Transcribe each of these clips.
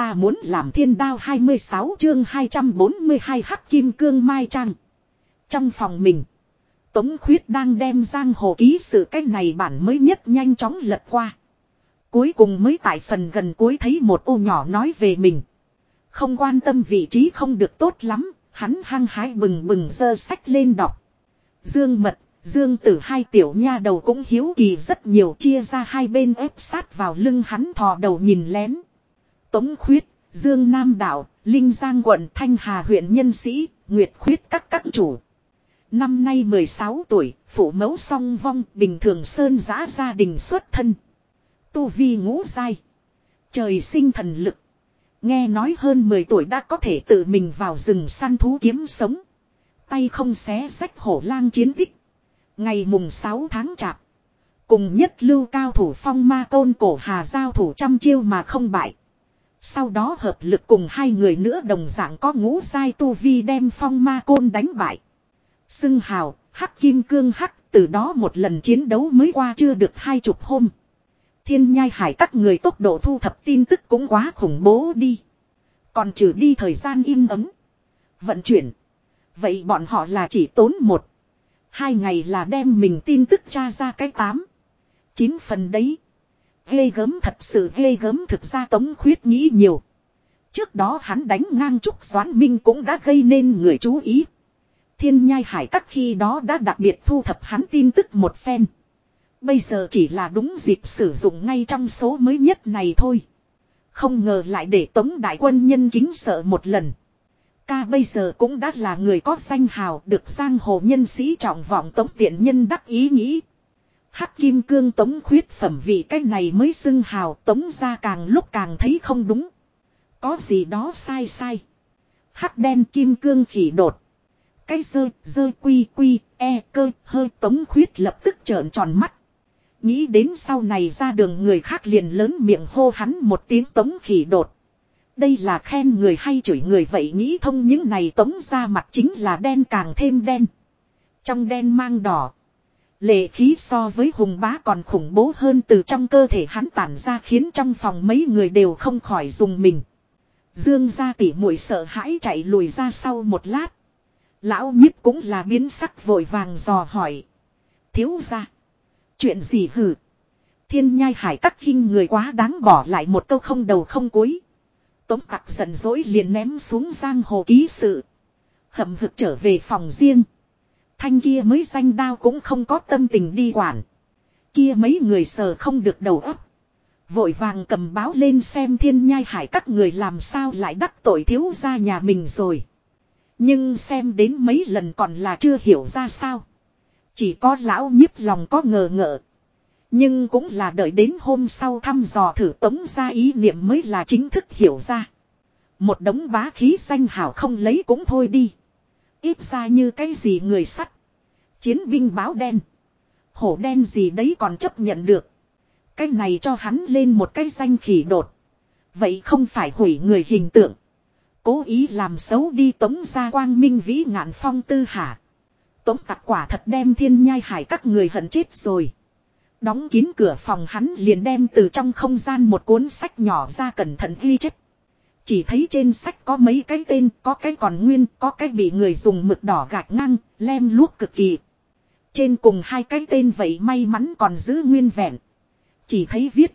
Ta muốn làm thiên đao 26 chương 242 hắc kim cương mai trang. Trong phòng mình. Tống khuyết đang đem giang hồ ký sự cách này bản mới nhất nhanh chóng lật qua. Cuối cùng mới tại phần gần cuối thấy một ô nhỏ nói về mình. Không quan tâm vị trí không được tốt lắm, hắn hăng hái bừng bừng dơ sách lên đọc. Dương mật, dương tử hai tiểu nha đầu cũng hiếu kỳ rất nhiều chia ra hai bên ép sát vào lưng hắn thò đầu nhìn lén. Tống khuyết, dương nam đảo linh giang quận thanh hà huyện nhân sĩ, nguyệt khuyết các các chủ. Năm nay 16 tuổi, phụ mẫu song vong, bình thường sơn giã gia đình xuất thân. Tu vi ngũ dai. Trời sinh thần lực. Nghe nói hơn 10 tuổi đã có thể tự mình vào rừng săn thú kiếm sống. Tay không xé sách hổ lang chiến tích. Ngày mùng 6 tháng chạp. Cùng nhất lưu cao thủ phong ma côn cổ hà giao thủ trăm chiêu mà không bại. Sau đó hợp lực cùng hai người nữa đồng dạng có ngũ giai tu vi đem phong ma côn đánh bại. Xưng hào, hắc kim cương hắc, từ đó một lần chiến đấu mới qua chưa được hai chục hôm. Thiên nhai hải các người tốc độ thu thập tin tức cũng quá khủng bố đi. Còn trừ đi thời gian im ấm. Vận chuyển. Vậy bọn họ là chỉ tốn một. Hai ngày là đem mình tin tức tra ra cái tám. Chín phần đấy. Ghê gớm thật sự ghê gớm thực ra Tống Khuyết nghĩ nhiều. Trước đó hắn đánh ngang Trúc Doãn Minh cũng đã gây nên người chú ý. Thiên nhai hải các khi đó đã đặc biệt thu thập hắn tin tức một phen. Bây giờ chỉ là đúng dịp sử dụng ngay trong số mới nhất này thôi. Không ngờ lại để tống đại quân nhân kính sợ một lần. Ca bây giờ cũng đã là người có danh hào được giang hồ nhân sĩ trọng vọng tống tiện nhân đắc ý nghĩ. Hắc kim cương tống khuyết phẩm vị cái này mới xưng hào tống ra càng lúc càng thấy không đúng. Có gì đó sai sai. Hắc đen kim cương khỉ đột. Cái dơ, dơ quy quy, e cơ, hơi tống khuyết lập tức trợn tròn mắt. Nghĩ đến sau này ra đường người khác liền lớn miệng hô hắn một tiếng tống khỉ đột. Đây là khen người hay chửi người vậy nghĩ thông những này tống ra mặt chính là đen càng thêm đen. Trong đen mang đỏ. Lệ khí so với hùng bá còn khủng bố hơn từ trong cơ thể hắn tản ra khiến trong phòng mấy người đều không khỏi dùng mình. Dương gia tỉ muội sợ hãi chạy lùi ra sau một lát. Lão nhiếp cũng là biến sắc vội vàng dò hỏi. Thiếu gia, Chuyện gì hử? Thiên nhai hải các khinh người quá đáng bỏ lại một câu không đầu không cuối. Tống tặc giận dỗi liền ném xuống giang hồ ký sự. Hậm hực trở về phòng riêng. Thanh kia mới danh đao cũng không có tâm tình đi quản. Kia mấy người sờ không được đầu óc. Vội vàng cầm báo lên xem thiên nhai hải các người làm sao lại đắc tội thiếu ra nhà mình rồi. Nhưng xem đến mấy lần còn là chưa hiểu ra sao. Chỉ có lão nhiếp lòng có ngờ ngợ. Nhưng cũng là đợi đến hôm sau thăm dò thử tống ra ý niệm mới là chính thức hiểu ra. Một đống bá khí xanh hảo không lấy cũng thôi đi. Ít ra như cái gì người sắt. Chiến binh báo đen. Hổ đen gì đấy còn chấp nhận được. Cái này cho hắn lên một cái danh khỉ đột. Vậy không phải hủy người hình tượng. Cố ý làm xấu đi tống ra quang minh vĩ ngạn phong tư hả. Tống tặc quả thật đem thiên nhai hải các người hận chết rồi. Đóng kín cửa phòng hắn liền đem từ trong không gian một cuốn sách nhỏ ra cẩn thận ghi chép. Chỉ thấy trên sách có mấy cái tên, có cái còn nguyên, có cái bị người dùng mực đỏ gạch ngang, lem luốc cực kỳ. Trên cùng hai cái tên vậy may mắn còn giữ nguyên vẹn. Chỉ thấy viết.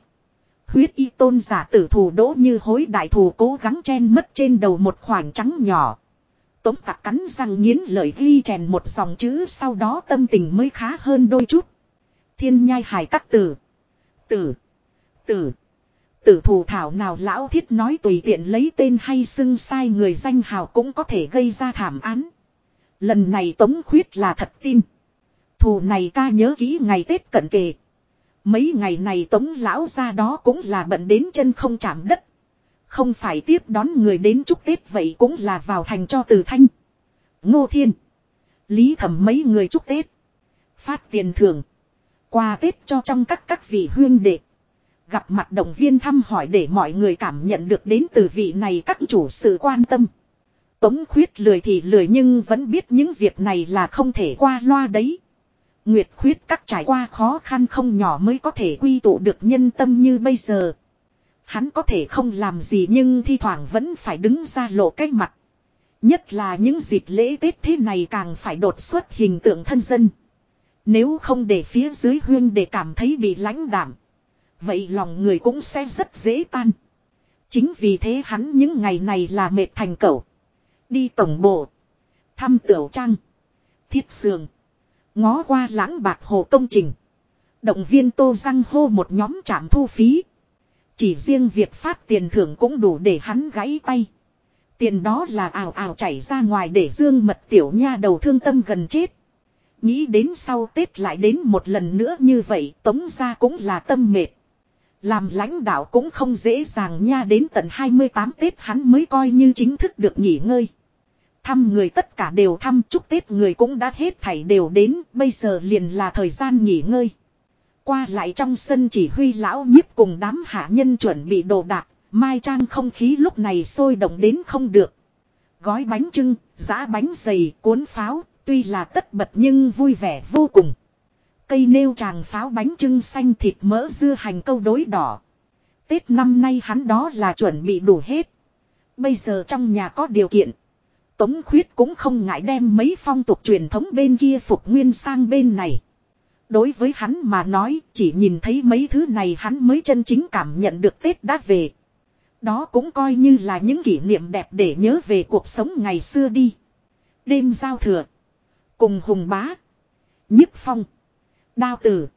Huyết y tôn giả tử thủ đỗ như hối đại thù cố gắng chen mất trên đầu một khoảng trắng nhỏ. Tống tặc cắn răng nghiến lợi ghi chèn một dòng chữ sau đó tâm tình mới khá hơn đôi chút. Thiên nhai hải các tử. Tử. Tử. Tử thủ thảo nào lão thiết nói tùy tiện lấy tên hay xưng sai người danh hào cũng có thể gây ra thảm án. Lần này tống khuyết là thật tin. Thù này ca nhớ kỹ ngày Tết cận kề. Mấy ngày này tống lão ra đó cũng là bận đến chân không chạm đất. Không phải tiếp đón người đến chúc Tết vậy cũng là vào thành cho từ thanh. Ngô Thiên. Lý thẩm mấy người chúc Tết. Phát tiền thưởng. Qua Tết cho trong các các vị huyên đệ. Gặp mặt động viên thăm hỏi để mọi người cảm nhận được đến từ vị này các chủ sự quan tâm. Tống khuyết lười thì lười nhưng vẫn biết những việc này là không thể qua loa đấy. Nguyệt khuyết các trải qua khó khăn không nhỏ mới có thể quy tụ được nhân tâm như bây giờ. Hắn có thể không làm gì nhưng thi thoảng vẫn phải đứng ra lộ cái mặt. Nhất là những dịp lễ Tết thế này càng phải đột xuất hình tượng thân dân. Nếu không để phía dưới huyên để cảm thấy bị lãnh đảm. Vậy lòng người cũng sẽ rất dễ tan. Chính vì thế hắn những ngày này là mệt thành cẩu. Đi tổng bộ. Thăm tiểu trang. Thiết sườn. Ngó qua lãng bạc hồ công trình. Động viên tô răng hô một nhóm trạm thu phí. Chỉ riêng việc phát tiền thưởng cũng đủ để hắn gãy tay. Tiền đó là ảo ảo chảy ra ngoài để dương mật tiểu nha đầu thương tâm gần chết. Nghĩ đến sau Tết lại đến một lần nữa như vậy, tống ra cũng là tâm mệt. Làm lãnh đạo cũng không dễ dàng nha đến tận 28 Tết hắn mới coi như chính thức được nghỉ ngơi. Thăm người tất cả đều thăm chúc Tết người cũng đã hết thảy đều đến, bây giờ liền là thời gian nghỉ ngơi. Qua lại trong sân chỉ huy lão nhiếp cùng đám hạ nhân chuẩn bị đồ đạc, mai trang không khí lúc này sôi động đến không được. Gói bánh trưng, giã bánh dày, cuốn pháo, tuy là tất bật nhưng vui vẻ vô cùng. Cây nêu tràng pháo bánh trưng xanh thịt mỡ dưa hành câu đối đỏ. Tết năm nay hắn đó là chuẩn bị đủ hết. Bây giờ trong nhà có điều kiện. Tống khuyết cũng không ngại đem mấy phong tục truyền thống bên kia phục nguyên sang bên này. Đối với hắn mà nói, chỉ nhìn thấy mấy thứ này hắn mới chân chính cảm nhận được Tết đã về. Đó cũng coi như là những kỷ niệm đẹp để nhớ về cuộc sống ngày xưa đi. Đêm giao thừa. Cùng hùng bá. nhiếp phong. Đao tử.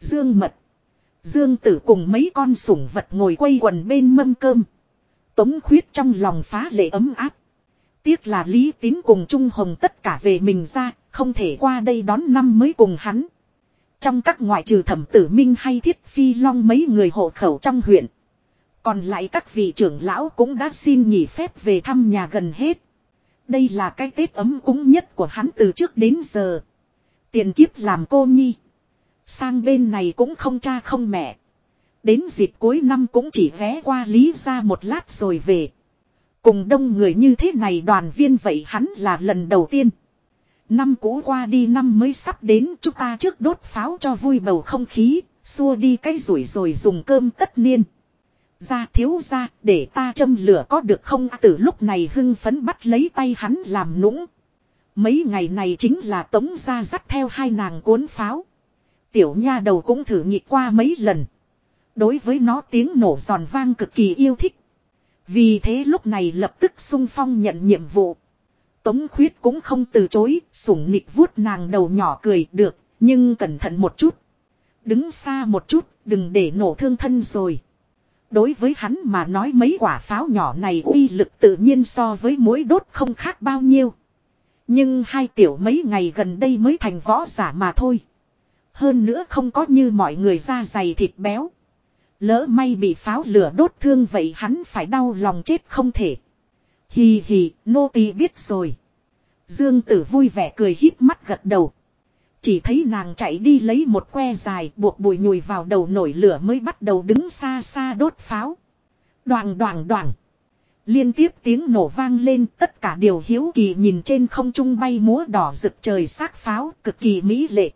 Dương mật. Dương tử cùng mấy con sủng vật ngồi quây quần bên mâm cơm. Tống khuyết trong lòng phá lệ ấm áp. Tiếc là Lý Tín cùng Trung Hồng tất cả về mình ra, không thể qua đây đón năm mới cùng hắn. Trong các ngoại trừ thẩm tử minh hay thiết phi long mấy người hộ khẩu trong huyện. Còn lại các vị trưởng lão cũng đã xin nghỉ phép về thăm nhà gần hết. Đây là cái Tết ấm cúng nhất của hắn từ trước đến giờ. Tiền kiếp làm cô nhi. Sang bên này cũng không cha không mẹ. Đến dịp cuối năm cũng chỉ ghé qua Lý ra một lát rồi về. Cùng đông người như thế này đoàn viên vậy hắn là lần đầu tiên. Năm cũ qua đi năm mới sắp đến chúng ta trước đốt pháo cho vui bầu không khí, xua đi cái rủi rồi dùng cơm tất niên. Ra thiếu ra để ta châm lửa có được không từ lúc này hưng phấn bắt lấy tay hắn làm nũng. Mấy ngày này chính là tống ra dắt theo hai nàng cuốn pháo. Tiểu nha đầu cũng thử nhịp qua mấy lần. Đối với nó tiếng nổ giòn vang cực kỳ yêu thích. Vì thế lúc này lập tức sung phong nhận nhiệm vụ. Tống khuyết cũng không từ chối, sủng nịch vuốt nàng đầu nhỏ cười được, nhưng cẩn thận một chút. Đứng xa một chút, đừng để nổ thương thân rồi. Đối với hắn mà nói mấy quả pháo nhỏ này uy lực tự nhiên so với mối đốt không khác bao nhiêu. Nhưng hai tiểu mấy ngày gần đây mới thành võ giả mà thôi. Hơn nữa không có như mọi người da dày thịt béo. Lỡ may bị pháo lửa đốt thương vậy hắn phải đau lòng chết không thể. Hì hì, nô tỳ biết rồi. Dương tử vui vẻ cười híp mắt gật đầu. Chỉ thấy nàng chạy đi lấy một que dài buộc bùi nhùi vào đầu nổi lửa mới bắt đầu đứng xa xa đốt pháo. Đoàn đoàn đoàn. Liên tiếp tiếng nổ vang lên tất cả đều hiếu kỳ nhìn trên không trung bay múa đỏ rực trời sát pháo cực kỳ mỹ lệ.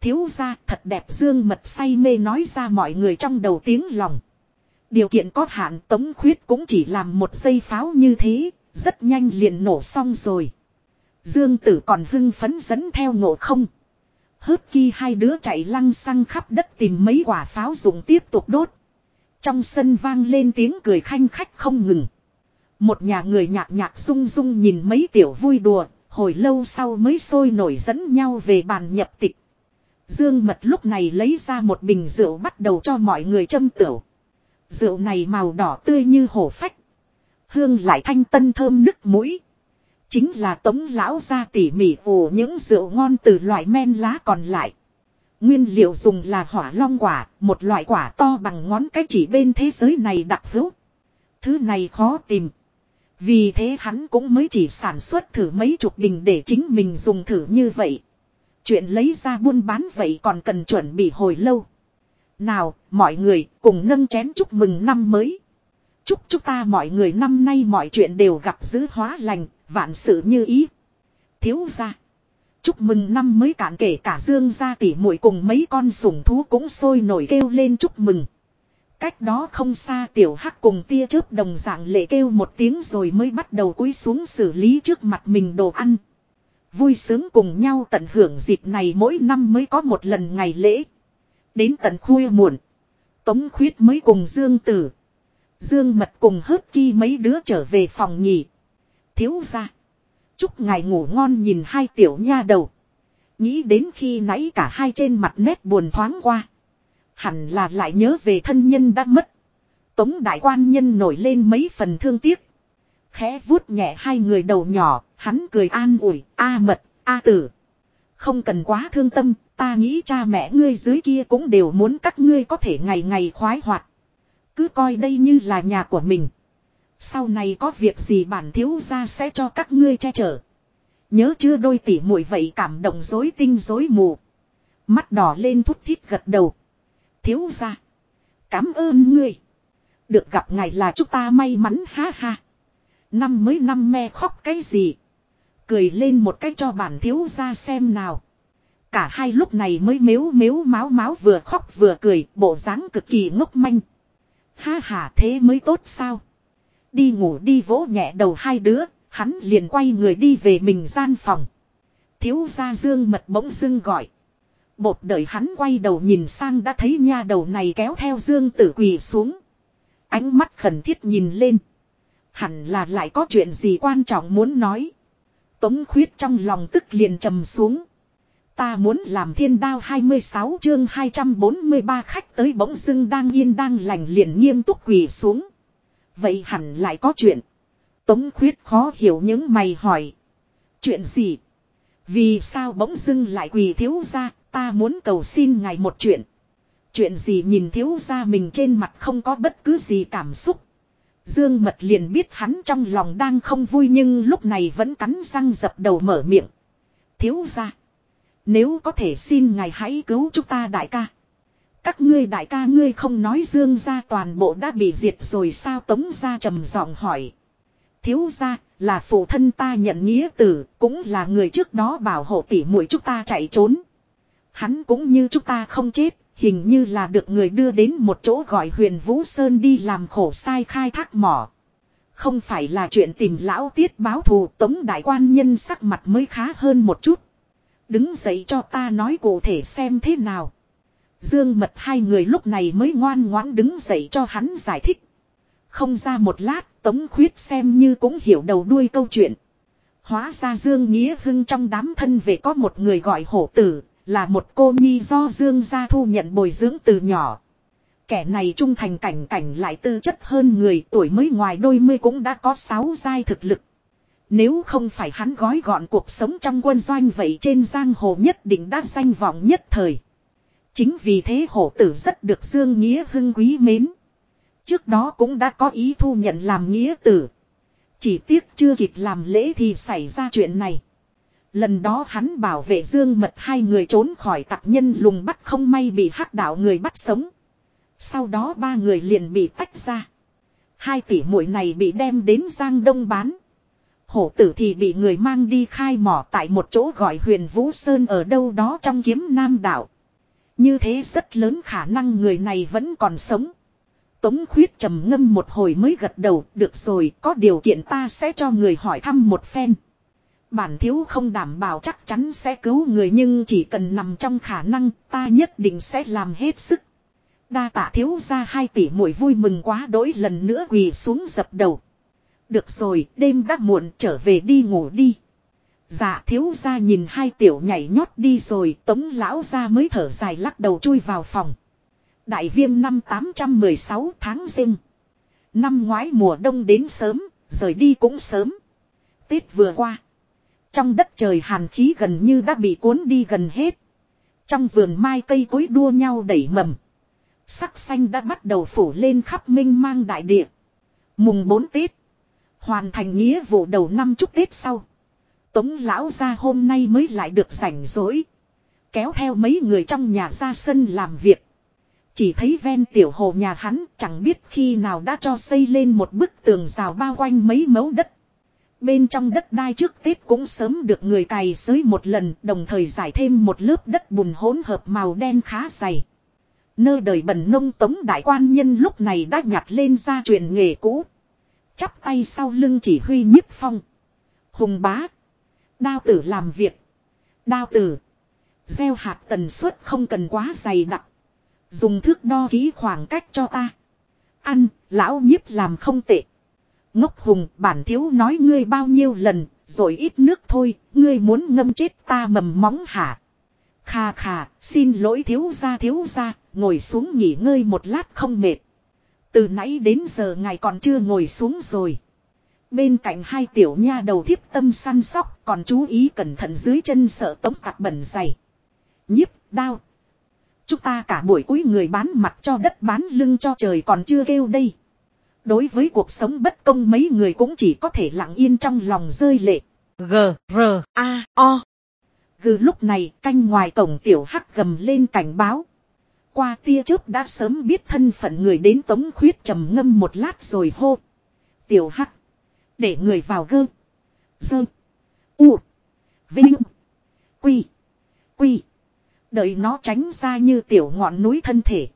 Thiếu ra thật đẹp dương mật say mê nói ra mọi người trong đầu tiếng lòng. Điều kiện có hạn tống khuyết cũng chỉ làm một giây pháo như thế, rất nhanh liền nổ xong rồi. Dương tử còn hưng phấn dẫn theo ngộ không. Hớp khi hai đứa chạy lăng xăng khắp đất tìm mấy quả pháo dùng tiếp tục đốt. Trong sân vang lên tiếng cười khanh khách không ngừng. Một nhà người nhạc nhạc rung rung nhìn mấy tiểu vui đùa, hồi lâu sau mới sôi nổi dẫn nhau về bàn nhập tịch. Dương mật lúc này lấy ra một bình rượu bắt đầu cho mọi người châm tửu. Rượu này màu đỏ tươi như hổ phách. Hương lại thanh tân thơm nức mũi. Chính là tống lão ra tỉ mỉ ủ những rượu ngon từ loại men lá còn lại. Nguyên liệu dùng là hỏa long quả, một loại quả to bằng ngón cái chỉ bên thế giới này đặc hữu. Thứ này khó tìm. Vì thế hắn cũng mới chỉ sản xuất thử mấy chục bình để chính mình dùng thử như vậy. Chuyện lấy ra buôn bán vậy còn cần chuẩn bị hồi lâu. Nào, mọi người cùng nâng chén chúc mừng năm mới. Chúc chúng ta mọi người năm nay mọi chuyện đều gặp dữ hóa lành, vạn sự như ý. Thiếu ra. Chúc mừng năm mới cạn kể cả dương gia tỉ muội cùng mấy con sủng thú cũng sôi nổi kêu lên chúc mừng. Cách đó không xa tiểu hắc cùng tia chớp đồng dạng lệ kêu một tiếng rồi mới bắt đầu cúi xuống xử lý trước mặt mình đồ ăn. Vui sướng cùng nhau tận hưởng dịp này mỗi năm mới có một lần ngày lễ. Đến tận khuya muộn. Tống khuyết mới cùng Dương Tử. Dương Mật cùng hớt ki mấy đứa trở về phòng nghỉ. Thiếu ra. Chúc ngài ngủ ngon nhìn hai tiểu nha đầu. Nghĩ đến khi nãy cả hai trên mặt nét buồn thoáng qua. Hẳn là lại nhớ về thân nhân đã mất. Tống đại quan nhân nổi lên mấy phần thương tiếc. Khẽ vuốt nhẹ hai người đầu nhỏ, hắn cười an ủi, a mật, a tử. Không cần quá thương tâm, ta nghĩ cha mẹ ngươi dưới kia cũng đều muốn các ngươi có thể ngày ngày khoái hoạt. Cứ coi đây như là nhà của mình. Sau này có việc gì bản thiếu gia sẽ cho các ngươi che chở. Nhớ chưa đôi tỷ muội vậy cảm động dối tinh dối mù. Mắt đỏ lên thút thít gật đầu. Thiếu gia. Cảm ơn ngươi. Được gặp ngài là chúng ta may mắn ha ha. Năm mới năm me khóc cái gì. Cười lên một cách cho bản thiếu gia xem nào. Cả hai lúc này mới mếu mếu máu máu vừa khóc vừa cười, bộ dáng cực kỳ ngốc manh. Ha ha thế mới tốt sao? Đi ngủ đi vỗ nhẹ đầu hai đứa, hắn liền quay người đi về mình gian phòng. Thiếu gia dương mật bỗng dưng gọi. Bột đời hắn quay đầu nhìn sang đã thấy nha đầu này kéo theo dương tử quỳ xuống. Ánh mắt khẩn thiết nhìn lên. Hẳn là lại có chuyện gì quan trọng muốn nói. Tống khuyết trong lòng tức liền trầm xuống. Ta muốn làm thiên đao 26 chương 243 khách tới bỗng dưng đang yên đang lành liền nghiêm túc quỳ xuống. Vậy hẳn lại có chuyện. Tống khuyết khó hiểu những mày hỏi. Chuyện gì? Vì sao bỗng dưng lại quỳ thiếu ra, ta muốn cầu xin ngài một chuyện. Chuyện gì nhìn thiếu ra mình trên mặt không có bất cứ gì cảm xúc. Dương mật liền biết hắn trong lòng đang không vui nhưng lúc này vẫn cắn răng dập đầu mở miệng. Thiếu ra. Nếu có thể xin ngài hãy cứu chúng ta đại ca. Các ngươi đại ca ngươi không nói dương ra toàn bộ đã bị diệt rồi sao tống ra trầm giọng hỏi. Thiếu ra là phụ thân ta nhận nghĩa tử, cũng là người trước đó bảo hộ tỉ muội chúng ta chạy trốn. Hắn cũng như chúng ta không chết hình như là được người đưa đến một chỗ gọi huyền Vũ Sơn đi làm khổ sai khai thác mỏ. Không phải là chuyện tìm lão tiết báo thù tống đại quan nhân sắc mặt mới khá hơn một chút. Đứng dậy cho ta nói cụ thể xem thế nào. Dương mật hai người lúc này mới ngoan ngoãn đứng dậy cho hắn giải thích. Không ra một lát tống khuyết xem như cũng hiểu đầu đuôi câu chuyện. Hóa ra Dương Nghĩa Hưng trong đám thân về có một người gọi hổ tử, là một cô nhi do Dương gia thu nhận bồi dưỡng từ nhỏ. Kẻ này trung thành cảnh cảnh lại tư chất hơn người, tuổi mới ngoài đôi mươi cũng đã có sáu giai thực lực. Nếu không phải hắn gói gọn cuộc sống trong quân doanh vậy trên giang hồ nhất định đã danh vọng nhất thời. Chính vì thế hổ tử rất được Dương Nghĩa hưng quý mến. Trước đó cũng đã có ý thu nhận làm nghĩa tử. Chỉ tiếc chưa kịp làm lễ thì xảy ra chuyện này. Lần đó hắn bảo vệ Dương Mật hai người trốn khỏi tặc nhân lùng bắt không may bị hắc đạo người bắt sống. Sau đó ba người liền bị tách ra. Hai tỷ muội này bị đem đến Giang Đông bán. Hổ tử thì bị người mang đi khai mỏ tại một chỗ gọi huyền Vũ Sơn ở đâu đó trong kiếm Nam đảo. Như thế rất lớn khả năng người này vẫn còn sống. Tống khuyết trầm ngâm một hồi mới gật đầu, được rồi, có điều kiện ta sẽ cho người hỏi thăm một phen. Bản thiếu không đảm bảo chắc chắn sẽ cứu người nhưng chỉ cần nằm trong khả năng ta nhất định sẽ làm hết sức. Đa tạ thiếu ra hai tỷ mũi vui mừng quá đỗi lần nữa quỳ xuống dập đầu. Được rồi, đêm đã muộn trở về đi ngủ đi. Dạ thiếu ra nhìn hai tiểu nhảy nhót đi rồi tống lão ra mới thở dài lắc đầu chui vào phòng. Đại viêm năm 816 tháng sinh. Năm ngoái mùa đông đến sớm, rời đi cũng sớm. Tết vừa qua. Trong đất trời hàn khí gần như đã bị cuốn đi gần hết. Trong vườn mai cây cối đua nhau đẩy mầm. Sắc xanh đã bắt đầu phủ lên khắp minh mang đại địa. Mùng 4 Tết. Hoàn thành nghĩa vụ đầu năm chúc Tết sau. Tống lão ra hôm nay mới lại được rảnh rỗi. Kéo theo mấy người trong nhà ra sân làm việc. Chỉ thấy ven tiểu hồ nhà hắn chẳng biết khi nào đã cho xây lên một bức tường rào bao quanh mấy mẫu đất. Bên trong đất đai trước Tết cũng sớm được người cày xới một lần đồng thời giải thêm một lớp đất bùn hỗn hợp màu đen khá dày. nơi đời bần nông tống đại quan nhân lúc này đã nhặt lên ra truyền nghề cũ. Chắp tay sau lưng chỉ huy nhiếp phong. Hùng bá. Đao tử làm việc. Đao tử. Gieo hạt tần suất không cần quá dày đặc. Dùng thước đo ký khoảng cách cho ta. Ăn, lão nhiếp làm không tệ. Ngốc hùng bản thiếu nói ngươi bao nhiêu lần, rồi ít nước thôi, ngươi muốn ngâm chết ta mầm móng hả. Khà khà, xin lỗi thiếu gia thiếu gia, ngồi xuống nghỉ ngơi một lát không mệt. Từ nãy đến giờ ngài còn chưa ngồi xuống rồi. Bên cạnh hai tiểu nha đầu thiếp tâm săn sóc còn chú ý cẩn thận dưới chân sợ tống tạc bẩn dày. Nhiếp, đao. Chúng ta cả buổi cuối người bán mặt cho đất bán lưng cho trời còn chưa kêu đây. Đối với cuộc sống bất công mấy người cũng chỉ có thể lặng yên trong lòng rơi lệ. G, R, A, O. Gừ lúc này canh ngoài cổng tiểu hắc gầm lên cảnh báo. Qua tia chớp đã sớm biết thân phận người đến tống khuyết trầm ngâm một lát rồi hô. Tiểu hắc. Để người vào gơ. Dơ. U. Vinh. Quy. Quy. Đợi nó tránh ra như tiểu ngọn núi thân thể.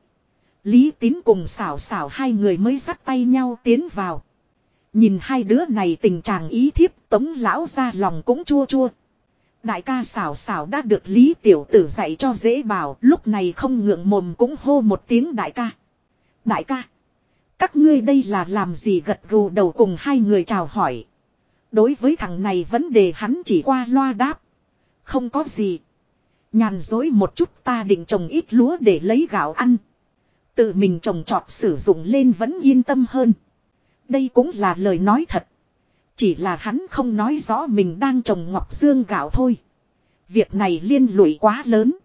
Lý tín cùng xảo xảo hai người mới dắt tay nhau tiến vào. Nhìn hai đứa này tình trạng ý thiếp, tống lão ra lòng cũng chua chua. Đại ca xảo xảo đã được Lý tiểu tử dạy cho dễ bảo, lúc này không ngượng mồm cũng hô một tiếng đại ca. Đại ca. Các ngươi đây là làm gì gật gù đầu cùng hai người chào hỏi. Đối với thằng này vấn đề hắn chỉ qua loa đáp. Không có gì. Nhàn dối một chút ta định trồng ít lúa để lấy gạo ăn. Tự mình trồng trọt sử dụng lên vẫn yên tâm hơn. Đây cũng là lời nói thật. Chỉ là hắn không nói rõ mình đang trồng ngọc dương gạo thôi. Việc này liên lụy quá lớn.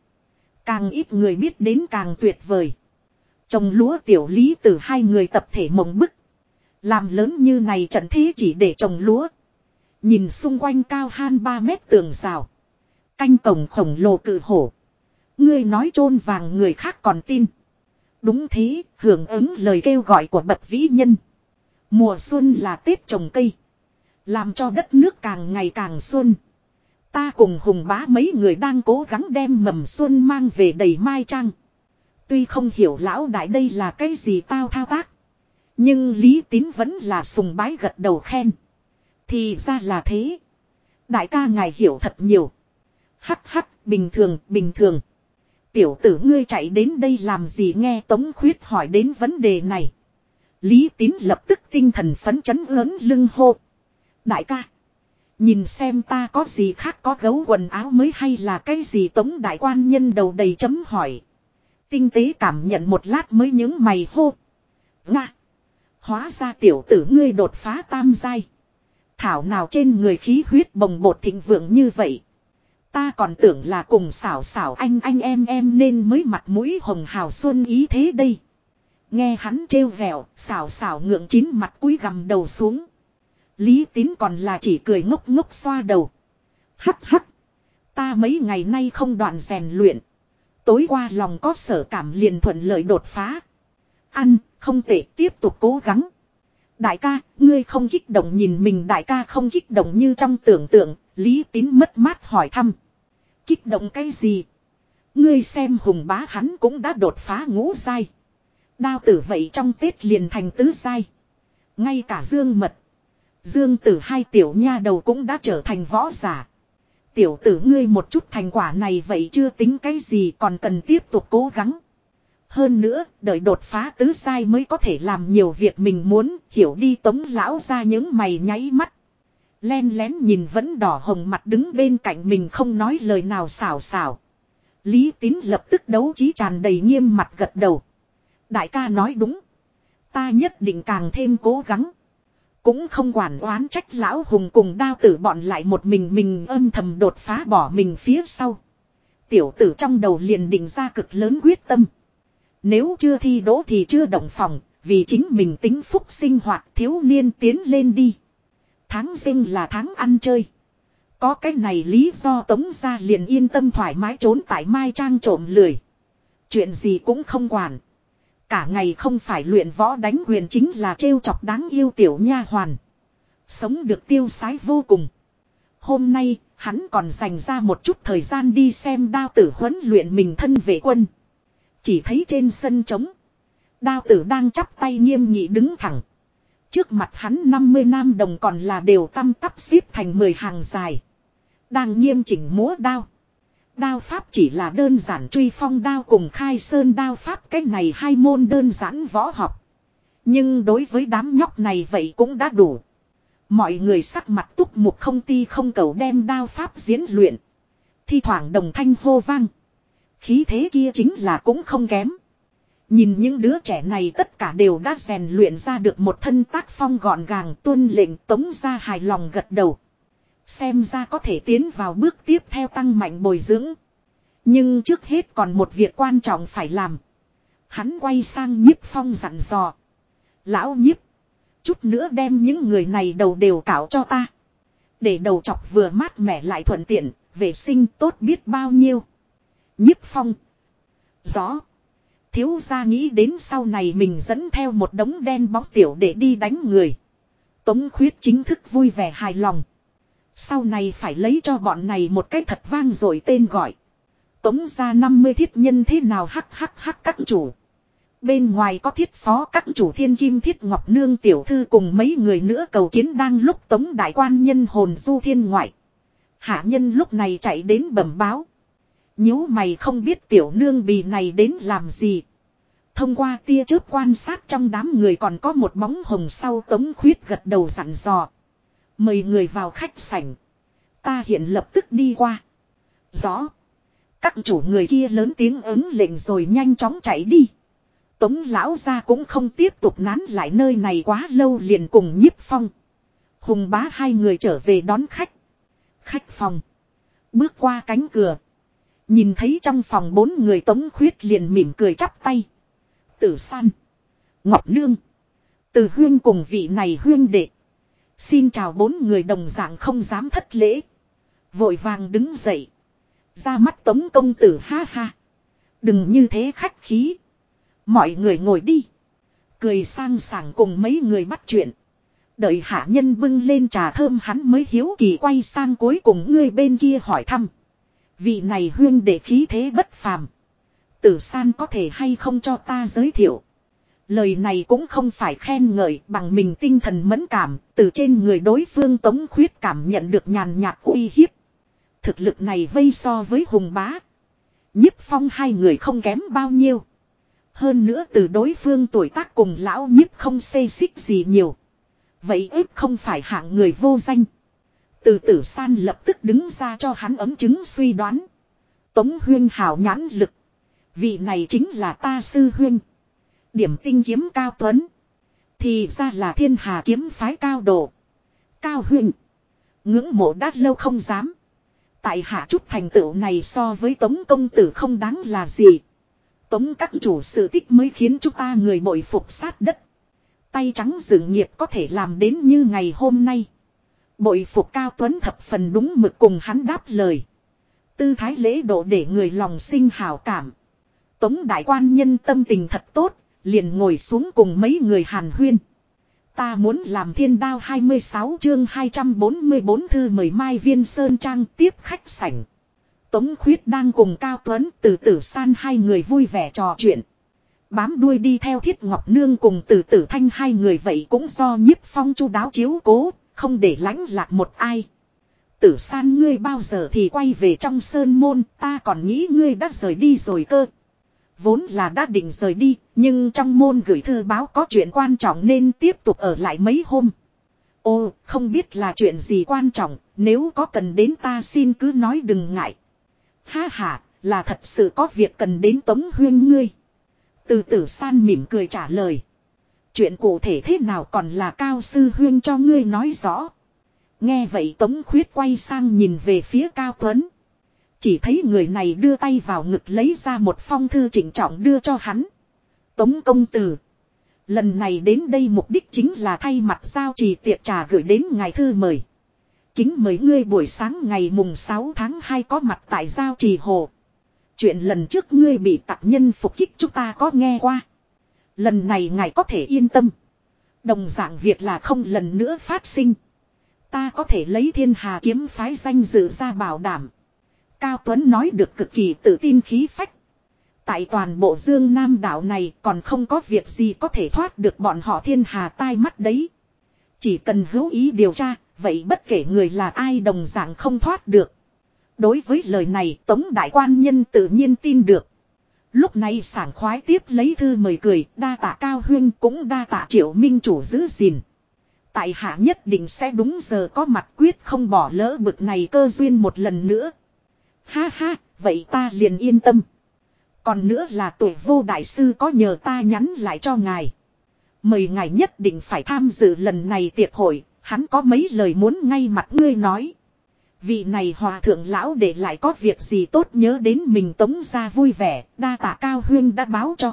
Càng ít người biết đến càng tuyệt vời. Trồng lúa tiểu lý từ hai người tập thể mộng bức. Làm lớn như này trận thế chỉ để trồng lúa. Nhìn xung quanh cao han 3 mét tường rào. Canh cổng khổng lồ cự hổ. Ngươi nói chôn vàng người khác còn tin. Đúng thế, hưởng ứng lời kêu gọi của bậc vĩ nhân. Mùa xuân là Tết trồng cây. Làm cho đất nước càng ngày càng xuân. Ta cùng hùng bá mấy người đang cố gắng đem mầm xuân mang về đầy mai trang. Tuy không hiểu lão đại đây là cái gì tao thao tác. Nhưng Lý Tín vẫn là sùng bái gật đầu khen. Thì ra là thế. Đại ca ngài hiểu thật nhiều. Hắc hắc, bình thường, bình thường. Tiểu tử ngươi chạy đến đây làm gì nghe Tống Khuyết hỏi đến vấn đề này. Lý Tín lập tức tinh thần phấn chấn lớn lưng hô. Đại ca. Nhìn xem ta có gì khác có gấu quần áo mới hay là cái gì tống đại quan nhân đầu đầy chấm hỏi. Tinh tế cảm nhận một lát mới những mày hô. Nga. Hóa ra tiểu tử ngươi đột phá tam giai. Thảo nào trên người khí huyết bồng bột thịnh vượng như vậy. Ta còn tưởng là cùng xảo xảo anh anh em em nên mới mặt mũi hồng hào xuân ý thế đây. Nghe hắn trêu vẹo, xảo xảo ngượng chín mặt cúi gầm đầu xuống. Lý tín còn là chỉ cười ngốc ngốc xoa đầu. Hắc hắc. Ta mấy ngày nay không đoạn rèn luyện. Tối qua lòng có sở cảm liền thuận lợi đột phá. Ăn, không thể tiếp tục cố gắng. Đại ca, ngươi không kích động nhìn mình đại ca không kích động như trong tưởng tượng, Lý tín mất mát hỏi thăm. Kích động cái gì? Ngươi xem hùng bá hắn cũng đã đột phá ngũ sai. Đao tử vậy trong Tết liền thành tứ sai. Ngay cả dương mật. Dương tử hai tiểu nha đầu cũng đã trở thành võ giả. Tiểu tử ngươi một chút thành quả này vậy chưa tính cái gì còn cần tiếp tục cố gắng. Hơn nữa, đợi đột phá tứ sai mới có thể làm nhiều việc mình muốn, hiểu đi tống lão ra những mày nháy mắt. Len lén nhìn vẫn đỏ hồng mặt đứng bên cạnh mình không nói lời nào xảo xảo. Lý tín lập tức đấu trí tràn đầy nghiêm mặt gật đầu. Đại ca nói đúng. Ta nhất định càng thêm cố gắng. Cũng không quản oán trách lão hùng cùng đao tử bọn lại một mình mình âm thầm đột phá bỏ mình phía sau. Tiểu tử trong đầu liền định ra cực lớn quyết tâm. Nếu chưa thi đỗ thì chưa động phòng, vì chính mình tính phúc sinh hoạt thiếu niên tiến lên đi. Tháng sinh là tháng ăn chơi. Có cái này lý do tống ra liền yên tâm thoải mái trốn tại Mai Trang trộm lười. Chuyện gì cũng không quản. Cả ngày không phải luyện võ đánh quyền chính là trêu chọc đáng yêu tiểu nha hoàn. Sống được tiêu sái vô cùng. Hôm nay, hắn còn dành ra một chút thời gian đi xem đao tử huấn luyện mình thân vệ quân. Chỉ thấy trên sân trống. Đao tử đang chắp tay nghiêm nghị đứng thẳng. Trước mặt hắn 50 nam đồng còn là đều tăm tắp xếp thành 10 hàng dài. Đang nghiêm chỉnh múa đao. Đao pháp chỉ là đơn giản truy phong đao cùng khai sơn đao pháp, cái này hai môn đơn giản võ học. Nhưng đối với đám nhóc này vậy cũng đã đủ. Mọi người sắc mặt túc mục không ti không cầu đem đao pháp diễn luyện. Thi thoảng đồng thanh hô vang. Khí thế kia chính là cũng không kém. Nhìn những đứa trẻ này tất cả đều đã rèn luyện ra được một thân tác phong gọn gàng tuân lệnh tống ra hài lòng gật đầu. Xem ra có thể tiến vào bước tiếp theo tăng mạnh bồi dưỡng. Nhưng trước hết còn một việc quan trọng phải làm. Hắn quay sang nhiếp phong dặn dò. Lão nhiếp. Chút nữa đem những người này đầu đều cạo cho ta. Để đầu chọc vừa mát mẻ lại thuận tiện, vệ sinh tốt biết bao nhiêu. Nhiếp phong. Gió. Thiếu gia nghĩ đến sau này mình dẫn theo một đống đen bóng tiểu để đi đánh người. Tống khuyết chính thức vui vẻ hài lòng. Sau này phải lấy cho bọn này một cái thật vang rồi tên gọi. Tống ra 50 thiết nhân thế nào hắc hắc hắc các chủ. Bên ngoài có thiết phó các chủ thiên kim thiết ngọc nương tiểu thư cùng mấy người nữa cầu kiến đang lúc tống đại quan nhân hồn du thiên ngoại. Hạ nhân lúc này chạy đến bẩm báo nhíu mày không biết tiểu nương bì này đến làm gì. Thông qua tia chớp quan sát trong đám người còn có một bóng hồng sau tống khuyết gật đầu dặn dò. Mời người vào khách sảnh. Ta hiện lập tức đi qua. Rõ. Các chủ người kia lớn tiếng ứng lệnh rồi nhanh chóng chạy đi. Tống lão ra cũng không tiếp tục nán lại nơi này quá lâu liền cùng nhiếp phong. Hùng bá hai người trở về đón khách. Khách phòng. Bước qua cánh cửa. Nhìn thấy trong phòng bốn người tống khuyết liền mỉm cười chắp tay. Tử san. Ngọc Nương. Từ huyên cùng vị này huyên đệ. Xin chào bốn người đồng dạng không dám thất lễ. Vội vàng đứng dậy. Ra mắt tống công tử ha ha. Đừng như thế khách khí. Mọi người ngồi đi. Cười sang sảng cùng mấy người bắt chuyện. Đợi hạ nhân bưng lên trà thơm hắn mới hiếu kỳ quay sang cuối cùng ngươi bên kia hỏi thăm. Vị này huyên để khí thế bất phàm. Tử san có thể hay không cho ta giới thiệu. Lời này cũng không phải khen ngợi bằng mình tinh thần mẫn cảm, từ trên người đối phương tống khuyết cảm nhận được nhàn nhạt uy hiếp. Thực lực này vây so với hùng bá. nhiếp phong hai người không kém bao nhiêu. Hơn nữa từ đối phương tuổi tác cùng lão nhiếp không xê xích gì nhiều. Vậy ếp không phải hạng người vô danh. Từ tử san lập tức đứng ra cho hắn ấm chứng suy đoán. Tống huyên hào nhãn lực. Vị này chính là ta sư huyên. Điểm tinh kiếm cao tuấn. Thì ra là thiên hà kiếm phái cao độ. Cao huyên. Ngưỡng mộ đã lâu không dám. Tại hạ chút thành tựu này so với tống công tử không đáng là gì. Tống các chủ sự tích mới khiến chúng ta người bội phục sát đất. Tay trắng dựng nghiệp có thể làm đến như ngày hôm nay. Bội phục cao tuấn thập phần đúng mực cùng hắn đáp lời. Tư thái lễ độ để người lòng sinh hào cảm. Tống đại quan nhân tâm tình thật tốt, liền ngồi xuống cùng mấy người hàn huyên. Ta muốn làm thiên đao 26 chương 244 thư mời Mai Viên Sơn Trang tiếp khách sảnh. Tống Khuyết đang cùng Cao Tuấn từ tử san hai người vui vẻ trò chuyện. Bám đuôi đi theo Thiết Ngọc Nương cùng từ tử thanh hai người vậy cũng do nhiếp phong chu đáo chiếu cố, không để lãnh lạc một ai. Tử san ngươi bao giờ thì quay về trong sơn môn, ta còn nghĩ ngươi đã rời đi rồi cơ. Vốn là đã định rời đi, nhưng trong môn gửi thư báo có chuyện quan trọng nên tiếp tục ở lại mấy hôm. Ô, không biết là chuyện gì quan trọng, nếu có cần đến ta xin cứ nói đừng ngại. Ha ha, là thật sự có việc cần đến tống huyên ngươi. Từ tử san mỉm cười trả lời. Chuyện cụ thể thế nào còn là cao sư huyên cho ngươi nói rõ. Nghe vậy tống khuyết quay sang nhìn về phía cao tuấn. Chỉ thấy người này đưa tay vào ngực lấy ra một phong thư chỉnh trọng đưa cho hắn. Tống công tử. Lần này đến đây mục đích chính là thay mặt giao trì tiệc trà gửi đến ngài thư mời. Kính mời ngươi buổi sáng ngày mùng 6 tháng 2 có mặt tại giao trì hồ. Chuyện lần trước ngươi bị tạc nhân phục kích chúng ta có nghe qua. Lần này ngài có thể yên tâm. Đồng dạng việc là không lần nữa phát sinh. Ta có thể lấy thiên hà kiếm phái danh dự ra bảo đảm. Cao Tuấn nói được cực kỳ tự tin khí phách. Tại toàn bộ dương nam đảo này còn không có việc gì có thể thoát được bọn họ thiên hà tai mắt đấy. Chỉ cần hữu ý điều tra, vậy bất kể người là ai đồng dạng không thoát được. Đối với lời này Tống Đại Quan Nhân tự nhiên tin được. Lúc này sảng khoái tiếp lấy thư mời cười, đa tạ cao huyên cũng đa tạ triệu minh chủ giữ gìn. Tại hạ nhất định sẽ đúng giờ có mặt quyết không bỏ lỡ bực này cơ duyên một lần nữa. Ha ha, vậy ta liền yên tâm. Còn nữa là tuổi vô đại sư có nhờ ta nhắn lại cho ngài. Mời ngài nhất định phải tham dự lần này tiệc hội, hắn có mấy lời muốn ngay mặt ngươi nói. Vị này hòa thượng lão để lại có việc gì tốt nhớ đến mình tống ra vui vẻ, đa tạ cao huyên đã báo cho.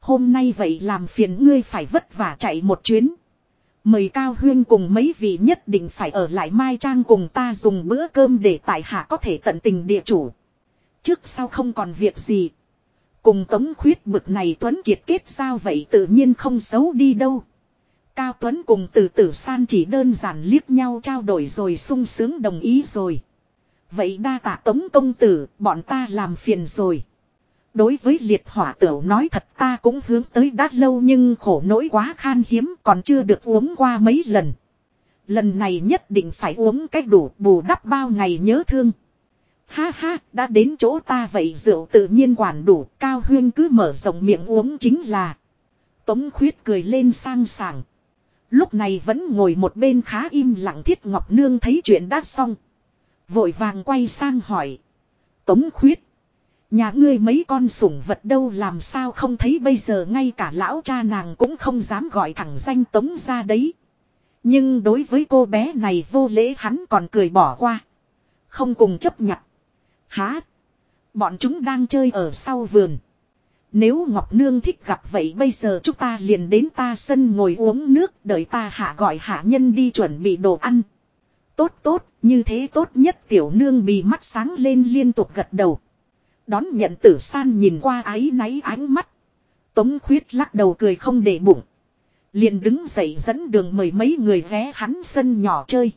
Hôm nay vậy làm phiền ngươi phải vất vả chạy một chuyến. Mời Cao Huyên cùng mấy vị nhất định phải ở lại Mai Trang cùng ta dùng bữa cơm để tại hạ có thể tận tình địa chủ. Trước sau không còn việc gì. Cùng Tống Khuyết bực này Tuấn Kiệt kết sao vậy tự nhiên không xấu đi đâu. Cao Tuấn cùng từ tử san chỉ đơn giản liếc nhau trao đổi rồi sung sướng đồng ý rồi. Vậy đa tạ Tống Công Tử, bọn ta làm phiền rồi. Đối với liệt hỏa tửu nói thật ta cũng hướng tới đã lâu nhưng khổ nỗi quá khan hiếm còn chưa được uống qua mấy lần. Lần này nhất định phải uống cách đủ bù đắp bao ngày nhớ thương. Ha ha, đã đến chỗ ta vậy rượu tự nhiên quản đủ, cao huyên cứ mở rộng miệng uống chính là. Tống khuyết cười lên sang sảng. Lúc này vẫn ngồi một bên khá im lặng thiết ngọc nương thấy chuyện đã xong. Vội vàng quay sang hỏi. Tống khuyết. Nhà ngươi mấy con sủng vật đâu làm sao không thấy bây giờ ngay cả lão cha nàng cũng không dám gọi thẳng danh tống ra đấy. Nhưng đối với cô bé này vô lễ hắn còn cười bỏ qua. Không cùng chấp nhận. Há. Bọn chúng đang chơi ở sau vườn. Nếu Ngọc Nương thích gặp vậy bây giờ chúng ta liền đến ta sân ngồi uống nước đợi ta hạ gọi hạ nhân đi chuẩn bị đồ ăn. Tốt tốt, như thế tốt nhất tiểu nương bị mắt sáng lên liên tục gật đầu. Đón nhận tử san nhìn qua ái náy ánh mắt. Tống khuyết lắc đầu cười không để bụng. Liền đứng dậy dẫn đường mời mấy người ghé hắn sân nhỏ chơi.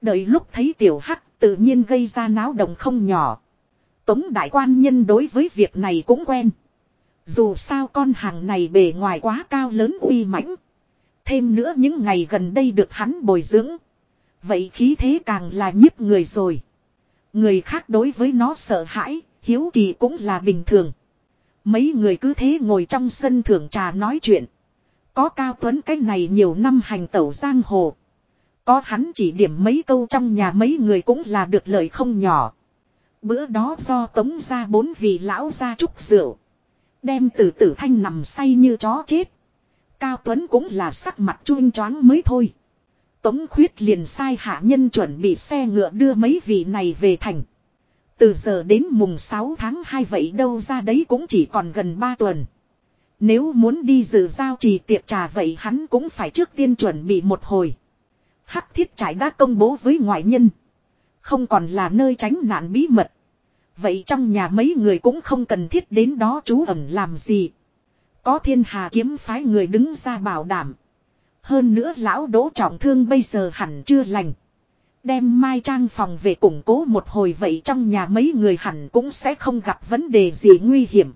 Đợi lúc thấy tiểu hắc tự nhiên gây ra náo động không nhỏ. Tống đại quan nhân đối với việc này cũng quen. Dù sao con hàng này bề ngoài quá cao lớn uy mãnh. Thêm nữa những ngày gần đây được hắn bồi dưỡng. Vậy khí thế càng là nhiếp người rồi. Người khác đối với nó sợ hãi, hiếu kỳ cũng là bình thường. Mấy người cứ thế ngồi trong sân thưởng trà nói chuyện. Có Cao Tuấn cái này nhiều năm hành tẩu giang hồ. Có hắn chỉ điểm mấy câu trong nhà mấy người cũng là được lợi không nhỏ. Bữa đó do tống ra bốn vị lão ra trúc rượu. Đem tử tử thanh nằm say như chó chết. Cao Tuấn cũng là sắc mặt chuông choáng mới thôi. Tống khuyết liền sai hạ nhân chuẩn bị xe ngựa đưa mấy vị này về thành. Từ giờ đến mùng 6 tháng 2 vậy đâu ra đấy cũng chỉ còn gần 3 tuần. Nếu muốn đi dự giao trì tiệc trà vậy hắn cũng phải trước tiên chuẩn bị một hồi. Hắc thiết trải đã công bố với ngoại nhân. Không còn là nơi tránh nạn bí mật. Vậy trong nhà mấy người cũng không cần thiết đến đó trú ẩn làm gì. Có thiên hà kiếm phái người đứng ra bảo đảm. Hơn nữa lão đỗ trọng thương bây giờ hẳn chưa lành. Đem mai trang phòng về củng cố một hồi vậy trong nhà mấy người hẳn cũng sẽ không gặp vấn đề gì nguy hiểm.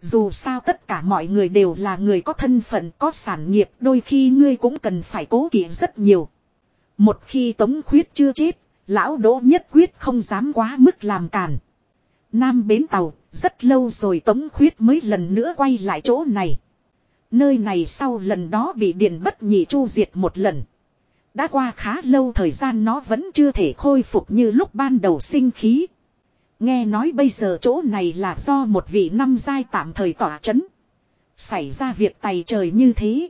Dù sao tất cả mọi người đều là người có thân phận có sản nghiệp đôi khi ngươi cũng cần phải cố kỵ rất nhiều. Một khi tống khuyết chưa chết, lão đỗ nhất quyết không dám quá mức làm càn. Nam bến tàu, rất lâu rồi tống khuyết mới lần nữa quay lại chỗ này. Nơi này sau lần đó bị điền bất nhị chu diệt một lần. Đã qua khá lâu thời gian nó vẫn chưa thể khôi phục như lúc ban đầu sinh khí. Nghe nói bây giờ chỗ này là do một vị năm giai tạm thời tỏa chấn. Xảy ra việc tày trời như thế.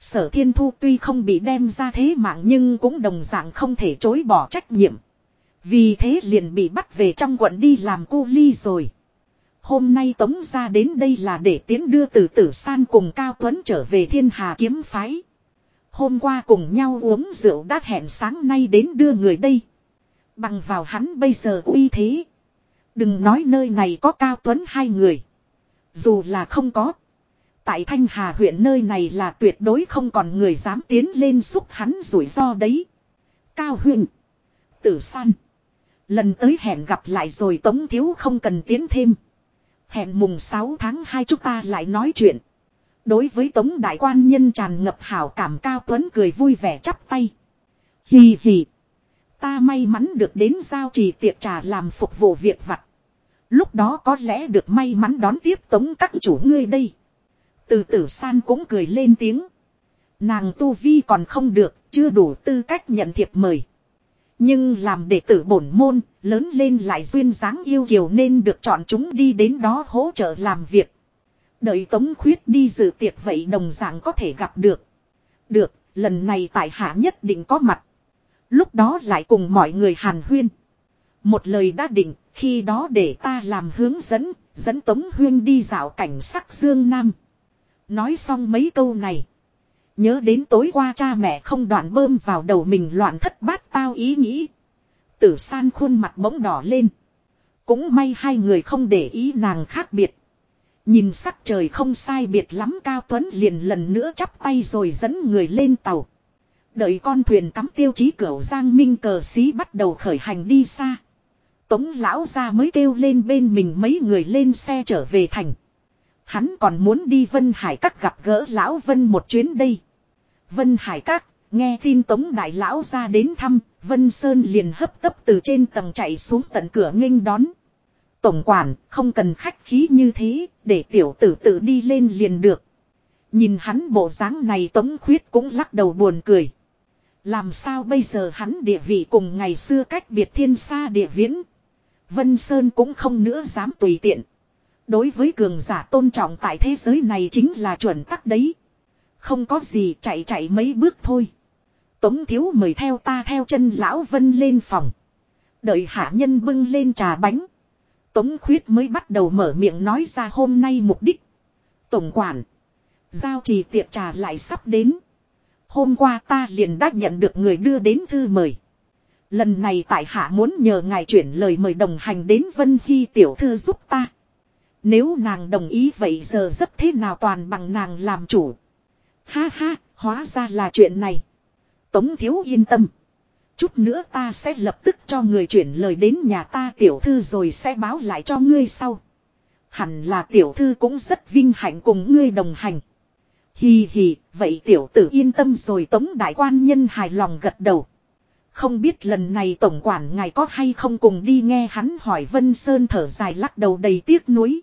Sở thiên thu tuy không bị đem ra thế mạng nhưng cũng đồng dạng không thể chối bỏ trách nhiệm. Vì thế liền bị bắt về trong quận đi làm cu ly rồi. Hôm nay tống ra đến đây là để tiến đưa từ tử san cùng Cao Tuấn trở về thiên hà kiếm phái. Hôm qua cùng nhau uống rượu đã hẹn sáng nay đến đưa người đây. Bằng vào hắn bây giờ uy thế. Đừng nói nơi này có Cao Tuấn hai người. Dù là không có. Tại Thanh Hà huyện nơi này là tuyệt đối không còn người dám tiến lên xúc hắn rủi ro đấy. Cao huyện. Tử san. Lần tới hẹn gặp lại rồi Tống Thiếu không cần tiến thêm. Hẹn mùng 6 tháng 2 chúng ta lại nói chuyện. Đối với tống đại quan nhân tràn ngập hảo cảm cao tuấn cười vui vẻ chắp tay. Hì hì. Ta may mắn được đến giao trì tiệc trà làm phục vụ việc vặt. Lúc đó có lẽ được may mắn đón tiếp tống các chủ ngươi đây. Từ tử san cũng cười lên tiếng. Nàng tu vi còn không được, chưa đủ tư cách nhận thiệp mời. Nhưng làm đệ tử bổn môn, lớn lên lại duyên dáng yêu kiều nên được chọn chúng đi đến đó hỗ trợ làm việc. Đợi Tống Khuyết đi dự tiệc vậy đồng dạng có thể gặp được. Được, lần này tại hạ nhất định có mặt. Lúc đó lại cùng mọi người hàn huyên. Một lời đã định, khi đó để ta làm hướng dẫn, dẫn Tống Huyên đi dạo cảnh sắc Dương Nam. Nói xong mấy câu này. Nhớ đến tối qua cha mẹ không đoạn bơm vào đầu mình loạn thất bát tao ý nghĩ. Tử san khuôn mặt bỗng đỏ lên. Cũng may hai người không để ý nàng khác biệt. Nhìn sắc trời không sai biệt lắm Cao Tuấn liền lần nữa chắp tay rồi dẫn người lên tàu. Đợi con thuyền cắm tiêu chí cửa giang minh cờ xí bắt đầu khởi hành đi xa. Tống lão ra mới kêu lên bên mình mấy người lên xe trở về thành. Hắn còn muốn đi Vân Hải Các gặp gỡ Lão Vân một chuyến đây. Vân Hải Các, nghe tin Tống Đại Lão ra đến thăm, Vân Sơn liền hấp tấp từ trên tầng chạy xuống tận cửa nghênh đón. Tổng quản, không cần khách khí như thế, để tiểu tử tự đi lên liền được. Nhìn hắn bộ dáng này Tống Khuyết cũng lắc đầu buồn cười. Làm sao bây giờ hắn địa vị cùng ngày xưa cách biệt thiên xa địa viễn. Vân Sơn cũng không nữa dám tùy tiện. Đối với cường giả tôn trọng tại thế giới này chính là chuẩn tắc đấy. Không có gì chạy chạy mấy bước thôi. Tống thiếu mời theo ta theo chân lão vân lên phòng. Đợi hạ nhân bưng lên trà bánh. Tống khuyết mới bắt đầu mở miệng nói ra hôm nay mục đích. Tổng quản. Giao trì tiệc trà lại sắp đến. Hôm qua ta liền đã nhận được người đưa đến thư mời. Lần này tại hạ muốn nhờ ngài chuyển lời mời đồng hành đến Vân Hy tiểu thư giúp ta. Nếu nàng đồng ý vậy giờ rất thế nào toàn bằng nàng làm chủ. Ha ha, hóa ra là chuyện này. Tống thiếu yên tâm. Chút nữa ta sẽ lập tức cho người chuyển lời đến nhà ta tiểu thư rồi sẽ báo lại cho ngươi sau. Hẳn là tiểu thư cũng rất vinh hạnh cùng ngươi đồng hành. Hì hì, vậy tiểu tử yên tâm rồi tống đại quan nhân hài lòng gật đầu. Không biết lần này tổng quản ngài có hay không cùng đi nghe hắn hỏi Vân Sơn thở dài lắc đầu đầy tiếc nuối.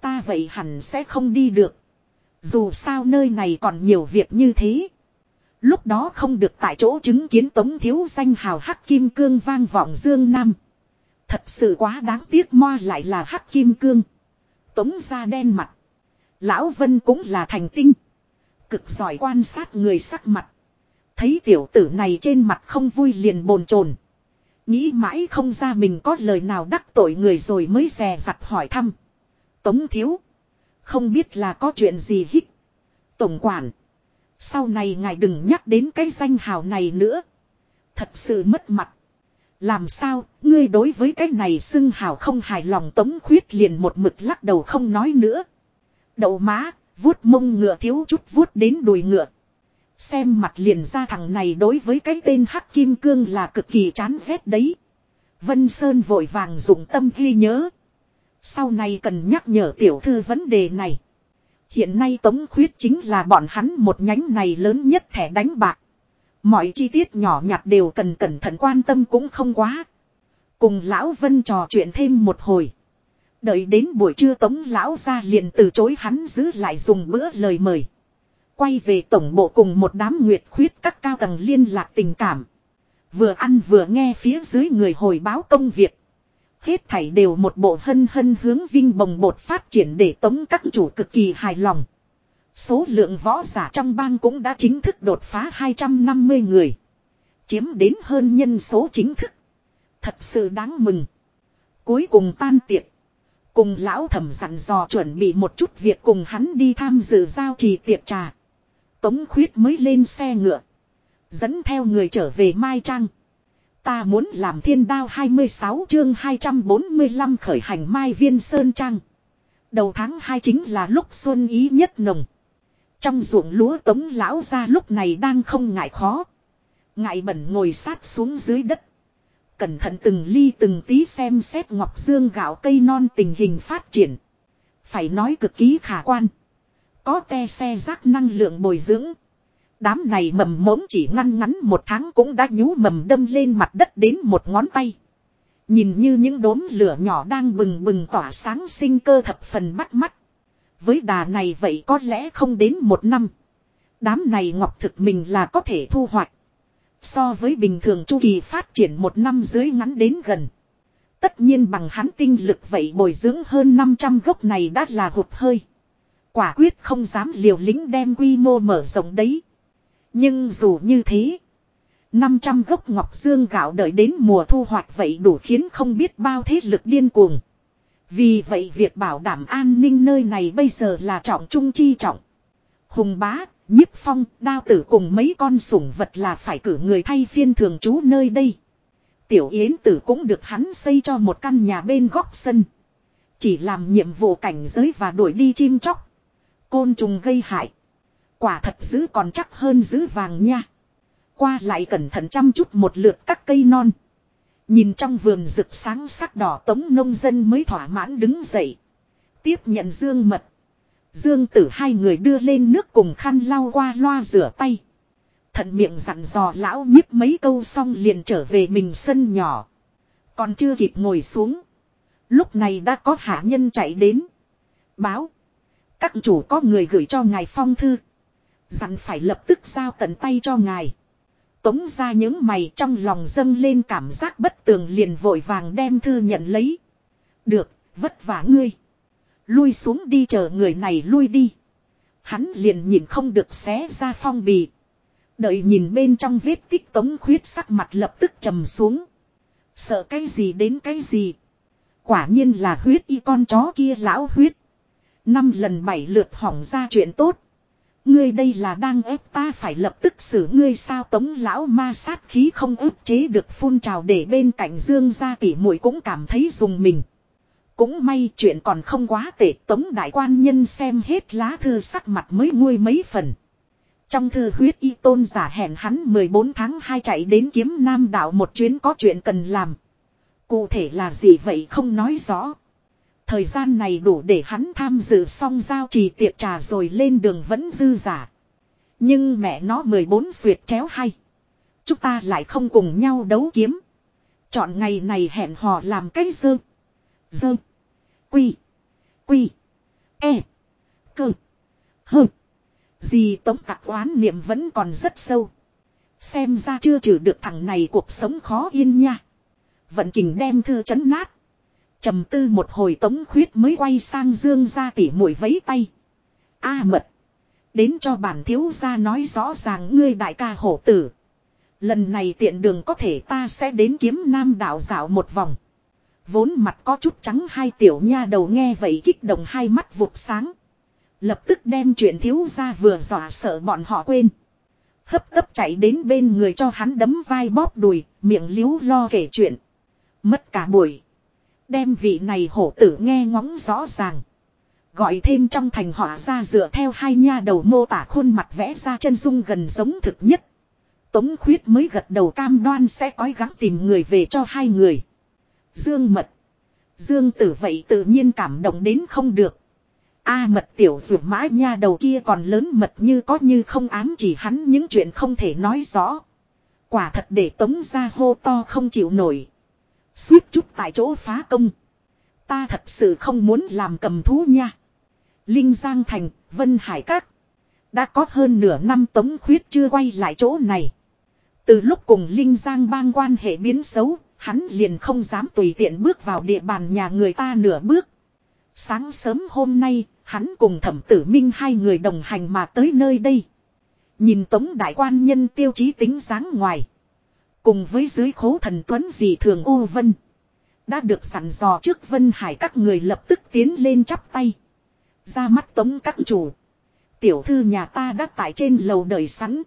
Ta vậy hẳn sẽ không đi được. Dù sao nơi này còn nhiều việc như thế. Lúc đó không được tại chỗ chứng kiến tống thiếu danh hào hắc kim cương vang vọng dương nam. Thật sự quá đáng tiếc moa lại là hắc kim cương. Tống ra đen mặt. Lão Vân cũng là thành tinh. Cực giỏi quan sát người sắc mặt. Thấy tiểu tử này trên mặt không vui liền bồn chồn Nghĩ mãi không ra mình có lời nào đắc tội người rồi mới dè dặt hỏi thăm. Tống thiếu. Không biết là có chuyện gì hít. Tổng quản. Sau này ngài đừng nhắc đến cái danh hào này nữa. Thật sự mất mặt. Làm sao, ngươi đối với cái này xưng hào không hài lòng tống khuyết liền một mực lắc đầu không nói nữa. Đậu má, vuốt mông ngựa thiếu chút vuốt đến đùi ngựa. Xem mặt liền ra thằng này đối với cái tên Hắc Kim Cương là cực kỳ chán ghét đấy. Vân Sơn vội vàng dùng tâm ghi nhớ. Sau này cần nhắc nhở tiểu thư vấn đề này. Hiện nay Tống Khuyết chính là bọn hắn một nhánh này lớn nhất thẻ đánh bạc. Mọi chi tiết nhỏ nhặt đều cần cẩn thận quan tâm cũng không quá. Cùng Lão Vân trò chuyện thêm một hồi. Đợi đến buổi trưa Tống Lão ra liền từ chối hắn giữ lại dùng bữa lời mời. Quay về tổng bộ cùng một đám nguyệt khuyết các cao tầng liên lạc tình cảm. Vừa ăn vừa nghe phía dưới người hồi báo công việc. Hết thảy đều một bộ hân hân hướng vinh bồng bột phát triển để tống các chủ cực kỳ hài lòng. Số lượng võ giả trong bang cũng đã chính thức đột phá 250 người. Chiếm đến hơn nhân số chính thức. Thật sự đáng mừng. Cuối cùng tan tiệc. Cùng lão thẩm dặn dò chuẩn bị một chút việc cùng hắn đi tham dự giao trì tiệc trà. Tống khuyết mới lên xe ngựa. Dẫn theo người trở về Mai Trang. Ta muốn làm thiên đao 26 chương 245 khởi hành Mai Viên Sơn Trang. Đầu tháng 2 chính là lúc xuân ý nhất nồng. Trong ruộng lúa tống lão ra lúc này đang không ngại khó. Ngại bẩn ngồi sát xuống dưới đất. Cẩn thận từng ly từng tí xem xét ngọc dương gạo cây non tình hình phát triển. Phải nói cực kỳ khả quan. Có te xe rác năng lượng bồi dưỡng. Đám này mầm mống chỉ ngăn ngắn một tháng cũng đã nhú mầm đâm lên mặt đất đến một ngón tay. Nhìn như những đốm lửa nhỏ đang bừng bừng tỏa sáng sinh cơ thập phần bắt mắt. Với đà này vậy có lẽ không đến một năm. Đám này ngọc thực mình là có thể thu hoạch. So với bình thường chu kỳ phát triển một năm dưới ngắn đến gần. Tất nhiên bằng hắn tinh lực vậy bồi dưỡng hơn 500 gốc này đã là hụt hơi. Quả quyết không dám liều lĩnh đem quy mô mở rộng đấy. Nhưng dù như thế. 500 gốc ngọc dương gạo đợi đến mùa thu hoạch vậy đủ khiến không biết bao thế lực điên cuồng. Vì vậy việc bảo đảm an ninh nơi này bây giờ là trọng trung chi trọng. Hùng bá, nhiếp phong, đao tử cùng mấy con sủng vật là phải cử người thay phiên thường trú nơi đây. Tiểu Yến tử cũng được hắn xây cho một căn nhà bên góc sân. Chỉ làm nhiệm vụ cảnh giới và đuổi đi chim chóc. Côn trùng gây hại. Quả thật giữ còn chắc hơn giữ vàng nha. Qua lại cẩn thận chăm chút một lượt các cây non. Nhìn trong vườn rực sáng sắc đỏ tống nông dân mới thỏa mãn đứng dậy. Tiếp nhận dương mật. Dương tử hai người đưa lên nước cùng khăn lau qua loa rửa tay. Thận miệng dặn dò lão nhiếp mấy câu xong liền trở về mình sân nhỏ. Còn chưa kịp ngồi xuống. Lúc này đã có hạ nhân chạy đến. Báo. Các chủ có người gửi cho ngài phong thư. Dặn phải lập tức giao tận tay cho ngài. Tống ra những mày trong lòng dâng lên cảm giác bất tường liền vội vàng đem thư nhận lấy. Được, vất vả ngươi. Lui xuống đi chờ người này lui đi. Hắn liền nhìn không được xé ra phong bì. Đợi nhìn bên trong vết tích tống khuyết sắc mặt lập tức trầm xuống. Sợ cái gì đến cái gì. Quả nhiên là huyết y con chó kia lão huyết. Năm lần bảy lượt hỏng ra chuyện tốt. Ngươi đây là đang ép ta phải lập tức xử ngươi sao tống lão ma sát khí không ức chế được phun trào để bên cạnh dương gia tỉ muội cũng cảm thấy dùng mình. Cũng may chuyện còn không quá tệ, tống đại quan nhân xem hết lá thư sắc mặt mới nguôi mấy phần. Trong thư huyết y tôn giả hẹn hắn 14 tháng 2 chạy đến kiếm nam đảo một chuyến có chuyện cần làm. Cụ thể là gì vậy không nói rõ. Thời gian này đủ để hắn tham dự xong giao trì tiệc trà rồi lên đường vẫn dư giả. Nhưng mẹ nó 14 suyệt chéo hay. Chúng ta lại không cùng nhau đấu kiếm. Chọn ngày này hẹn hò làm cái dơ. Dơ. Quy. Quy. E. Cơ. Hơ. Gì tống tạc oán niệm vẫn còn rất sâu. Xem ra chưa trừ được thằng này cuộc sống khó yên nha. Vận kình đem thư chấn nát trầm tư một hồi tống khuyết mới quay sang dương ra tỉ mũi vấy tay. A mật, đến cho bản thiếu gia nói rõ ràng ngươi đại ca hổ tử. Lần này tiện đường có thể ta sẽ đến kiếm nam đảo dạo một vòng. Vốn mặt có chút trắng hai tiểu nha đầu nghe vậy kích động hai mắt vụt sáng. Lập tức đem chuyện thiếu gia vừa dọa sợ bọn họ quên. Hấp tấp chạy đến bên người cho hắn đấm vai bóp đùi, miệng liếu lo kể chuyện. Mất cả buổi. Đem vị này hổ tử nghe ngóng rõ ràng. Gọi thêm trong thành họa ra dựa theo hai nha đầu mô tả khuôn mặt vẽ ra chân dung gần giống thực nhất. Tống khuyết mới gật đầu cam đoan sẽ cói gắng tìm người về cho hai người. Dương mật. Dương tử vậy tự nhiên cảm động đến không được. A mật tiểu ruột mã nha đầu kia còn lớn mật như có như không ám chỉ hắn những chuyện không thể nói rõ. Quả thật để tống ra hô to không chịu nổi. Suýt chút tại chỗ phá công. Ta thật sự không muốn làm cầm thú nha. Linh Giang Thành, Vân Hải Các. Đã có hơn nửa năm Tống Khuyết chưa quay lại chỗ này. Từ lúc cùng Linh Giang bang quan hệ biến xấu, hắn liền không dám tùy tiện bước vào địa bàn nhà người ta nửa bước. Sáng sớm hôm nay, hắn cùng thẩm tử minh hai người đồng hành mà tới nơi đây. Nhìn Tống Đại quan nhân tiêu chí tính dáng ngoài. Cùng với dưới khố thần tuấn dị thường ô vân. Đã được sẵn dò trước Vân Hải các người lập tức tiến lên chắp tay. Ra mắt tống các chủ. Tiểu thư nhà ta đã tại trên lầu đời sẵn.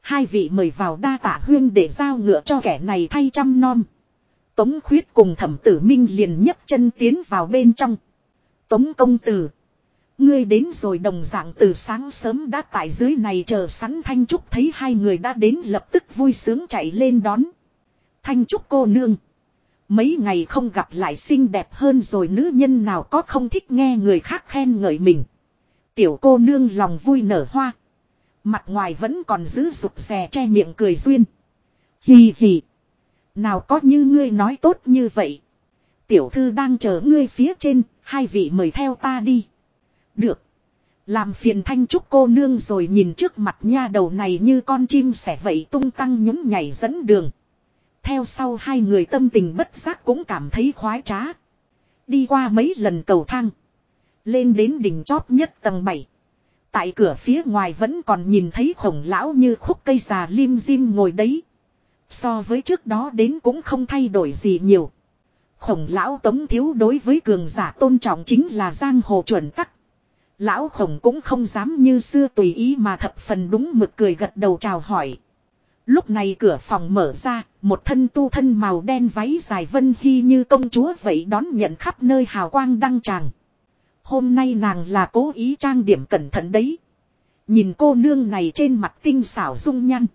Hai vị mời vào đa tả huyên để giao ngựa cho kẻ này thay trăm non. Tống khuyết cùng thẩm tử minh liền nhấc chân tiến vào bên trong. Tống công tử. Ngươi đến rồi đồng dạng từ sáng sớm đã tại dưới này chờ sẵn Thanh Trúc thấy hai người đã đến lập tức vui sướng chạy lên đón. Thanh Trúc cô nương. Mấy ngày không gặp lại xinh đẹp hơn rồi nữ nhân nào có không thích nghe người khác khen ngợi mình. Tiểu cô nương lòng vui nở hoa. Mặt ngoài vẫn còn giữ rụt rè che miệng cười duyên. Hì hì. Nào có như ngươi nói tốt như vậy. Tiểu thư đang chờ ngươi phía trên, hai vị mời theo ta đi. Được. Làm phiền thanh trúc cô nương rồi nhìn trước mặt nha đầu này như con chim sẻ vậy tung tăng nhún nhảy dẫn đường. Theo sau hai người tâm tình bất giác cũng cảm thấy khoái trá. Đi qua mấy lần cầu thang. Lên đến đỉnh chóp nhất tầng 7. Tại cửa phía ngoài vẫn còn nhìn thấy khổng lão như khúc cây già lim dim ngồi đấy. So với trước đó đến cũng không thay đổi gì nhiều. Khổng lão tống thiếu đối với cường giả tôn trọng chính là giang hồ chuẩn tắc. Lão khổng cũng không dám như xưa tùy ý mà thập phần đúng mực cười gật đầu chào hỏi. Lúc này cửa phòng mở ra, một thân tu thân màu đen váy dài vân hy như công chúa vậy đón nhận khắp nơi hào quang đăng tràng. Hôm nay nàng là cố ý trang điểm cẩn thận đấy. Nhìn cô nương này trên mặt tinh xảo dung nhăn.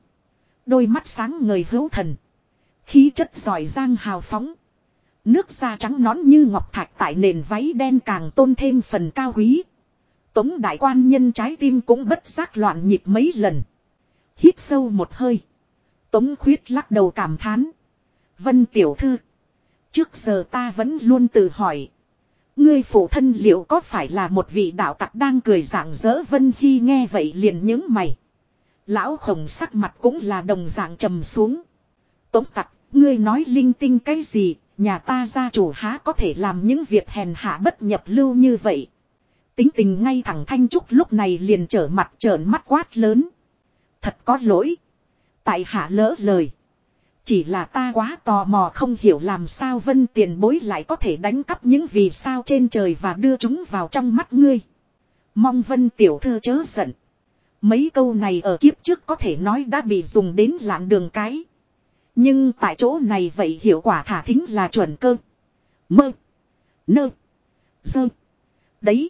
Đôi mắt sáng người hữu thần. Khí chất giỏi giang hào phóng. Nước da trắng nón như ngọc thạch tại nền váy đen càng tôn thêm phần cao quý. Tống đại quan nhân trái tim cũng bất giác loạn nhịp mấy lần. Hít sâu một hơi. Tống khuyết lắc đầu cảm thán. Vân tiểu thư. Trước giờ ta vẫn luôn tự hỏi. Ngươi phụ thân liệu có phải là một vị đạo tặc đang cười dạng dỡ Vân Hy nghe vậy liền những mày. Lão khổng sắc mặt cũng là đồng dạng trầm xuống. Tống tặc, ngươi nói linh tinh cái gì, nhà ta gia chủ há có thể làm những việc hèn hạ bất nhập lưu như vậy. Tính tình ngay thẳng Thanh Trúc lúc này liền trở mặt trợn mắt quát lớn. Thật có lỗi. Tại hạ lỡ lời. Chỉ là ta quá tò mò không hiểu làm sao vân tiền bối lại có thể đánh cắp những vì sao trên trời và đưa chúng vào trong mắt ngươi. Mong vân tiểu thư chớ giận. Mấy câu này ở kiếp trước có thể nói đã bị dùng đến lạn đường cái. Nhưng tại chỗ này vậy hiệu quả thả thính là chuẩn cơ. Mơ. Nơ. Dơ. Đấy.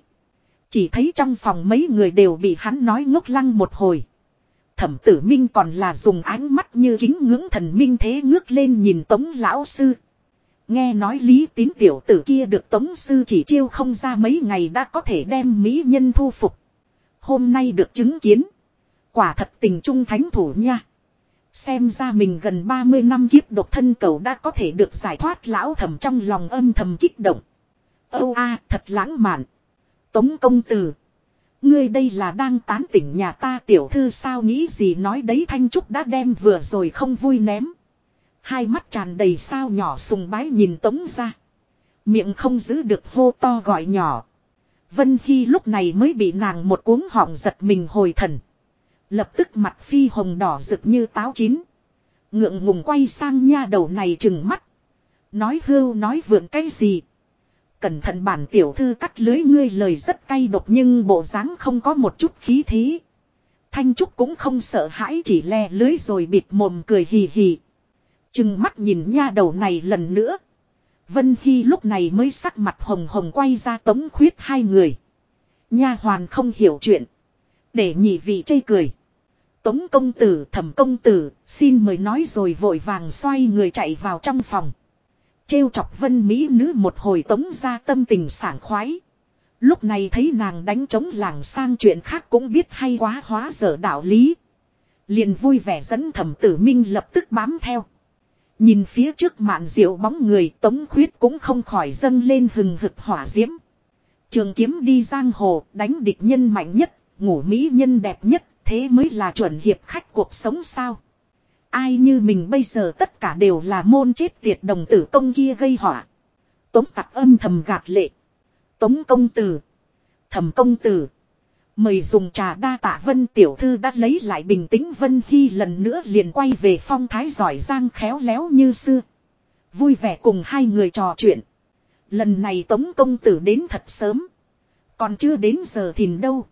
Chỉ thấy trong phòng mấy người đều bị hắn nói ngốc lăng một hồi. Thẩm tử minh còn là dùng ánh mắt như kính ngưỡng thần minh thế ngước lên nhìn tống lão sư. Nghe nói lý tín tiểu tử kia được tống sư chỉ chiêu không ra mấy ngày đã có thể đem mỹ nhân thu phục. Hôm nay được chứng kiến. Quả thật tình trung thánh thủ nha. Xem ra mình gần 30 năm kiếp độc thân cầu đã có thể được giải thoát lão thầm trong lòng âm thầm kích động. Âu a, thật lãng mạn. Tống công tử. Ngươi đây là đang tán tỉnh nhà ta tiểu thư sao nghĩ gì nói đấy Thanh Trúc đã đem vừa rồi không vui ném. Hai mắt tràn đầy sao nhỏ sùng bái nhìn tống ra. Miệng không giữ được hô to gọi nhỏ. Vân Hy lúc này mới bị nàng một cuống họng giật mình hồi thần. Lập tức mặt phi hồng đỏ rực như táo chín. Ngượng ngùng quay sang nha đầu này chừng mắt. Nói hưu nói vượn cái gì. Cẩn thận bản tiểu thư cắt lưới ngươi lời rất cay độc nhưng bộ dáng không có một chút khí thế. Thanh Trúc cũng không sợ hãi chỉ le lưới rồi bịt mồm cười hì hì. Chừng mắt nhìn nha đầu này lần nữa. Vân Hy lúc này mới sắc mặt hồng hồng quay ra tống khuyết hai người. Nha hoàn không hiểu chuyện. Để nhị vị chây cười. Tống công tử, thẩm công tử, xin mời nói rồi vội vàng xoay người chạy vào trong phòng. Trêu chọc vân mỹ nữ một hồi tống ra tâm tình sảng khoái. Lúc này thấy nàng đánh trống làng sang chuyện khác cũng biết hay quá hóa dở đạo lý. Liền vui vẻ dẫn thẩm tử minh lập tức bám theo. Nhìn phía trước mạn diệu bóng người tống khuyết cũng không khỏi dâng lên hừng hực hỏa diễm. Trường kiếm đi giang hồ đánh địch nhân mạnh nhất, ngủ mỹ nhân đẹp nhất, thế mới là chuẩn hiệp khách cuộc sống sao. Ai như mình bây giờ tất cả đều là môn chết tiệt đồng tử công kia gây họa. Tống tặc âm thầm gạt lệ. Tống công tử. Thầm công tử. Mời dùng trà đa tạ Vân Tiểu Thư đã lấy lại bình tĩnh Vân Hy lần nữa liền quay về phong thái giỏi giang khéo léo như xưa. Vui vẻ cùng hai người trò chuyện. Lần này Tống Công Tử đến thật sớm. Còn chưa đến giờ thìn đâu.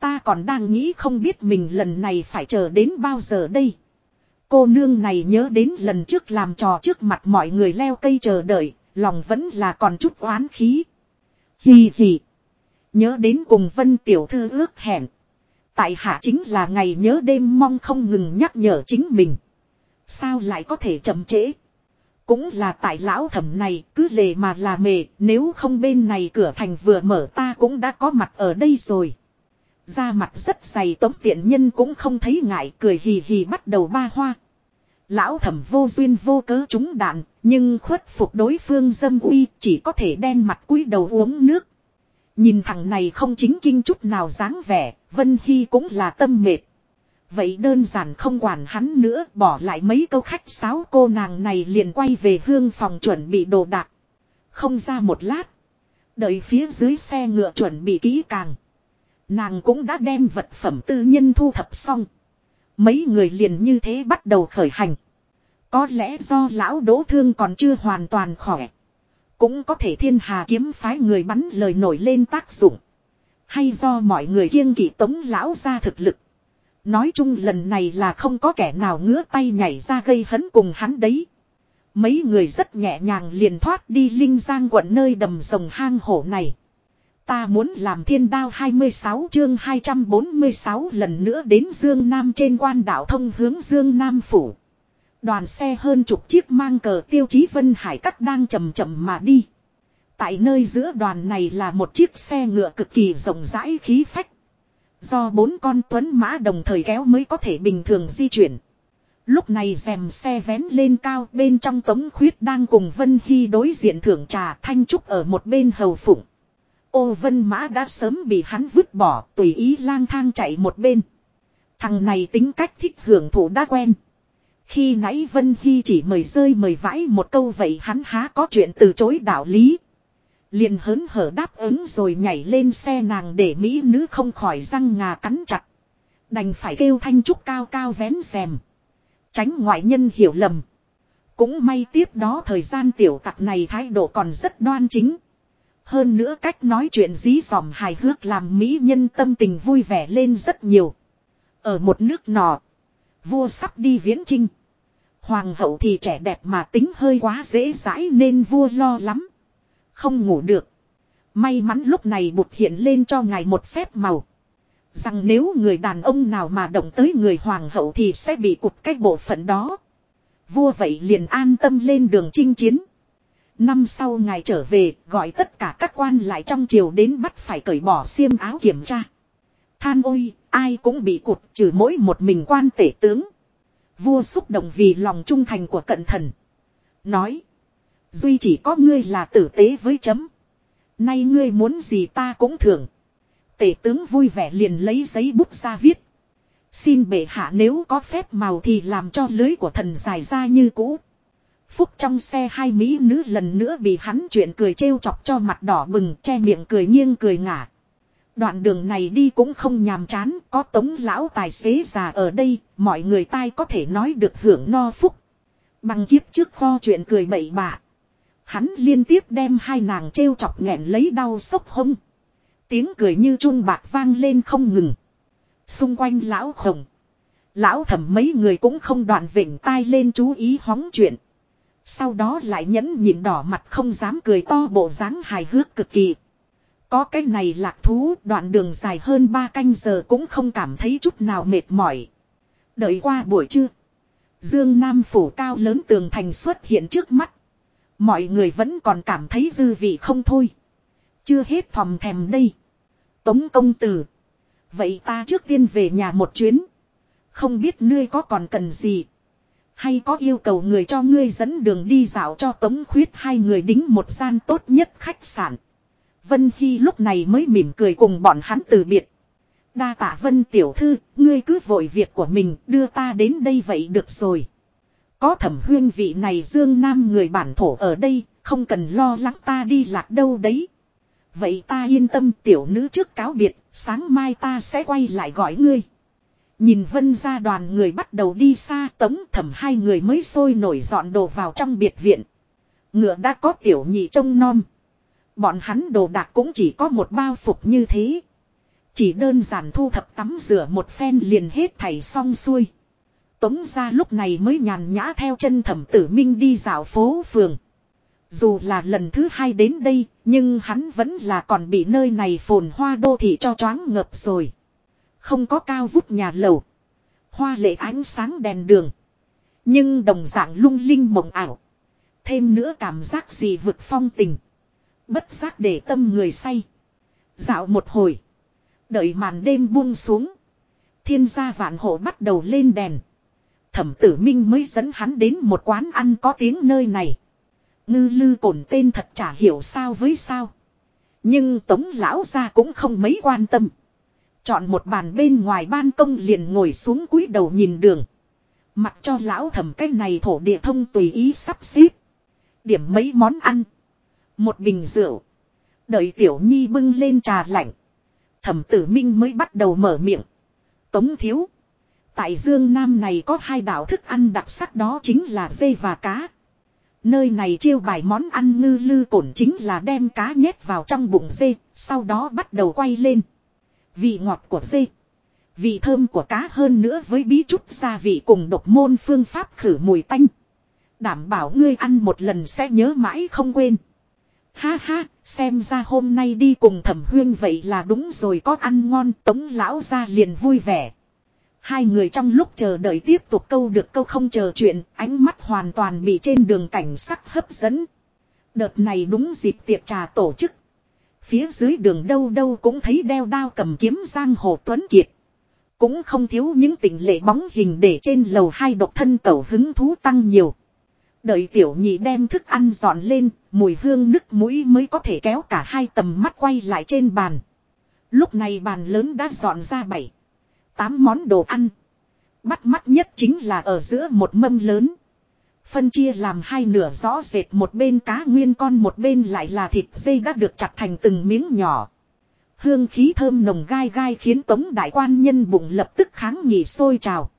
Ta còn đang nghĩ không biết mình lần này phải chờ đến bao giờ đây. Cô nương này nhớ đến lần trước làm trò trước mặt mọi người leo cây chờ đợi, lòng vẫn là còn chút oán khí. Hì hì. Nhớ đến cùng Vân Tiểu Thư ước hẹn. Tại hạ chính là ngày nhớ đêm mong không ngừng nhắc nhở chính mình. Sao lại có thể chậm trễ. Cũng là tại lão thẩm này cứ lề mà là mề nếu không bên này cửa thành vừa mở ta cũng đã có mặt ở đây rồi. Da mặt rất dày tống tiện nhân cũng không thấy ngại cười hì hì bắt đầu ba hoa. Lão thẩm vô duyên vô cớ trúng đạn nhưng khuất phục đối phương dâm uy chỉ có thể đen mặt cúi đầu uống nước. Nhìn thằng này không chính kinh chút nào dáng vẻ, Vân Hy cũng là tâm mệt. Vậy đơn giản không quản hắn nữa, bỏ lại mấy câu khách sáo cô nàng này liền quay về hương phòng chuẩn bị đồ đạc. Không ra một lát. Đợi phía dưới xe ngựa chuẩn bị kỹ càng. Nàng cũng đã đem vật phẩm tư nhân thu thập xong. Mấy người liền như thế bắt đầu khởi hành. Có lẽ do lão đỗ thương còn chưa hoàn toàn khỏe. Cũng có thể thiên hà kiếm phái người bắn lời nổi lên tác dụng. Hay do mọi người kiêng kỵ tống lão ra thực lực. Nói chung lần này là không có kẻ nào ngứa tay nhảy ra gây hấn cùng hắn đấy. Mấy người rất nhẹ nhàng liền thoát đi Linh Giang quận nơi đầm rồng hang hổ này. Ta muốn làm thiên đao 26 chương 246 lần nữa đến Dương Nam trên quan đảo thông hướng Dương Nam Phủ. Đoàn xe hơn chục chiếc mang cờ tiêu chí Vân Hải Cắt đang chậm chậm mà đi. Tại nơi giữa đoàn này là một chiếc xe ngựa cực kỳ rộng rãi khí phách. Do bốn con tuấn mã đồng thời kéo mới có thể bình thường di chuyển. Lúc này rèm xe vén lên cao bên trong tống khuyết đang cùng Vân Hy đối diện thưởng trà thanh trúc ở một bên hầu phụng. Ô Vân Mã đã sớm bị hắn vứt bỏ, tùy ý lang thang chạy một bên. Thằng này tính cách thích hưởng thụ đã quen. Khi nãy Vân Hy chỉ mời rơi mời vãi một câu vậy hắn há có chuyện từ chối đạo lý. Liền hớn hở đáp ứng rồi nhảy lên xe nàng để mỹ nữ không khỏi răng ngà cắn chặt. Đành phải kêu thanh trúc cao cao vén xèm. Tránh ngoại nhân hiểu lầm. Cũng may tiếp đó thời gian tiểu tặc này thái độ còn rất đoan chính. Hơn nữa cách nói chuyện dí dòm hài hước làm mỹ nhân tâm tình vui vẻ lên rất nhiều. Ở một nước nọ. Vua sắp đi viễn trinh. Hoàng hậu thì trẻ đẹp mà tính hơi quá dễ dãi nên vua lo lắm. Không ngủ được. May mắn lúc này bụt hiện lên cho ngài một phép màu. Rằng nếu người đàn ông nào mà động tới người hoàng hậu thì sẽ bị cụt cách bộ phận đó. Vua vậy liền an tâm lên đường chinh chiến. Năm sau ngài trở về gọi tất cả các quan lại trong triều đến bắt phải cởi bỏ xiêm áo kiểm tra. Than ôi, ai cũng bị cụt trừ mỗi một mình quan tể tướng. Vua xúc động vì lòng trung thành của cận thần. Nói. Duy chỉ có ngươi là tử tế với chấm. Nay ngươi muốn gì ta cũng thưởng. Tể tướng vui vẻ liền lấy giấy bút ra viết. Xin bệ hạ nếu có phép màu thì làm cho lưới của thần dài ra như cũ. Phúc trong xe hai mỹ nữ lần nữa bị hắn chuyện cười trêu chọc cho mặt đỏ bừng che miệng cười nghiêng cười ngả. Đoạn đường này đi cũng không nhàm chán, có tống lão tài xế già ở đây, mọi người tai có thể nói được hưởng no phúc. Bằng kiếp trước kho chuyện cười bậy bạ. Hắn liên tiếp đem hai nàng trêu chọc nghẹn lấy đau sốc hông. Tiếng cười như chun bạc vang lên không ngừng. Xung quanh lão khổng. Lão thẩm mấy người cũng không đoạn vịnh tai lên chú ý hóng chuyện. Sau đó lại nhẫn nhịn đỏ mặt không dám cười to bộ dáng hài hước cực kỳ. Có cái này lạc thú, đoạn đường dài hơn 3 canh giờ cũng không cảm thấy chút nào mệt mỏi. Đợi qua buổi trưa. Dương Nam phủ cao lớn tường thành xuất hiện trước mắt. Mọi người vẫn còn cảm thấy dư vị không thôi. Chưa hết thòm thèm đây. Tống công tử. Vậy ta trước tiên về nhà một chuyến. Không biết ngươi có còn cần gì. Hay có yêu cầu người cho ngươi dẫn đường đi dạo cho tống khuyết hai người đính một gian tốt nhất khách sạn. Vân Hy lúc này mới mỉm cười cùng bọn hắn từ biệt. Đa tạ Vân tiểu thư, ngươi cứ vội việc của mình đưa ta đến đây vậy được rồi. Có thẩm huyên vị này dương nam người bản thổ ở đây, không cần lo lắng ta đi lạc đâu đấy. Vậy ta yên tâm tiểu nữ trước cáo biệt, sáng mai ta sẽ quay lại gọi ngươi. Nhìn vân ra đoàn người bắt đầu đi xa tống thẩm hai người mới sôi nổi dọn đồ vào trong biệt viện. Ngựa đã có tiểu nhị trông non. Bọn hắn đồ đạc cũng chỉ có một bao phục như thế. Chỉ đơn giản thu thập tắm rửa một phen liền hết thảy xong xuôi. Tống ra lúc này mới nhàn nhã theo chân thẩm tử minh đi dạo phố phường. Dù là lần thứ hai đến đây, nhưng hắn vẫn là còn bị nơi này phồn hoa đô thị cho choáng ngợp rồi. Không có cao vút nhà lầu. Hoa lệ ánh sáng đèn đường. Nhưng đồng dạng lung linh mộng ảo. Thêm nữa cảm giác gì vực phong tình. Bất giác để tâm người say. Dạo một hồi. Đợi màn đêm buông xuống. Thiên gia vạn hộ bắt đầu lên đèn. Thẩm tử minh mới dẫn hắn đến một quán ăn có tiếng nơi này. Ngư lư cổn tên thật chả hiểu sao với sao. Nhưng tống lão gia cũng không mấy quan tâm. Chọn một bàn bên ngoài ban công liền ngồi xuống cúi đầu nhìn đường. Mặc cho lão thẩm cái này thổ địa thông tùy ý sắp xếp. Điểm mấy món ăn. Một bình rượu. Đợi tiểu nhi bưng lên trà lạnh. Thẩm tử minh mới bắt đầu mở miệng. Tống thiếu. Tại Dương Nam này có hai đạo thức ăn đặc sắc đó chính là dê và cá. Nơi này chiêu bài món ăn ngư lư cổn chính là đem cá nhét vào trong bụng dê, sau đó bắt đầu quay lên. Vị ngọt của dê. Vị thơm của cá hơn nữa với bí chút gia vị cùng độc môn phương pháp khử mùi tanh. Đảm bảo ngươi ăn một lần sẽ nhớ mãi không quên. Ha ha, xem ra hôm nay đi cùng thẩm huyên vậy là đúng rồi có ăn ngon tống lão ra liền vui vẻ. Hai người trong lúc chờ đợi tiếp tục câu được câu không chờ chuyện, ánh mắt hoàn toàn bị trên đường cảnh sắc hấp dẫn. Đợt này đúng dịp tiệc trà tổ chức. Phía dưới đường đâu đâu cũng thấy đeo đao cầm kiếm giang hồ tuấn kiệt. Cũng không thiếu những tình lệ bóng hình để trên lầu hai độc thân cầu hứng thú tăng nhiều. Đợi tiểu nhị đem thức ăn dọn lên, mùi hương nức mũi mới có thể kéo cả hai tầm mắt quay lại trên bàn. Lúc này bàn lớn đã dọn ra bảy, tám món đồ ăn. Bắt mắt nhất chính là ở giữa một mâm lớn. Phân chia làm hai nửa rõ rệt một bên cá nguyên con một bên lại là thịt dây đã được chặt thành từng miếng nhỏ. Hương khí thơm nồng gai gai khiến tống đại quan nhân bụng lập tức kháng nghị sôi trào.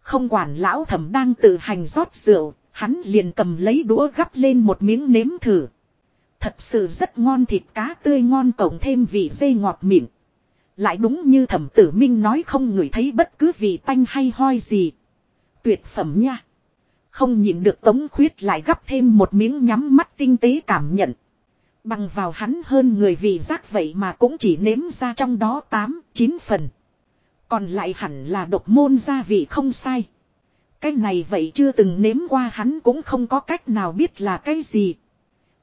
Không quản lão thẩm đang tự hành rót rượu, hắn liền cầm lấy đũa gắp lên một miếng nếm thử. Thật sự rất ngon thịt cá tươi ngon cộng thêm vị dây ngọt mịn. Lại đúng như thẩm tử minh nói không ngửi thấy bất cứ vị tanh hay hoi gì. Tuyệt phẩm nha. Không nhịn được tống khuyết lại gắp thêm một miếng nhắm mắt tinh tế cảm nhận. Bằng vào hắn hơn người vì giác vậy mà cũng chỉ nếm ra trong đó 8, 9 phần. Còn lại hẳn là độc môn gia vị không sai. Cái này vậy chưa từng nếm qua hắn cũng không có cách nào biết là cái gì.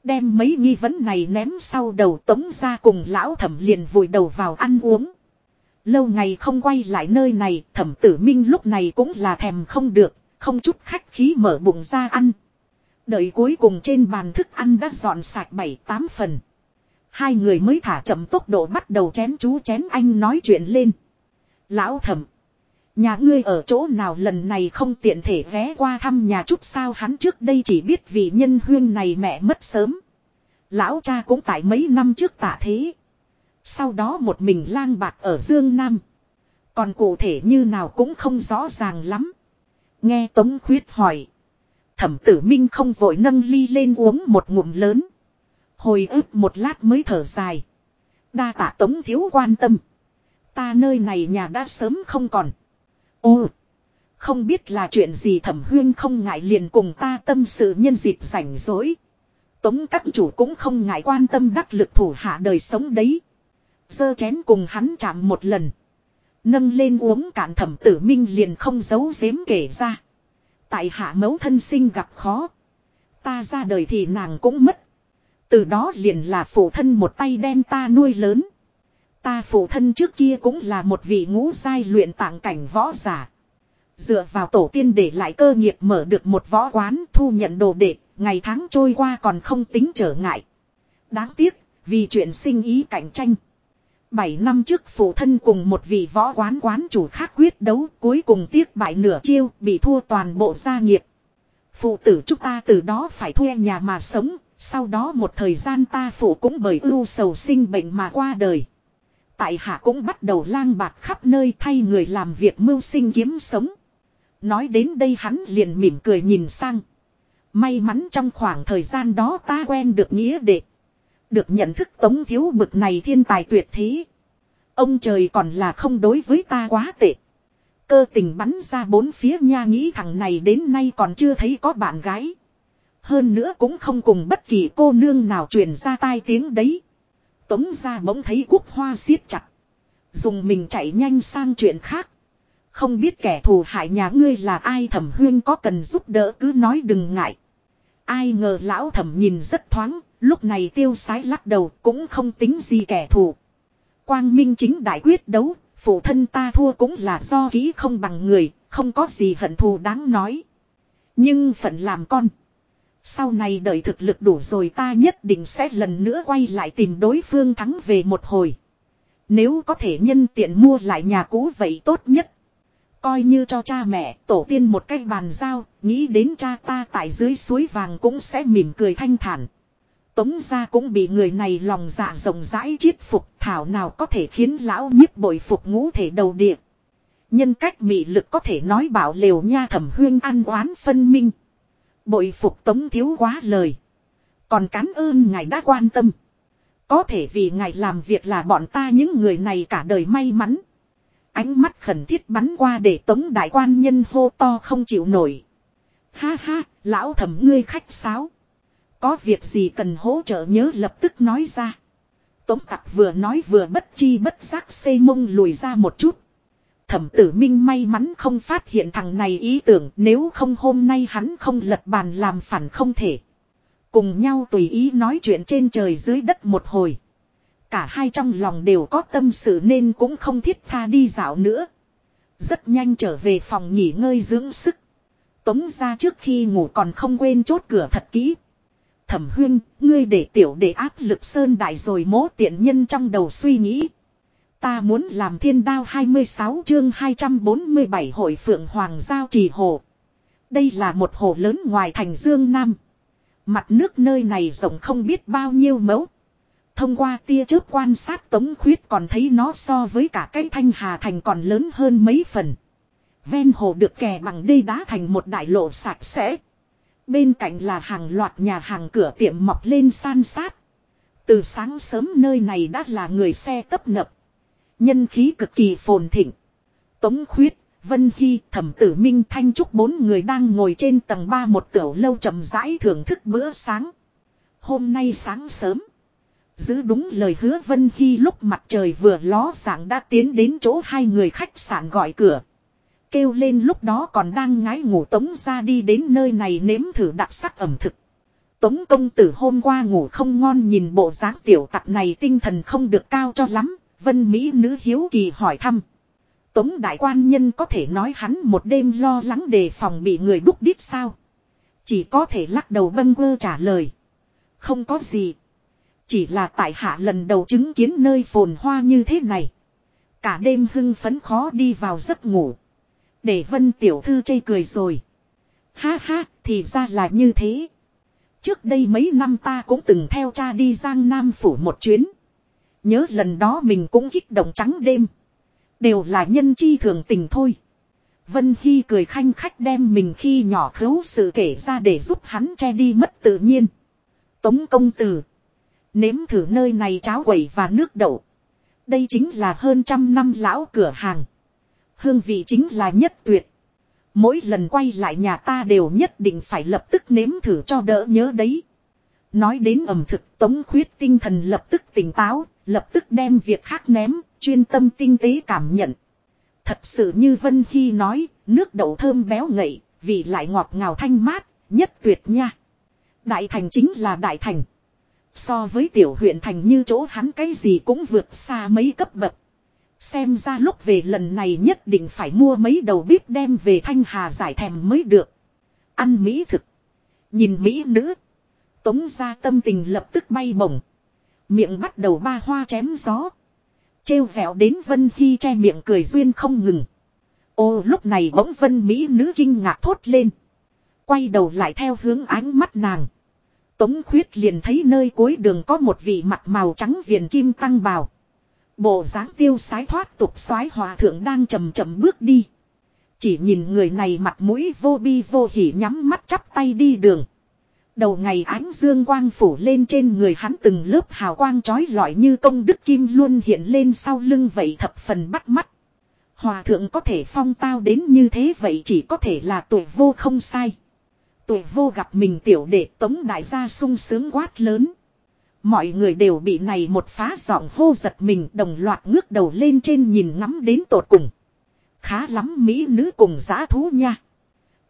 Đem mấy nghi vấn này ném sau đầu tống ra cùng lão thẩm liền vùi đầu vào ăn uống. Lâu ngày không quay lại nơi này thẩm tử minh lúc này cũng là thèm không được, không chút khách khí mở bụng ra ăn. Đợi cuối cùng trên bàn thức ăn đã dọn sạch bảy, tám phần. Hai người mới thả chậm tốc độ bắt đầu chén chú chén anh nói chuyện lên. Lão thẩm. Nhà ngươi ở chỗ nào lần này không tiện thể ghé qua thăm nhà chút sao hắn trước đây chỉ biết vì nhân huyên này mẹ mất sớm. Lão cha cũng tại mấy năm trước tả thế. Sau đó một mình lang bạc ở Dương Nam. Còn cụ thể như nào cũng không rõ ràng lắm. Nghe Tống Khuyết hỏi. Thẩm tử minh không vội nâng ly lên uống một ngụm lớn. Hồi ức một lát mới thở dài. Đa tạ Tống thiếu quan tâm. Ta nơi này nhà đã sớm không còn. Ô! Không biết là chuyện gì thẩm huyên không ngại liền cùng ta tâm sự nhân dịp rảnh rỗi. Tống các chủ cũng không ngại quan tâm đắc lực thủ hạ đời sống đấy. Dơ chén cùng hắn chạm một lần. Nâng lên uống cạn thẩm tử minh liền không giấu giếm kể ra. Tại hạ mẫu thân sinh gặp khó. Ta ra đời thì nàng cũng mất. Từ đó liền là phụ thân một tay đem ta nuôi lớn. Ta phụ thân trước kia cũng là một vị ngũ giai luyện tạng cảnh võ giả. Dựa vào tổ tiên để lại cơ nghiệp mở được một võ quán thu nhận đồ đệ, ngày tháng trôi qua còn không tính trở ngại. Đáng tiếc, vì chuyện sinh ý cạnh tranh. Bảy năm trước phụ thân cùng một vị võ quán quán chủ khác quyết đấu cuối cùng tiếc bại nửa chiêu bị thua toàn bộ gia nghiệp. Phụ tử chúng ta từ đó phải thuê nhà mà sống, sau đó một thời gian ta phụ cũng bởi ưu sầu sinh bệnh mà qua đời. Tại hạ cũng bắt đầu lang bạc khắp nơi thay người làm việc mưu sinh kiếm sống. Nói đến đây hắn liền mỉm cười nhìn sang. May mắn trong khoảng thời gian đó ta quen được nghĩa đệ. Được nhận thức tống thiếu bực này thiên tài tuyệt thế. Ông trời còn là không đối với ta quá tệ. Cơ tình bắn ra bốn phía nha nghĩ thằng này đến nay còn chưa thấy có bạn gái. Hơn nữa cũng không cùng bất kỳ cô nương nào truyền ra tai tiếng đấy. Tống ra bỗng thấy quốc hoa siết chặt. Dùng mình chạy nhanh sang chuyện khác. Không biết kẻ thù hại nhà ngươi là ai thẩm huyên có cần giúp đỡ cứ nói đừng ngại. Ai ngờ lão thẩm nhìn rất thoáng, lúc này tiêu sái lắc đầu cũng không tính gì kẻ thù. Quang minh chính đại quyết đấu, phụ thân ta thua cũng là do kỹ không bằng người, không có gì hận thù đáng nói. Nhưng phận làm con. Sau này đợi thực lực đủ rồi ta nhất định sẽ lần nữa quay lại tìm đối phương thắng về một hồi. Nếu có thể nhân tiện mua lại nhà cũ vậy tốt nhất. Coi như cho cha mẹ tổ tiên một cách bàn giao, nghĩ đến cha ta tại dưới suối vàng cũng sẽ mỉm cười thanh thản. Tống gia cũng bị người này lòng dạ rộng rãi chiết phục thảo nào có thể khiến lão nhiếp bội phục ngũ thể đầu địa. Nhân cách mị lực có thể nói bảo liều nha thẩm huyên ăn oán phân minh. Bội phục tống thiếu quá lời. Còn cán ơn ngài đã quan tâm. Có thể vì ngài làm việc là bọn ta những người này cả đời may mắn. Ánh mắt khẩn thiết bắn qua để tống đại quan nhân hô to không chịu nổi. Ha ha, lão thẩm ngươi khách sáo. Có việc gì cần hỗ trợ nhớ lập tức nói ra. Tống tặc vừa nói vừa bất chi bất giác xây mông lùi ra một chút. Thẩm tử minh may mắn không phát hiện thằng này ý tưởng, nếu không hôm nay hắn không lật bàn làm phản không thể. Cùng nhau tùy ý nói chuyện trên trời dưới đất một hồi. Cả hai trong lòng đều có tâm sự nên cũng không thiết tha đi dạo nữa. Rất nhanh trở về phòng nghỉ ngơi dưỡng sức. Tống ra trước khi ngủ còn không quên chốt cửa thật kỹ. Thẩm huyên, ngươi để tiểu để áp lực sơn đại rồi mố tiện nhân trong đầu suy nghĩ. Ta muốn làm thiên đao 26 chương 247 hội phượng hoàng giao trì hồ. Đây là một hồ lớn ngoài thành Dương Nam. Mặt nước nơi này rộng không biết bao nhiêu mẫu. Thông qua tia chớp quan sát tống khuyết còn thấy nó so với cả cái thanh hà thành còn lớn hơn mấy phần. Ven hồ được kè bằng đê đá thành một đại lộ sạch sẽ. Bên cạnh là hàng loạt nhà hàng cửa tiệm mọc lên san sát. Từ sáng sớm nơi này đã là người xe tấp nập. Nhân khí cực kỳ phồn thịnh. Tống khuyết, Vân Hy, Thẩm Tử Minh Thanh Trúc bốn người đang ngồi trên tầng 3 một tiểu lâu chậm rãi thưởng thức bữa sáng. Hôm nay sáng sớm. Giữ đúng lời hứa Vân Hy lúc mặt trời vừa ló dạng đã tiến đến chỗ hai người khách sạn gọi cửa. Kêu lên lúc đó còn đang ngái ngủ Tống ra đi đến nơi này nếm thử đặc sắc ẩm thực. Tống công tử hôm qua ngủ không ngon nhìn bộ dáng tiểu tặc này tinh thần không được cao cho lắm. Vân Mỹ nữ hiếu kỳ hỏi thăm. Tống đại quan nhân có thể nói hắn một đêm lo lắng đề phòng bị người đúc đít sao. Chỉ có thể lắc đầu bâng quơ trả lời. Không có gì. Chỉ là tại hạ lần đầu chứng kiến nơi phồn hoa như thế này. Cả đêm hưng phấn khó đi vào giấc ngủ. Để vân tiểu thư chê cười rồi. Ha ha, thì ra là như thế. Trước đây mấy năm ta cũng từng theo cha đi Giang Nam phủ một chuyến. Nhớ lần đó mình cũng kích động trắng đêm. Đều là nhân chi thường tình thôi. Vân Hy cười khanh khách đem mình khi nhỏ khấu sự kể ra để giúp hắn che đi mất tự nhiên. Tống công tử. Nếm thử nơi này cháo quẩy và nước đậu. Đây chính là hơn trăm năm lão cửa hàng. Hương vị chính là nhất tuyệt. Mỗi lần quay lại nhà ta đều nhất định phải lập tức nếm thử cho đỡ nhớ đấy. Nói đến ẩm thực tống khuyết tinh thần lập tức tỉnh táo, lập tức đem việc khác ném, chuyên tâm tinh tế cảm nhận. Thật sự như Vân Hy nói, nước đậu thơm béo ngậy, vị lại ngọt ngào thanh mát, nhất tuyệt nha. Đại thành chính là đại thành. So với tiểu huyện thành như chỗ hắn cái gì cũng vượt xa mấy cấp bậc. Xem ra lúc về lần này nhất định phải mua mấy đầu bếp đem về thanh hà giải thèm mới được. Ăn mỹ thực. Nhìn mỹ nữ. Tống ra tâm tình lập tức bay bổng. Miệng bắt đầu ba hoa chém gió. Trêu vẹo đến Vân Hy che miệng cười duyên không ngừng. Ô, lúc này bỗng Vân Mỹ nữ kinh ngạc thốt lên. Quay đầu lại theo hướng ánh mắt nàng. Tống khuyết liền thấy nơi cuối đường có một vị mặt màu trắng viền kim tăng bào. Bộ dáng tiêu sái thoát tục soái hòa thượng đang chầm chậm bước đi. Chỉ nhìn người này mặt mũi vô bi vô hỉ nhắm mắt chắp tay đi đường. Đầu ngày ánh dương quang phủ lên trên người hắn từng lớp hào quang trói lọi như công đức kim luôn hiện lên sau lưng vậy thập phần bắt mắt. Hòa thượng có thể phong tao đến như thế vậy chỉ có thể là tuổi vô không sai. Tuổi vô gặp mình tiểu đệ tống đại gia sung sướng quát lớn. Mọi người đều bị này một phá giọng hô giật mình đồng loạt ngước đầu lên trên nhìn ngắm đến tột cùng. Khá lắm mỹ nữ cùng giã thú nha.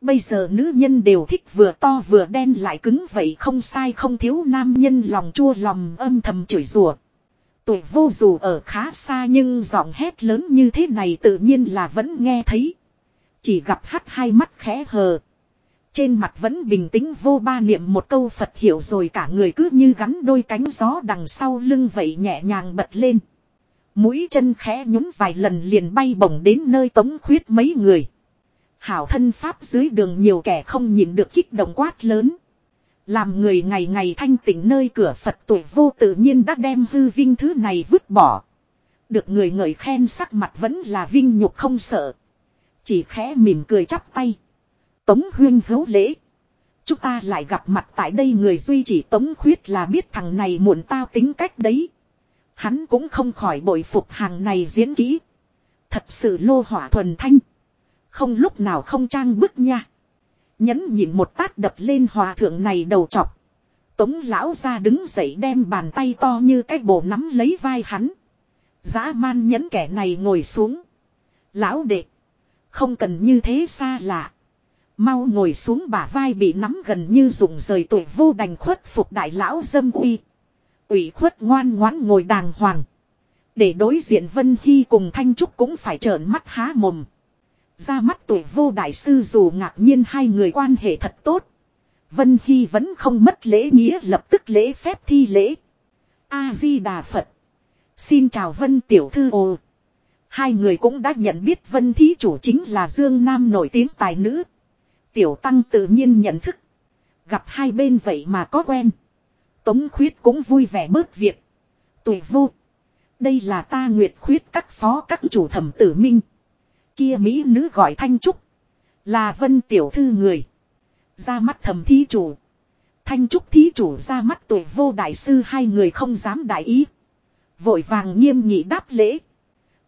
Bây giờ nữ nhân đều thích vừa to vừa đen lại cứng vậy không sai không thiếu nam nhân lòng chua lòng âm thầm chửi rủa. Tuổi vô dù ở khá xa nhưng giọng hét lớn như thế này tự nhiên là vẫn nghe thấy. Chỉ gặp hắt hai mắt khẽ hờ. Trên mặt vẫn bình tĩnh vô ba niệm một câu Phật hiểu rồi cả người cứ như gắn đôi cánh gió đằng sau lưng vậy nhẹ nhàng bật lên. Mũi chân khẽ nhún vài lần liền bay bổng đến nơi tống khuyết mấy người. Hảo thân pháp dưới đường nhiều kẻ không nhìn được kích động quát lớn. Làm người ngày ngày thanh tịnh nơi cửa Phật tuổi vô tự nhiên đã đem hư vinh thứ này vứt bỏ. Được người ngợi khen sắc mặt vẫn là vinh nhục không sợ. Chỉ khẽ mỉm cười chắp tay. Tống huyên hữu lễ. Chúng ta lại gặp mặt tại đây người duy chỉ tống khuyết là biết thằng này muộn tao tính cách đấy. Hắn cũng không khỏi bội phục hàng này diễn kỹ. Thật sự lô hỏa thuần thanh. Không lúc nào không trang bức nha. Nhấn nhìn một tát đập lên hòa thượng này đầu chọc. Tống lão ra đứng dậy đem bàn tay to như cái bộ nắm lấy vai hắn. Giá man nhấn kẻ này ngồi xuống. Lão đệ. Không cần như thế xa lạ. Mau ngồi xuống bả vai bị nắm gần như dùng rời tuổi vô đành khuất phục đại lão dâm uy. ủy khuất ngoan ngoãn ngồi đàng hoàng. Để đối diện Vân Hy cùng Thanh Trúc cũng phải trợn mắt há mồm. Ra mắt tuổi vô đại sư dù ngạc nhiên hai người quan hệ thật tốt. Vân Hy vẫn không mất lễ nghĩa lập tức lễ phép thi lễ. A-di-đà Phật. Xin chào Vân Tiểu Thư Ồ. Hai người cũng đã nhận biết Vân Thí chủ chính là Dương Nam nổi tiếng tài nữ. Tiểu Tăng tự nhiên nhận thức. Gặp hai bên vậy mà có quen. Tống khuyết cũng vui vẻ bớt việc. Tuổi vô. Đây là ta nguyệt khuyết các phó các chủ thẩm tử minh. Kia Mỹ nữ gọi Thanh Trúc. Là Vân Tiểu Thư người. Ra mắt thẩm thí chủ. Thanh Trúc thí chủ ra mắt tuổi vô đại sư hai người không dám đại ý. Vội vàng nghiêm nghị đáp lễ.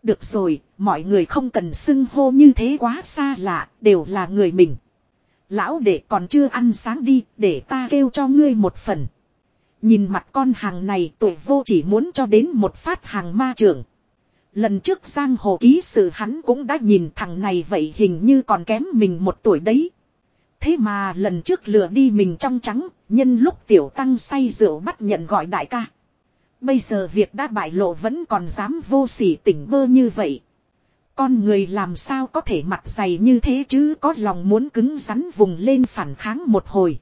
Được rồi, mọi người không cần xưng hô như thế quá xa lạ, đều là người mình. Lão đệ còn chưa ăn sáng đi, để ta kêu cho ngươi một phần. Nhìn mặt con hàng này tuổi vô chỉ muốn cho đến một phát hàng ma trưởng. Lần trước giang hồ ký sự hắn cũng đã nhìn thằng này vậy hình như còn kém mình một tuổi đấy. Thế mà lần trước lừa đi mình trong trắng, nhân lúc tiểu tăng say rượu bắt nhận gọi đại ca. Bây giờ việc đã bại lộ vẫn còn dám vô sỉ tỉnh bơ như vậy. Con người làm sao có thể mặt dày như thế chứ có lòng muốn cứng rắn vùng lên phản kháng một hồi.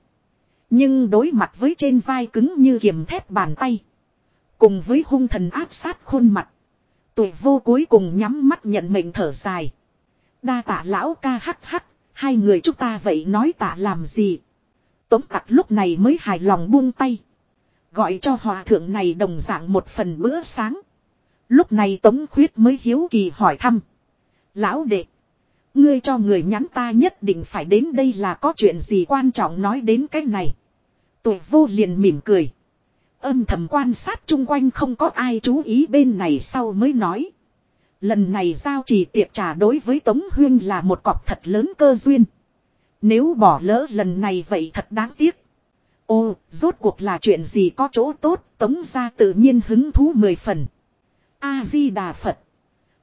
Nhưng đối mặt với trên vai cứng như kiềm thép bàn tay. Cùng với hung thần áp sát khuôn mặt. Tuổi vô cuối cùng nhắm mắt nhận mệnh thở dài. Đa tạ lão ca hắc hắc, hai người chúng ta vậy nói tạ làm gì. Tống tặc lúc này mới hài lòng buông tay. Gọi cho hòa thượng này đồng dạng một phần bữa sáng. Lúc này Tống Khuyết mới hiếu kỳ hỏi thăm. Lão đệ. Ngươi cho người nhắn ta nhất định phải đến đây là có chuyện gì quan trọng nói đến cái này. Tuổi vô liền mỉm cười. Âm thầm quan sát chung quanh không có ai chú ý bên này sau mới nói. Lần này giao trì tiệc trà đối với Tống Huyên là một cọc thật lớn cơ duyên. Nếu bỏ lỡ lần này vậy thật đáng tiếc. Ô, rốt cuộc là chuyện gì có chỗ tốt, Tống ra tự nhiên hứng thú mười phần. A-di-đà Phật.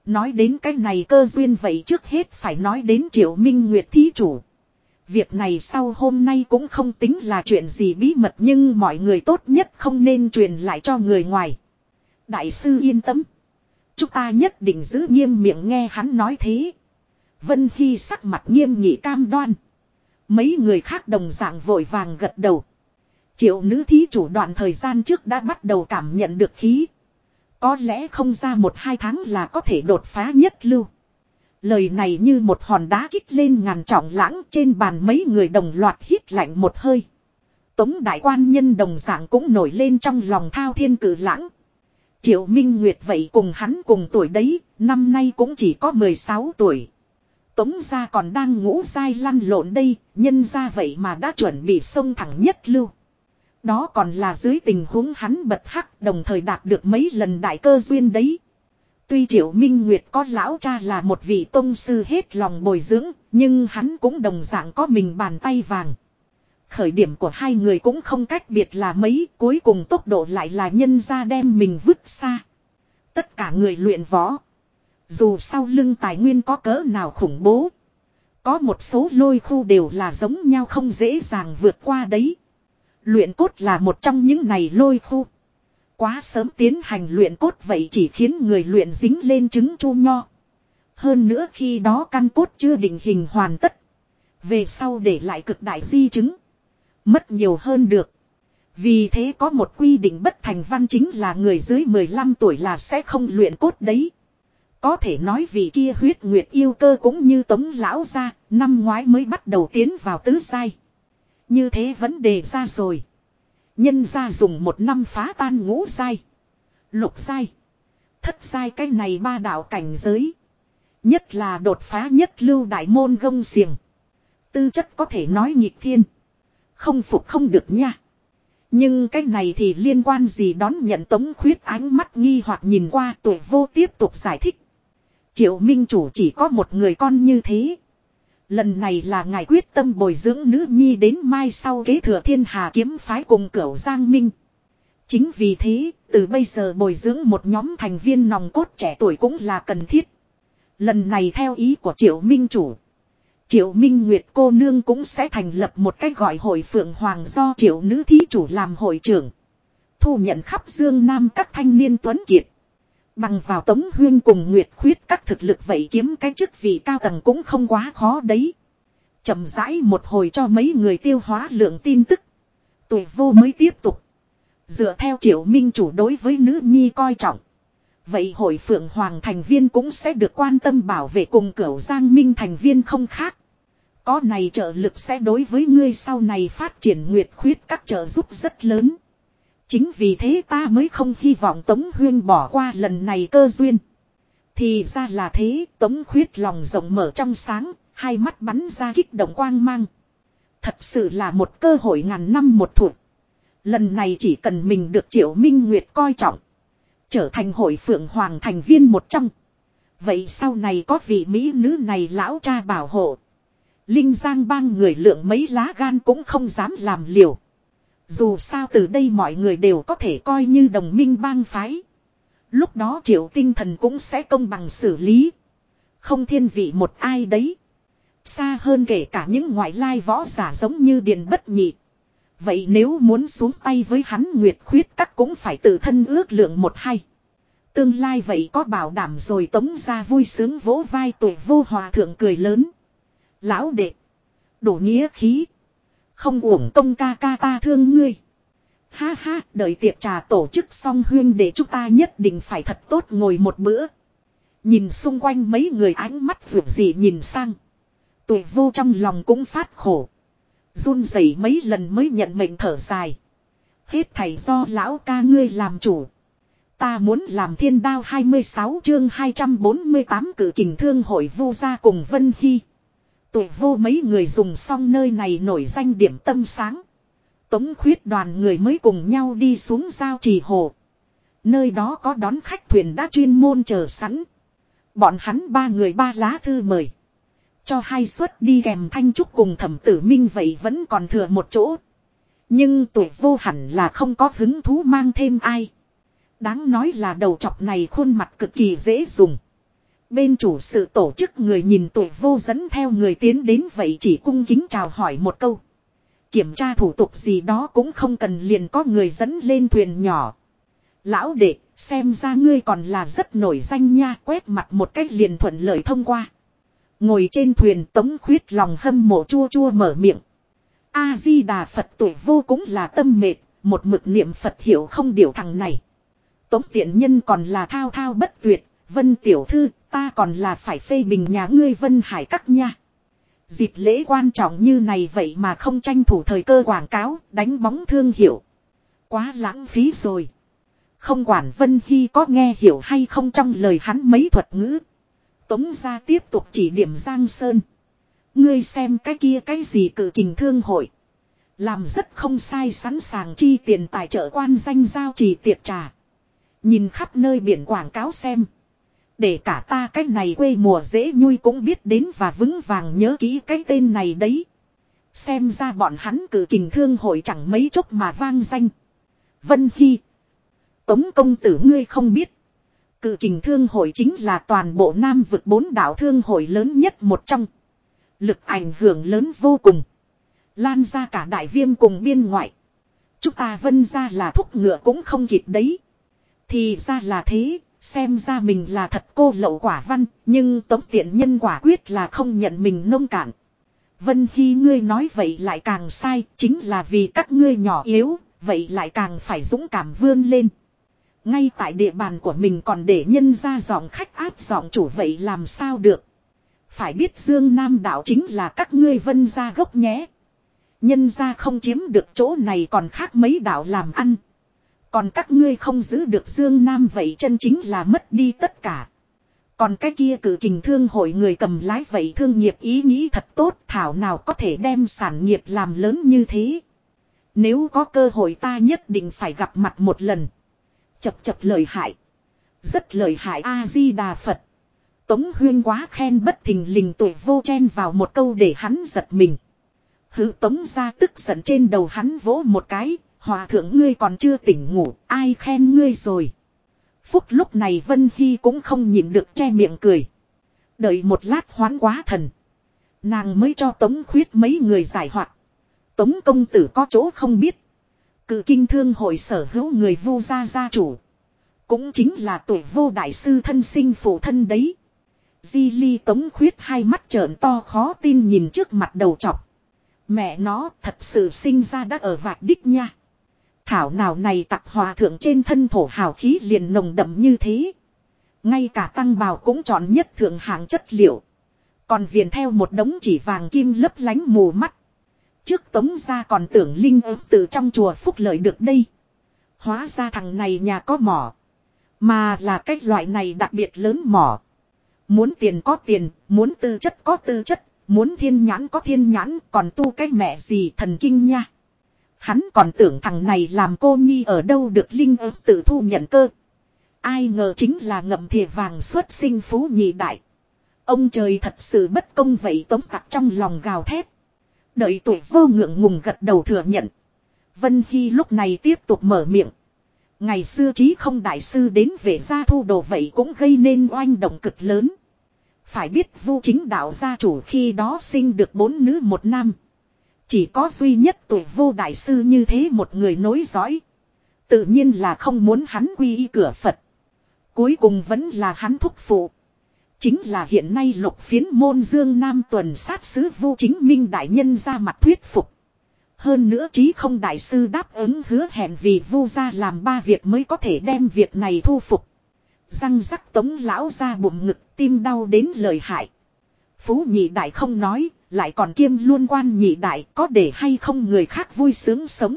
Nói đến cái này cơ duyên vậy trước hết phải nói đến Triệu Minh Nguyệt thí chủ. Việc này sau hôm nay cũng không tính là chuyện gì bí mật nhưng mọi người tốt nhất không nên truyền lại cho người ngoài. Đại sư yên tâm. Chúng ta nhất định giữ nghiêm miệng nghe hắn nói thế. Vân Hy sắc mặt nghiêm nghị cam đoan. Mấy người khác đồng dạng vội vàng gật đầu. Triệu nữ thí chủ đoạn thời gian trước đã bắt đầu cảm nhận được khí. Có lẽ không ra một hai tháng là có thể đột phá nhất lưu. Lời này như một hòn đá kích lên ngàn trọng lãng trên bàn mấy người đồng loạt hít lạnh một hơi. Tống đại quan nhân đồng dạng cũng nổi lên trong lòng thao thiên cử lãng. Triệu Minh Nguyệt vậy cùng hắn cùng tuổi đấy, năm nay cũng chỉ có 16 tuổi. Tống gia còn đang ngủ dai lăn lộn đây, nhân ra vậy mà đã chuẩn bị xông thẳng nhất lưu. Đó còn là dưới tình huống hắn bật hắc đồng thời đạt được mấy lần đại cơ duyên đấy. Tuy Triệu Minh Nguyệt có lão cha là một vị tôn sư hết lòng bồi dưỡng, nhưng hắn cũng đồng dạng có mình bàn tay vàng. Khởi điểm của hai người cũng không cách biệt là mấy, cuối cùng tốc độ lại là nhân ra đem mình vứt xa. Tất cả người luyện võ. Dù sau lưng tài nguyên có cỡ nào khủng bố. Có một số lôi khu đều là giống nhau không dễ dàng vượt qua đấy. Luyện cốt là một trong những này lôi khu. Quá sớm tiến hành luyện cốt vậy chỉ khiến người luyện dính lên trứng chu nho. Hơn nữa khi đó căn cốt chưa định hình hoàn tất. Về sau để lại cực đại di chứng. Mất nhiều hơn được. Vì thế có một quy định bất thành văn chính là người dưới 15 tuổi là sẽ không luyện cốt đấy. Có thể nói vì kia huyết nguyệt yêu cơ cũng như tống lão ra, năm ngoái mới bắt đầu tiến vào tứ sai. Như thế vấn đề ra rồi. Nhân ra dùng một năm phá tan ngũ sai. Lục sai. Thất sai cái này ba đạo cảnh giới. Nhất là đột phá nhất lưu đại môn gông xiềng. Tư chất có thể nói nhịp thiên. Không phục không được nha. Nhưng cái này thì liên quan gì đón nhận tống khuyết ánh mắt nghi hoặc nhìn qua tuổi vô tiếp tục giải thích. Triệu Minh Chủ chỉ có một người con như thế. Lần này là ngài quyết tâm bồi dưỡng nữ nhi đến mai sau kế thừa thiên hà kiếm phái cùng cửu Giang Minh. Chính vì thế, từ bây giờ bồi dưỡng một nhóm thành viên nòng cốt trẻ tuổi cũng là cần thiết. Lần này theo ý của Triệu Minh Chủ. Triệu Minh Nguyệt cô nương cũng sẽ thành lập một cách gọi hội phượng hoàng do triệu nữ thí chủ làm hội trưởng. Thu nhận khắp dương nam các thanh niên tuấn kiệt. Bằng vào Tống Huyên cùng Nguyệt Khuyết các thực lực vậy kiếm cái chức vị cao tầng cũng không quá khó đấy. chậm rãi một hồi cho mấy người tiêu hóa lượng tin tức. Tuổi vô mới tiếp tục. Dựa theo triệu minh chủ đối với nữ nhi coi trọng. Vậy hội phượng hoàng thành viên cũng sẽ được quan tâm bảo vệ cùng cửu giang minh thành viên không khác. Có này trợ lực sẽ đối với ngươi sau này phát triển nguyệt khuyết các trợ giúp rất lớn. Chính vì thế ta mới không hy vọng Tống Huyên bỏ qua lần này cơ duyên. Thì ra là thế, Tống Khuyết lòng rộng mở trong sáng, hai mắt bắn ra kích động quang mang. Thật sự là một cơ hội ngàn năm một thuộc. Lần này chỉ cần mình được Triệu Minh Nguyệt coi trọng. Trở thành hội phượng hoàng thành viên một trong. Vậy sau này có vị Mỹ nữ này lão cha bảo hộ. Linh Giang bang người lượng mấy lá gan cũng không dám làm liều. Dù sao từ đây mọi người đều có thể coi như đồng minh bang phái. Lúc đó triệu tinh thần cũng sẽ công bằng xử lý. Không thiên vị một ai đấy. Xa hơn kể cả những ngoại lai võ giả giống như Điền Bất Nhị. Vậy nếu muốn xuống tay với hắn Nguyệt Khuyết các cũng phải tự thân ước lượng một hay. Tương lai vậy có bảo đảm rồi tống ra vui sướng vỗ vai tuổi vô hòa thượng cười lớn. Lão đệ. Đổ nghĩa khí. Không uổng công ca ca ta thương ngươi. Ha ha, đợi tiệc trà tổ chức xong huyên để chúng ta nhất định phải thật tốt ngồi một bữa. Nhìn xung quanh mấy người ánh mắt vượt gì nhìn sang. Tuổi vô trong lòng cũng phát khổ. run rẩy mấy lần mới nhận mệnh thở dài. Hết thầy do lão ca ngươi làm chủ. Ta muốn làm thiên đao 26 chương 248 cử kình thương hội vô gia cùng Vân Hy. Tuổi vô mấy người dùng xong nơi này nổi danh điểm tâm sáng. Tống khuyết đoàn người mới cùng nhau đi xuống giao trì hồ. Nơi đó có đón khách thuyền đã chuyên môn chờ sẵn. Bọn hắn ba người ba lá thư mời. Cho hai suất đi kèm thanh trúc cùng thẩm tử minh vậy vẫn còn thừa một chỗ. Nhưng tuổi vô hẳn là không có hứng thú mang thêm ai. Đáng nói là đầu chọc này khuôn mặt cực kỳ dễ dùng. Bên chủ sự tổ chức người nhìn tuổi vô dẫn theo người tiến đến vậy chỉ cung kính chào hỏi một câu. Kiểm tra thủ tục gì đó cũng không cần liền có người dẫn lên thuyền nhỏ. Lão đệ, xem ra ngươi còn là rất nổi danh nha quét mặt một cách liền thuận lợi thông qua. Ngồi trên thuyền tống khuyết lòng hâm mộ chua chua mở miệng. A-di-đà Phật tuổi vô cũng là tâm mệt, một mực niệm Phật hiểu không điều thằng này. Tống tiện nhân còn là thao thao bất tuyệt, Vân tiểu thư, ta còn là phải phê bình nhà ngươi Vân Hải các nha. Dịp lễ quan trọng như này vậy mà không tranh thủ thời cơ quảng cáo, đánh bóng thương hiệu. Quá lãng phí rồi. Không quản Vân Hy có nghe hiểu hay không trong lời hắn mấy thuật ngữ. Tống ra tiếp tục chỉ điểm Giang Sơn. Ngươi xem cái kia cái gì cử kình thương hội. Làm rất không sai sẵn sàng chi tiền tài trợ quan danh giao trì tiệc trà. Nhìn khắp nơi biển quảng cáo xem. Để cả ta cái này quê mùa dễ nhui cũng biết đến và vững vàng nhớ kỹ cái tên này đấy. Xem ra bọn hắn cử kình thương hội chẳng mấy chốc mà vang danh. Vân Hy. Tống công tử ngươi không biết. Cự kình thương hội chính là toàn bộ nam vực bốn đảo thương hội lớn nhất một trong. Lực ảnh hưởng lớn vô cùng. Lan ra cả đại viêm cùng biên ngoại. Chúng ta vân ra là thúc ngựa cũng không kịp đấy. Thì ra là thế, xem ra mình là thật cô lậu quả văn, nhưng tống tiện nhân quả quyết là không nhận mình nông cạn. Vân Hy ngươi nói vậy lại càng sai, chính là vì các ngươi nhỏ yếu, vậy lại càng phải dũng cảm vươn lên. Ngay tại địa bàn của mình còn để nhân ra giọng khách áp giọng chủ vậy làm sao được. Phải biết Dương Nam đạo chính là các ngươi vân ra gốc nhé. Nhân ra không chiếm được chỗ này còn khác mấy đạo làm ăn. Còn các ngươi không giữ được Dương Nam vậy chân chính là mất đi tất cả. Còn cái kia cử kình thương hội người cầm lái vậy thương nghiệp ý nghĩ thật tốt thảo nào có thể đem sản nghiệp làm lớn như thế. Nếu có cơ hội ta nhất định phải gặp mặt một lần. Chập chập lời hại. Rất lời hại A-di-đà Phật. Tống huyên quá khen bất thình lình tuổi vô chen vào một câu để hắn giật mình. Hữu tống ra tức giận trên đầu hắn vỗ một cái, hòa thượng ngươi còn chưa tỉnh ngủ, ai khen ngươi rồi. Phúc lúc này Vân Hy cũng không nhịn được che miệng cười. Đợi một lát hoán quá thần. Nàng mới cho tống khuyết mấy người giải hoạt. Tống công tử có chỗ không biết. Cự kinh thương hội sở hữu người vu gia gia chủ. Cũng chính là tuổi vô đại sư thân sinh phụ thân đấy. Di ly tống khuyết hai mắt trợn to khó tin nhìn trước mặt đầu chọc. Mẹ nó thật sự sinh ra đã ở vạch đích nha. Thảo nào này tặc hòa thượng trên thân thổ hào khí liền nồng đậm như thế. Ngay cả tăng bào cũng chọn nhất thượng hạng chất liệu. Còn viền theo một đống chỉ vàng kim lấp lánh mù mắt. Trước tống ra còn tưởng linh ớt từ trong chùa phúc lợi được đây. Hóa ra thằng này nhà có mỏ. Mà là cách loại này đặc biệt lớn mỏ. Muốn tiền có tiền, muốn tư chất có tư chất, muốn thiên nhãn có thiên nhãn, còn tu cách mẹ gì thần kinh nha. Hắn còn tưởng thằng này làm cô nhi ở đâu được linh ớt tự thu nhận cơ. Ai ngờ chính là ngậm thìa vàng xuất sinh phú nhị đại. Ông trời thật sự bất công vậy tống tặc trong lòng gào thét. Đợi tuổi vô ngượng ngùng gật đầu thừa nhận. Vân Hy lúc này tiếp tục mở miệng. Ngày xưa trí không đại sư đến về gia thu đồ vậy cũng gây nên oanh động cực lớn. Phải biết vu chính đạo gia chủ khi đó sinh được bốn nữ một nam. Chỉ có duy nhất tuổi vô đại sư như thế một người nối dõi. Tự nhiên là không muốn hắn quy y cửa Phật. Cuối cùng vẫn là hắn thúc phụ. Chính là hiện nay lục phiến môn dương nam tuần sát sứ vu chính minh đại nhân ra mặt thuyết phục. Hơn nữa trí không đại sư đáp ứng hứa hẹn vì vu ra làm ba việc mới có thể đem việc này thu phục. Răng rắc tống lão ra bụng ngực tim đau đến lời hại. Phú nhị đại không nói, lại còn kiêm luôn quan nhị đại có để hay không người khác vui sướng sống.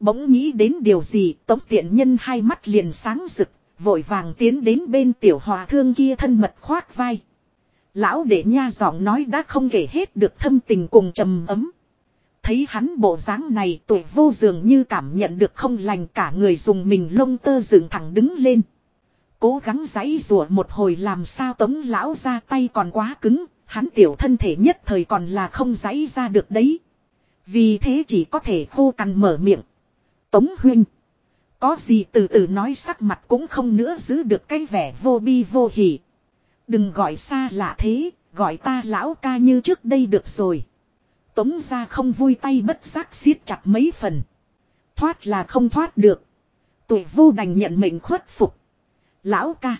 Bỗng nghĩ đến điều gì tống tiện nhân hai mắt liền sáng rực, vội vàng tiến đến bên tiểu hòa thương kia thân mật khoát vai. Lão đệ nha giọng nói đã không kể hết được thâm tình cùng trầm ấm. Thấy hắn bộ dáng này tuổi vô dường như cảm nhận được không lành cả người dùng mình lông tơ dựng thẳng đứng lên. Cố gắng giãy rùa một hồi làm sao tống lão ra tay còn quá cứng, hắn tiểu thân thể nhất thời còn là không giãy ra được đấy. Vì thế chỉ có thể khô cằn mở miệng. Tống huynh. Có gì từ từ nói sắc mặt cũng không nữa giữ được cái vẻ vô bi vô hỉ. Đừng gọi xa lạ thế, gọi ta lão ca như trước đây được rồi. Tống ra không vui tay bất giác siết chặt mấy phần. Thoát là không thoát được. Tuổi vô đành nhận mệnh khuất phục. Lão ca.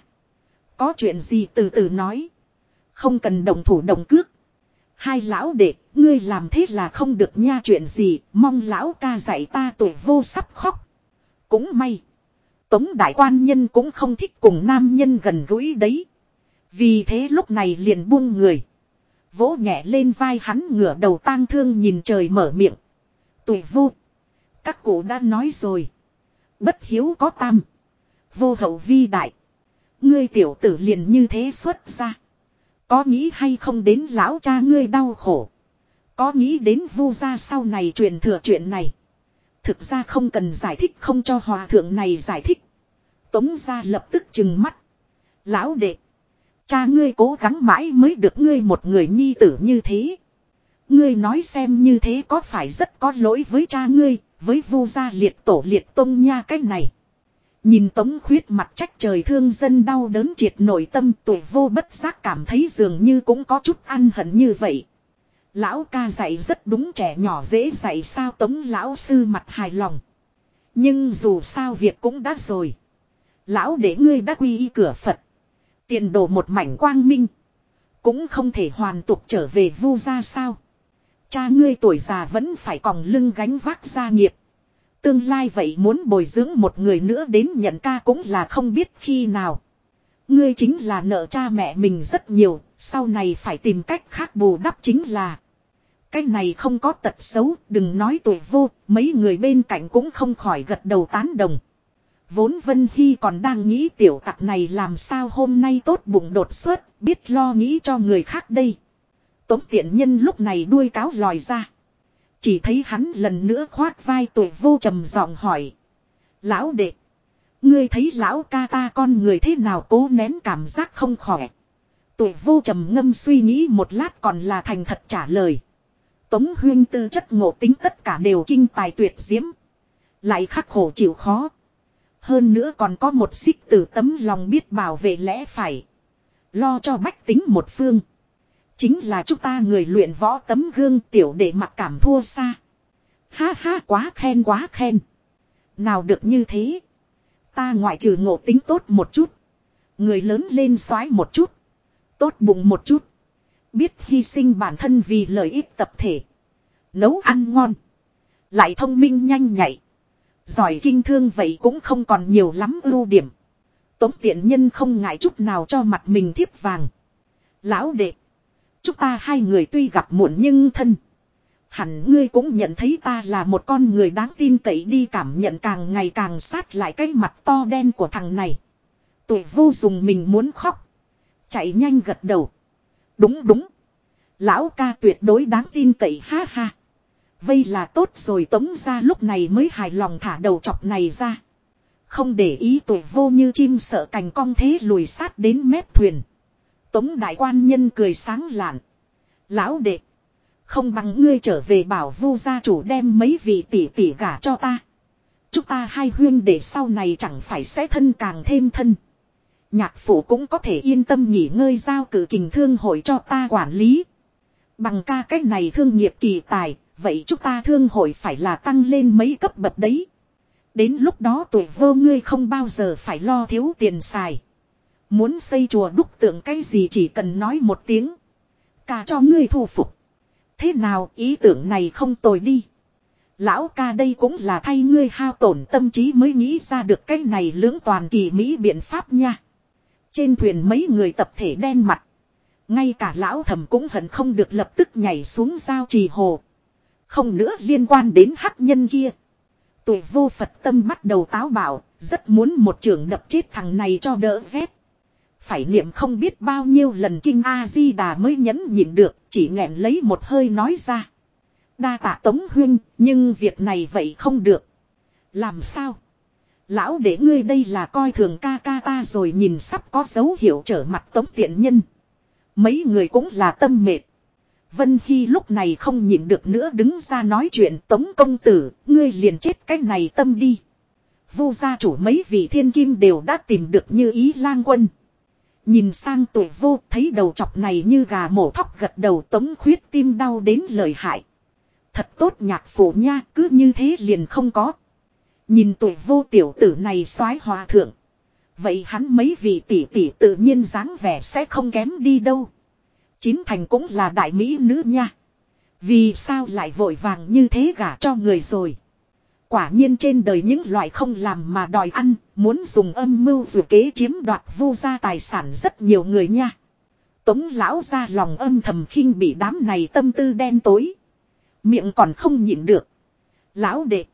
Có chuyện gì từ từ nói. Không cần đồng thủ đồng cước. Hai lão đệ, ngươi làm thế là không được nha chuyện gì, mong lão ca dạy ta tuổi vô sắp khóc. Cũng may. Tống đại quan nhân cũng không thích cùng nam nhân gần gũi đấy. Vì thế lúc này liền buông người. Vỗ nhẹ lên vai hắn ngửa đầu tang thương nhìn trời mở miệng. Tuổi vô. Các cụ đã nói rồi. Bất hiếu có tam. Vô hậu vi đại. Ngươi tiểu tử liền như thế xuất ra. Có nghĩ hay không đến lão cha ngươi đau khổ. Có nghĩ đến vu gia sau này truyền thừa chuyện này. Thực ra không cần giải thích không cho hòa thượng này giải thích. Tống gia lập tức chừng mắt. Lão đệ. Cha ngươi cố gắng mãi mới được ngươi một người nhi tử như thế. Ngươi nói xem như thế có phải rất có lỗi với cha ngươi, với vu gia liệt tổ liệt tông nha cái này. Nhìn tống khuyết mặt trách trời thương dân đau đớn triệt nội tâm tuổi vô bất giác cảm thấy dường như cũng có chút ăn hận như vậy. Lão ca dạy rất đúng trẻ nhỏ dễ dạy sao tống lão sư mặt hài lòng. Nhưng dù sao việc cũng đã rồi. Lão để ngươi đã quy y cửa Phật. Tiền đồ một mảnh quang minh. Cũng không thể hoàn tục trở về vu ra sao. Cha ngươi tuổi già vẫn phải còng lưng gánh vác gia nghiệp. Tương lai vậy muốn bồi dưỡng một người nữa đến nhận ca cũng là không biết khi nào. Ngươi chính là nợ cha mẹ mình rất nhiều, sau này phải tìm cách khác bù đắp chính là. Cái này không có tật xấu, đừng nói tuổi vô, mấy người bên cạnh cũng không khỏi gật đầu tán đồng. Vốn Vân Hy còn đang nghĩ tiểu tặc này làm sao hôm nay tốt bụng đột xuất, biết lo nghĩ cho người khác đây. Tống tiện nhân lúc này đuôi cáo lòi ra. Chỉ thấy hắn lần nữa khoát vai tuổi vô trầm giọng hỏi. Lão đệ. Ngươi thấy lão ca ta con người thế nào cố nén cảm giác không khỏe. Tuổi vô trầm ngâm suy nghĩ một lát còn là thành thật trả lời. Tống huyên tư chất ngộ tính tất cả đều kinh tài tuyệt diễm. Lại khắc khổ chịu khó. Hơn nữa còn có một xích tử tấm lòng biết bảo vệ lẽ phải. Lo cho bách tính một phương. Chính là chúng ta người luyện võ tấm gương tiểu để mặc cảm thua xa. Ha ha, quá khen quá khen. Nào được như thế. Ta ngoại trừ ngộ tính tốt một chút. Người lớn lên xoái một chút. Tốt bụng một chút. Biết hy sinh bản thân vì lợi ích tập thể. Nấu ăn ngon. Lại thông minh nhanh nhạy. Giỏi kinh thương vậy cũng không còn nhiều lắm ưu điểm. Tống tiện nhân không ngại chút nào cho mặt mình thiếp vàng. Lão đệ. Chúng ta hai người tuy gặp muộn nhưng thân. Hẳn ngươi cũng nhận thấy ta là một con người đáng tin cậy đi cảm nhận càng ngày càng sát lại cái mặt to đen của thằng này. Tuổi vô dùng mình muốn khóc. Chạy nhanh gật đầu. Đúng đúng. Lão ca tuyệt đối đáng tin cậy ha ha. Vây là tốt rồi tống ra lúc này mới hài lòng thả đầu chọc này ra. Không để ý tuổi vô như chim sợ cành cong thế lùi sát đến mép thuyền. Tống đại quan nhân cười sáng lạn. Lão đệ. Không bằng ngươi trở về bảo vu gia chủ đem mấy vị tỷ tỷ gả cho ta. Chúng ta hai huyên để sau này chẳng phải sẽ thân càng thêm thân. Nhạc phủ cũng có thể yên tâm nghỉ ngơi giao cử kình thương hội cho ta quản lý. Bằng ca cách này thương nghiệp kỳ tài, vậy chúng ta thương hội phải là tăng lên mấy cấp bậc đấy. Đến lúc đó tuổi vô ngươi không bao giờ phải lo thiếu tiền xài. Muốn xây chùa đúc tượng cái gì chỉ cần nói một tiếng. Cả cho ngươi thu phục. Thế nào ý tưởng này không tồi đi. Lão ca đây cũng là thay ngươi hao tổn tâm trí mới nghĩ ra được cái này lưỡng toàn kỳ mỹ biện pháp nha. Trên thuyền mấy người tập thể đen mặt. Ngay cả lão thầm cũng hận không được lập tức nhảy xuống giao trì hồ. Không nữa liên quan đến hắc nhân kia. Tuổi vô Phật tâm bắt đầu táo bảo, rất muốn một trường đập chết thằng này cho đỡ rét phải niệm không biết bao nhiêu lần kinh A-di-đà mới nhẫn nhịn được, chỉ nghẹn lấy một hơi nói ra. Đa tạ tống huyên, nhưng việc này vậy không được. Làm sao? Lão để ngươi đây là coi thường ca ca ta rồi nhìn sắp có dấu hiệu trở mặt tống tiện nhân. Mấy người cũng là tâm mệt. Vân Hy lúc này không nhịn được nữa đứng ra nói chuyện tống công tử, ngươi liền chết cái này tâm đi. Vu gia chủ mấy vị thiên kim đều đã tìm được như ý lang quân. Nhìn sang tuổi vô, thấy đầu chọc này như gà mổ thóc gật đầu tống khuyết tim đau đến lời hại. Thật tốt nhạc phủ nha, cứ như thế liền không có. Nhìn tuổi vô tiểu tử này soái hòa thượng. Vậy hắn mấy vị tỷ tỷ tự nhiên dáng vẻ sẽ không kém đi đâu. Chín thành cũng là đại mỹ nữ nha. Vì sao lại vội vàng như thế gả cho người rồi. Quả nhiên trên đời những loại không làm mà đòi ăn, muốn dùng âm mưu vừa kế chiếm đoạt vu gia tài sản rất nhiều người nha. Tống lão ra lòng âm thầm khinh bị đám này tâm tư đen tối. Miệng còn không nhịn được. Lão đệ.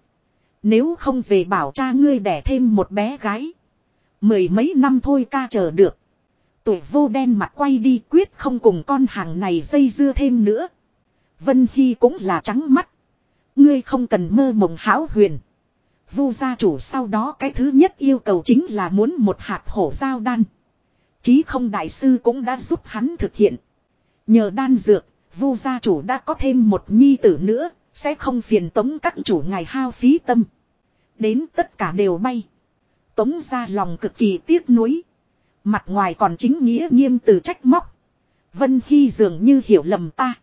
Nếu không về bảo cha ngươi đẻ thêm một bé gái. Mười mấy năm thôi ca chờ được. Tuổi vô đen mặt quay đi quyết không cùng con hàng này dây dưa thêm nữa. Vân Hy cũng là trắng mắt. Ngươi không cần mơ mộng hão huyền. Vu gia chủ sau đó cái thứ nhất yêu cầu chính là muốn một hạt hổ giao đan. Chí không đại sư cũng đã giúp hắn thực hiện. Nhờ đan dược, vu gia chủ đã có thêm một nhi tử nữa, sẽ không phiền tống các chủ ngài hao phí tâm. Đến tất cả đều bay. Tống ra lòng cực kỳ tiếc nuối. Mặt ngoài còn chính nghĩa nghiêm từ trách móc. Vân Hy dường như hiểu lầm ta.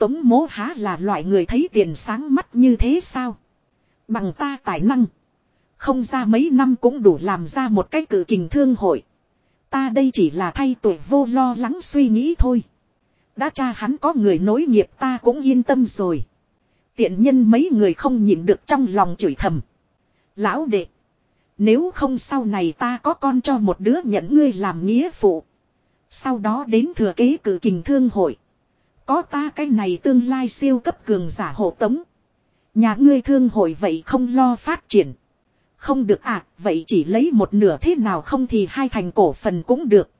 Tống mố há là loại người thấy tiền sáng mắt như thế sao? Bằng ta tài năng. Không ra mấy năm cũng đủ làm ra một cái cử kình thương hội. Ta đây chỉ là thay tuổi vô lo lắng suy nghĩ thôi. Đã cha hắn có người nối nghiệp ta cũng yên tâm rồi. Tiện nhân mấy người không nhịn được trong lòng chửi thầm. Lão đệ. Nếu không sau này ta có con cho một đứa nhận ngươi làm nghĩa phụ. Sau đó đến thừa kế cử kình thương hội. Có ta cái này tương lai siêu cấp cường giả hộ tống. Nhà ngươi thương hội vậy không lo phát triển. Không được à, vậy chỉ lấy một nửa thế nào không thì hai thành cổ phần cũng được.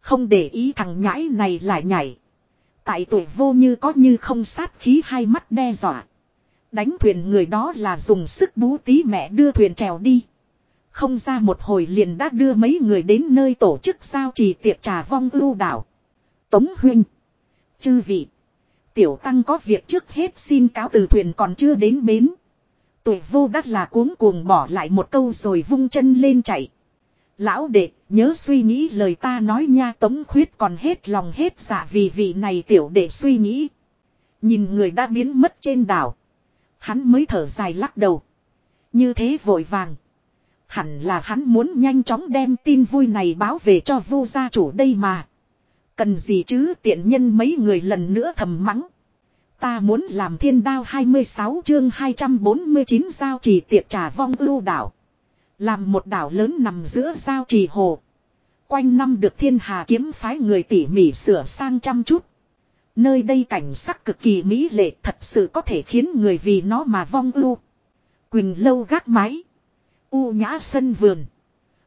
Không để ý thằng nhãi này lại nhảy. Tại tuổi vô như có như không sát khí hai mắt đe dọa. Đánh thuyền người đó là dùng sức bú tí mẹ đưa thuyền trèo đi. Không ra một hồi liền đã đưa mấy người đến nơi tổ chức giao trì tiệc trà vong ưu đảo. Tống huynh. Chư vị. Tiểu tăng có việc trước hết xin cáo từ thuyền còn chưa đến bến. Tuổi vô đắc là cuống cuồng bỏ lại một câu rồi vung chân lên chạy. Lão đệ, nhớ suy nghĩ lời ta nói nha tống khuyết còn hết lòng hết dạ vì vị này tiểu đệ suy nghĩ. Nhìn người đã biến mất trên đảo. Hắn mới thở dài lắc đầu. Như thế vội vàng. Hẳn là hắn muốn nhanh chóng đem tin vui này báo về cho vô gia chủ đây mà. Cần gì chứ tiện nhân mấy người lần nữa thầm mắng. Ta muốn làm thiên đao 26 chương 249 giao trì tiệc trà vong ưu đảo. Làm một đảo lớn nằm giữa giao trì hồ. Quanh năm được thiên hà kiếm phái người tỉ mỉ sửa sang chăm chút. Nơi đây cảnh sắc cực kỳ mỹ lệ, thật sự có thể khiến người vì nó mà vong ưu. Quỳnh lâu gác mái. U nhã sân vườn.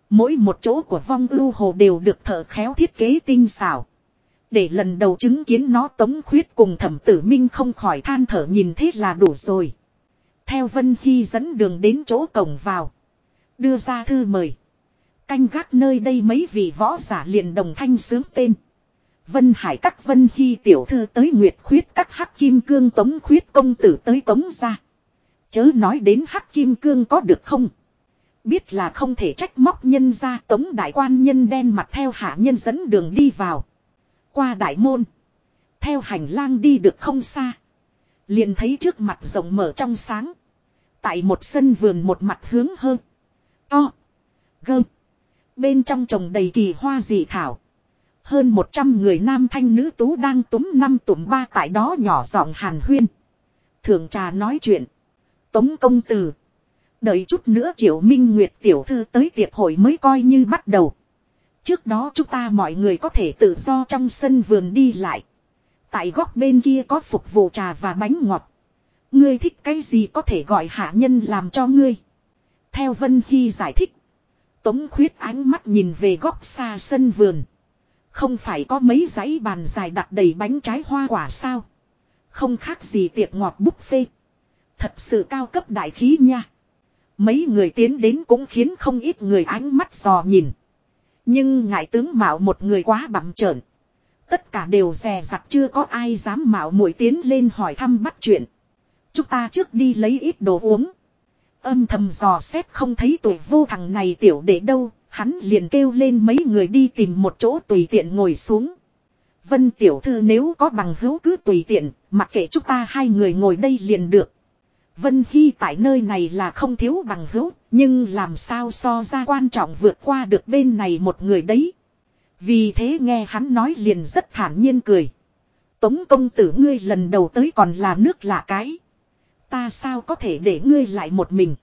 Mỗi một chỗ của vong ưu hồ đều được thợ khéo thiết kế tinh xảo. Để lần đầu chứng kiến nó tống khuyết cùng thẩm tử minh không khỏi than thở nhìn thế là đủ rồi. Theo Vân Hy dẫn đường đến chỗ cổng vào. Đưa ra thư mời. Canh gác nơi đây mấy vị võ giả liền đồng thanh sướng tên. Vân Hải các Vân Hy tiểu thư tới Nguyệt khuyết các Hắc Kim Cương tống khuyết công tử tới tống ra. Chớ nói đến Hắc Kim Cương có được không? Biết là không thể trách móc nhân ra tống đại quan nhân đen mặt theo hạ nhân dẫn đường đi vào. Qua đại môn. Theo hành lang đi được không xa. Liền thấy trước mặt rộng mở trong sáng. Tại một sân vườn một mặt hướng hơn. To. Gơm. Bên trong trồng đầy kỳ hoa dị thảo. Hơn 100 người nam thanh nữ tú đang túm năm túm ba tại đó nhỏ giọng hàn huyên. Thường trà nói chuyện. Tống công tử. Đợi chút nữa Triệu Minh Nguyệt tiểu thư tới tiệc hội mới coi như bắt đầu. Trước đó chúng ta mọi người có thể tự do trong sân vườn đi lại. Tại góc bên kia có phục vụ trà và bánh ngọt. Ngươi thích cái gì có thể gọi hạ nhân làm cho ngươi. Theo Vân Hy giải thích. Tống khuyết ánh mắt nhìn về góc xa sân vườn. Không phải có mấy dãy bàn dài đặt đầy bánh trái hoa quả sao. Không khác gì tiệc ngọt buffet. Thật sự cao cấp đại khí nha. Mấy người tiến đến cũng khiến không ít người ánh mắt dò nhìn. Nhưng ngại tướng mạo một người quá bặm trợn. Tất cả đều rè rặt chưa có ai dám mạo muội tiến lên hỏi thăm bắt chuyện. Chúng ta trước đi lấy ít đồ uống. Âm thầm dò xét không thấy tuổi vô thằng này tiểu để đâu, hắn liền kêu lên mấy người đi tìm một chỗ tùy tiện ngồi xuống. Vân tiểu thư nếu có bằng hữu cứ tùy tiện, mặc kệ chúng ta hai người ngồi đây liền được. Vân Hy tại nơi này là không thiếu bằng hữu, nhưng làm sao so ra quan trọng vượt qua được bên này một người đấy. Vì thế nghe hắn nói liền rất thản nhiên cười. Tống công tử ngươi lần đầu tới còn là nước lạ cái. Ta sao có thể để ngươi lại một mình.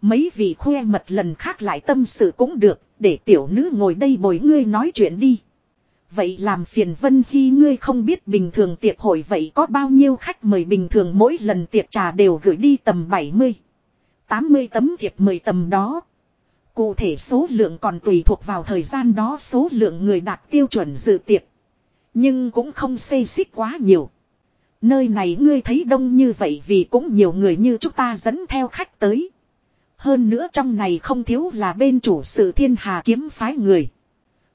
Mấy vị khoe mật lần khác lại tâm sự cũng được, để tiểu nữ ngồi đây bồi ngươi nói chuyện đi. Vậy làm phiền Vân khi ngươi không biết bình thường tiệc hội vậy có bao nhiêu khách mời bình thường mỗi lần tiệc trà đều gửi đi tầm 70. 80 tấm thiệp mời tầm đó. Cụ thể số lượng còn tùy thuộc vào thời gian đó số lượng người đạt tiêu chuẩn dự tiệc. Nhưng cũng không xê xích quá nhiều. Nơi này ngươi thấy đông như vậy vì cũng nhiều người như chúng ta dẫn theo khách tới. Hơn nữa trong này không thiếu là bên chủ sự thiên hà kiếm phái người.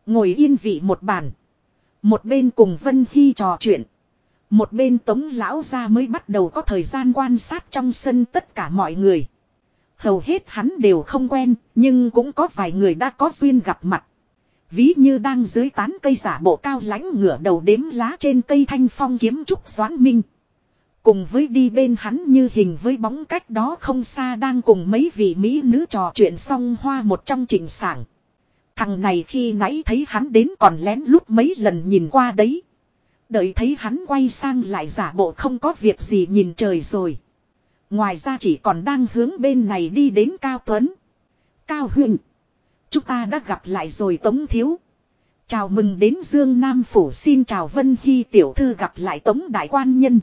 Ngồi yên vị một bàn. Một bên cùng Vân Hy trò chuyện. Một bên tống lão ra mới bắt đầu có thời gian quan sát trong sân tất cả mọi người. Hầu hết hắn đều không quen, nhưng cũng có vài người đã có duyên gặp mặt. Ví như đang dưới tán cây giả bộ cao lãnh ngửa đầu đếm lá trên cây thanh phong kiếm trúc doãn minh. Cùng với đi bên hắn như hình với bóng cách đó không xa đang cùng mấy vị mỹ nữ trò chuyện xong hoa một trong trình sảng. Thằng này khi nãy thấy hắn đến còn lén lút mấy lần nhìn qua đấy. Đợi thấy hắn quay sang lại giả bộ không có việc gì nhìn trời rồi. Ngoài ra chỉ còn đang hướng bên này đi đến Cao Tuấn. Cao Huyền. Chúng ta đã gặp lại rồi Tống Thiếu. Chào mừng đến Dương Nam Phủ, xin chào Vân Hy tiểu thư gặp lại Tống Đại Quan Nhân.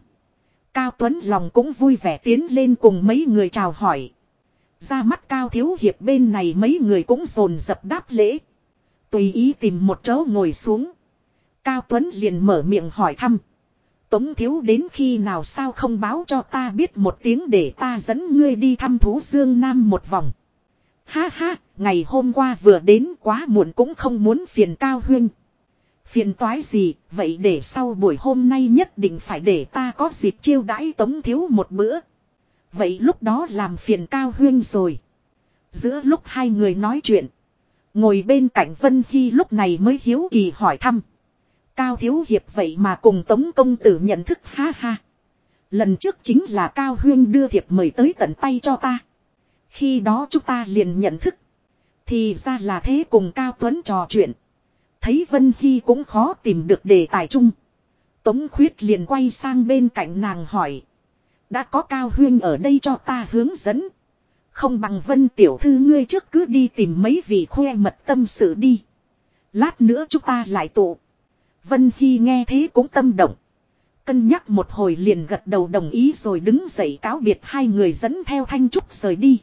Cao Tuấn lòng cũng vui vẻ tiến lên cùng mấy người chào hỏi. Ra mắt Cao Thiếu Hiệp bên này mấy người cũng rồn dập đáp lễ. Tùy ý tìm một chỗ ngồi xuống. Cao Tuấn liền mở miệng hỏi thăm. Tống Thiếu đến khi nào sao không báo cho ta biết một tiếng để ta dẫn ngươi đi thăm thú Dương Nam một vòng. Ha ha, ngày hôm qua vừa đến quá muộn cũng không muốn phiền Cao Huyên. Phiền toái gì, vậy để sau buổi hôm nay nhất định phải để ta có dịp chiêu đãi Tống Thiếu một bữa. Vậy lúc đó làm phiền Cao Huyên rồi. Giữa lúc hai người nói chuyện. Ngồi bên cạnh Vân Hy lúc này mới hiếu kỳ hỏi thăm. Cao Thiếu Hiệp vậy mà cùng Tống Công Tử nhận thức, ha ha. Lần trước chính là Cao Huyên đưa thiệp mời tới tận tay cho ta. Khi đó chúng ta liền nhận thức. Thì ra là thế cùng Cao Tuấn trò chuyện. Thấy Vân Hy cũng khó tìm được đề tài chung. Tống khuyết liền quay sang bên cạnh nàng hỏi. Đã có Cao Huyên ở đây cho ta hướng dẫn. Không bằng Vân Tiểu Thư ngươi trước cứ đi tìm mấy vị khoe mật tâm sự đi. Lát nữa chúng ta lại tụ. Vân Hy nghe thế cũng tâm động. Cân nhắc một hồi liền gật đầu đồng ý rồi đứng dậy cáo biệt hai người dẫn theo Thanh Trúc rời đi.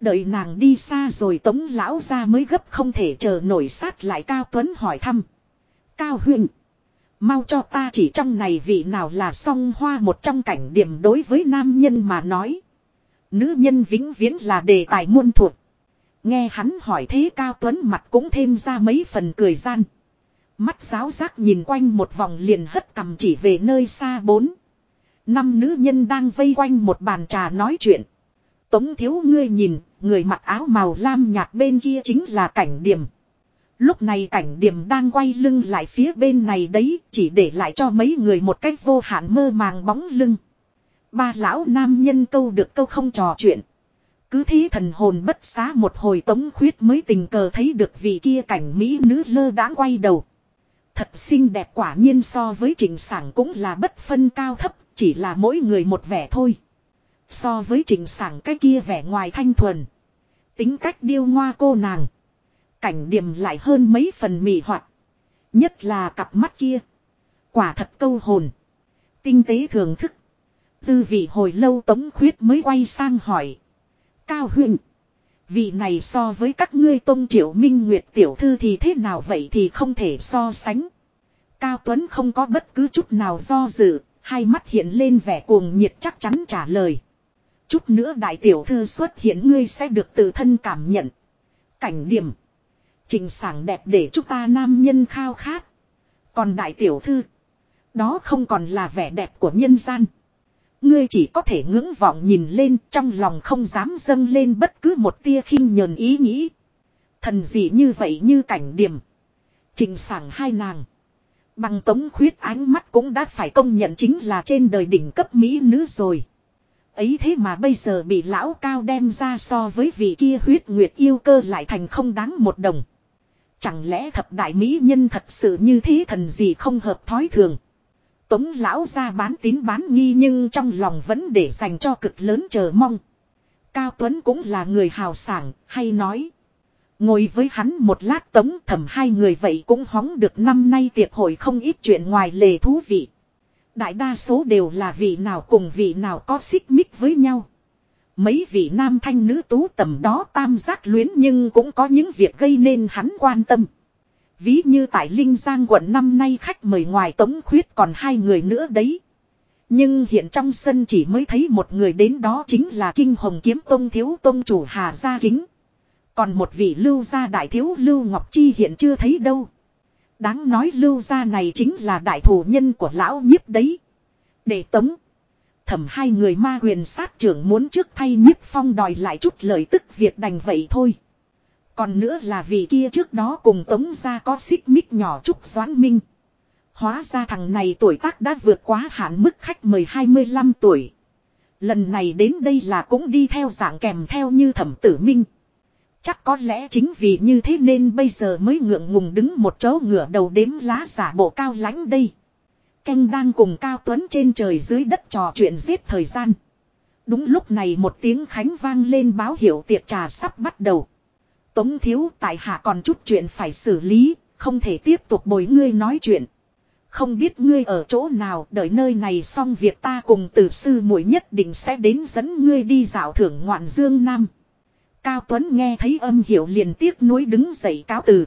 Đợi nàng đi xa rồi tống lão ra mới gấp không thể chờ nổi sát lại Cao Tuấn hỏi thăm. Cao Huynh. Mau cho ta chỉ trong này vị nào là song hoa một trong cảnh điểm đối với nam nhân mà nói. Nữ nhân vĩnh viễn là đề tài muôn thuộc. Nghe hắn hỏi thế Cao Tuấn mặt cũng thêm ra mấy phần cười gian. Mắt giáo giác nhìn quanh một vòng liền hất cầm chỉ về nơi xa bốn. Năm nữ nhân đang vây quanh một bàn trà nói chuyện. Tống thiếu ngươi nhìn, người mặc áo màu lam nhạt bên kia chính là cảnh điểm. Lúc này cảnh điểm đang quay lưng lại phía bên này đấy, chỉ để lại cho mấy người một cách vô hạn mơ màng bóng lưng. Ba lão nam nhân câu được câu không trò chuyện. Cứ thế thần hồn bất xá một hồi tống khuyết mới tình cờ thấy được vị kia cảnh mỹ nữ lơ đãng quay đầu. Thật xinh đẹp quả nhiên so với trình sảng cũng là bất phân cao thấp, chỉ là mỗi người một vẻ thôi. So với trình sảng cái kia vẻ ngoài thanh thuần. Tính cách điêu ngoa cô nàng. Cảnh điểm lại hơn mấy phần mị hoạt. Nhất là cặp mắt kia. Quả thật câu hồn. Tinh tế thưởng thức. Dư vị hồi lâu tống khuyết mới quay sang hỏi. Cao huynh. Vị này so với các ngươi tôn triệu minh nguyệt tiểu thư thì thế nào vậy thì không thể so sánh. Cao Tuấn không có bất cứ chút nào do dự, hai mắt hiện lên vẻ cuồng nhiệt chắc chắn trả lời. Chút nữa đại tiểu thư xuất hiện ngươi sẽ được tự thân cảm nhận. Cảnh điểm. Trình sảng đẹp để chúng ta nam nhân khao khát. Còn đại tiểu thư. Đó không còn là vẻ đẹp của nhân gian. Ngươi chỉ có thể ngưỡng vọng nhìn lên, trong lòng không dám dâng lên bất cứ một tia khinh nhờn ý nghĩ. Thần gì như vậy như cảnh điểm. Trình sảng hai nàng. Bằng tống khuyết ánh mắt cũng đã phải công nhận chính là trên đời đỉnh cấp mỹ nữ rồi. Ấy thế mà bây giờ bị lão cao đem ra so với vị kia huyết nguyệt yêu cơ lại thành không đáng một đồng. Chẳng lẽ thập đại mỹ nhân thật sự như thế thần gì không hợp thói thường. Tống lão ra bán tín bán nghi nhưng trong lòng vẫn để dành cho cực lớn chờ mong. Cao Tuấn cũng là người hào sảng, hay nói. Ngồi với hắn một lát tống thầm hai người vậy cũng hóng được năm nay tiệc hội không ít chuyện ngoài lề thú vị. Đại đa số đều là vị nào cùng vị nào có xích mích với nhau. Mấy vị nam thanh nữ tú tầm đó tam giác luyến nhưng cũng có những việc gây nên hắn quan tâm. Ví như tại Linh Giang quận năm nay khách mời ngoài tống khuyết còn hai người nữa đấy. Nhưng hiện trong sân chỉ mới thấy một người đến đó chính là Kinh Hồng Kiếm Tông Thiếu Tông chủ Hà Gia Kính. Còn một vị lưu gia đại thiếu Lưu Ngọc Chi hiện chưa thấy đâu. Đáng nói lưu gia này chính là đại thủ nhân của lão nhiếp đấy. Để tống. Thẩm hai người ma huyền sát trưởng muốn trước thay nhiếp phong đòi lại chút lời tức việc đành vậy thôi. Còn nữa là vì kia trước đó cùng tống gia có xích mích nhỏ trúc doãn minh. Hóa ra thằng này tuổi tác đã vượt quá hạn mức khách mời 25 tuổi. Lần này đến đây là cũng đi theo dạng kèm theo như thẩm tử minh. Chắc có lẽ chính vì như thế nên bây giờ mới ngượng ngùng đứng một chỗ ngửa đầu đếm lá giả bộ cao lãnh đây. Canh đang cùng Cao Tuấn trên trời dưới đất trò chuyện giết thời gian. Đúng lúc này một tiếng khánh vang lên báo hiệu tiệc trà sắp bắt đầu. Tống thiếu tại hạ còn chút chuyện phải xử lý, không thể tiếp tục bồi ngươi nói chuyện. Không biết ngươi ở chỗ nào, đợi nơi này xong việc ta cùng tử sư muội nhất định sẽ đến dẫn ngươi đi dạo thưởng ngoạn dương nam. Cao Tuấn nghe thấy âm hiệu liền tiếc nuối đứng dậy cáo từ.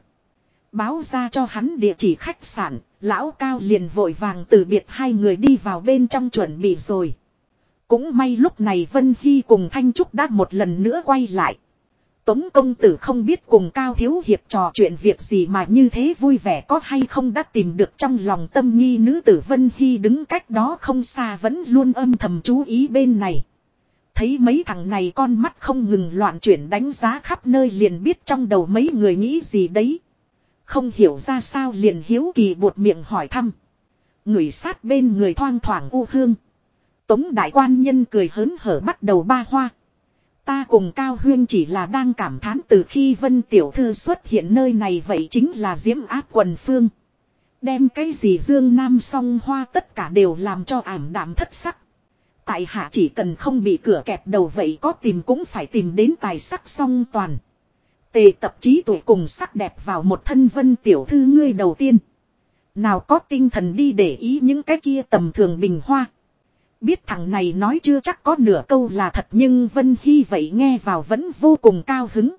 Báo ra cho hắn địa chỉ khách sạn, lão Cao liền vội vàng từ biệt hai người đi vào bên trong chuẩn bị rồi. Cũng may lúc này Vân Hy cùng Thanh Trúc đã một lần nữa quay lại. Tống công tử không biết cùng Cao Thiếu Hiệp trò chuyện việc gì mà như thế vui vẻ có hay không đã tìm được trong lòng tâm nghi nữ tử Vân Hy đứng cách đó không xa vẫn luôn âm thầm chú ý bên này. Thấy mấy thằng này con mắt không ngừng loạn chuyển đánh giá khắp nơi liền biết trong đầu mấy người nghĩ gì đấy. Không hiểu ra sao liền hiếu kỳ buột miệng hỏi thăm. Người sát bên người thoang thoảng u hương. Tống đại quan nhân cười hớn hở bắt đầu ba hoa. Ta cùng Cao Huyên chỉ là đang cảm thán từ khi Vân Tiểu Thư xuất hiện nơi này vậy chính là diễm áp quần phương. Đem cái gì dương nam song hoa tất cả đều làm cho ảm đạm thất sắc. Tại hạ chỉ cần không bị cửa kẹp đầu vậy có tìm cũng phải tìm đến tài sắc song toàn. Tề tập trí tuổi cùng sắc đẹp vào một thân Vân Tiểu Thư ngươi đầu tiên. Nào có tinh thần đi để ý những cái kia tầm thường bình hoa. Biết thằng này nói chưa chắc có nửa câu là thật nhưng Vân Hy vậy nghe vào vẫn vô cùng cao hứng.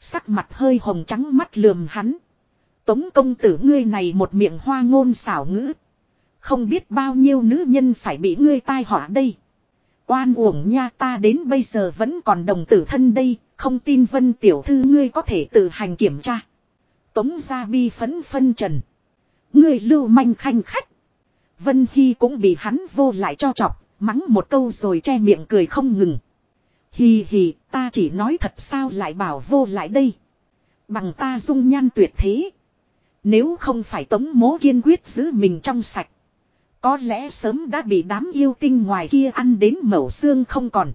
Sắc mặt hơi hồng trắng mắt lườm hắn. Tống công tử ngươi này một miệng hoa ngôn xảo ngữ. Không biết bao nhiêu nữ nhân phải bị ngươi tai họa đây. Oan uổng nha ta đến bây giờ vẫn còn đồng tử thân đây, không tin vân tiểu thư ngươi có thể tự hành kiểm tra. Tống gia bi phấn phân trần. Ngươi lưu manh khanh khách. Vân Hy cũng bị hắn vô lại cho chọc, mắng một câu rồi che miệng cười không ngừng. Hì hì, ta chỉ nói thật sao lại bảo vô lại đây. Bằng ta dung nhan tuyệt thế. Nếu không phải tống mố kiên quyết giữ mình trong sạch. Có lẽ sớm đã bị đám yêu tinh ngoài kia ăn đến mẩu xương không còn.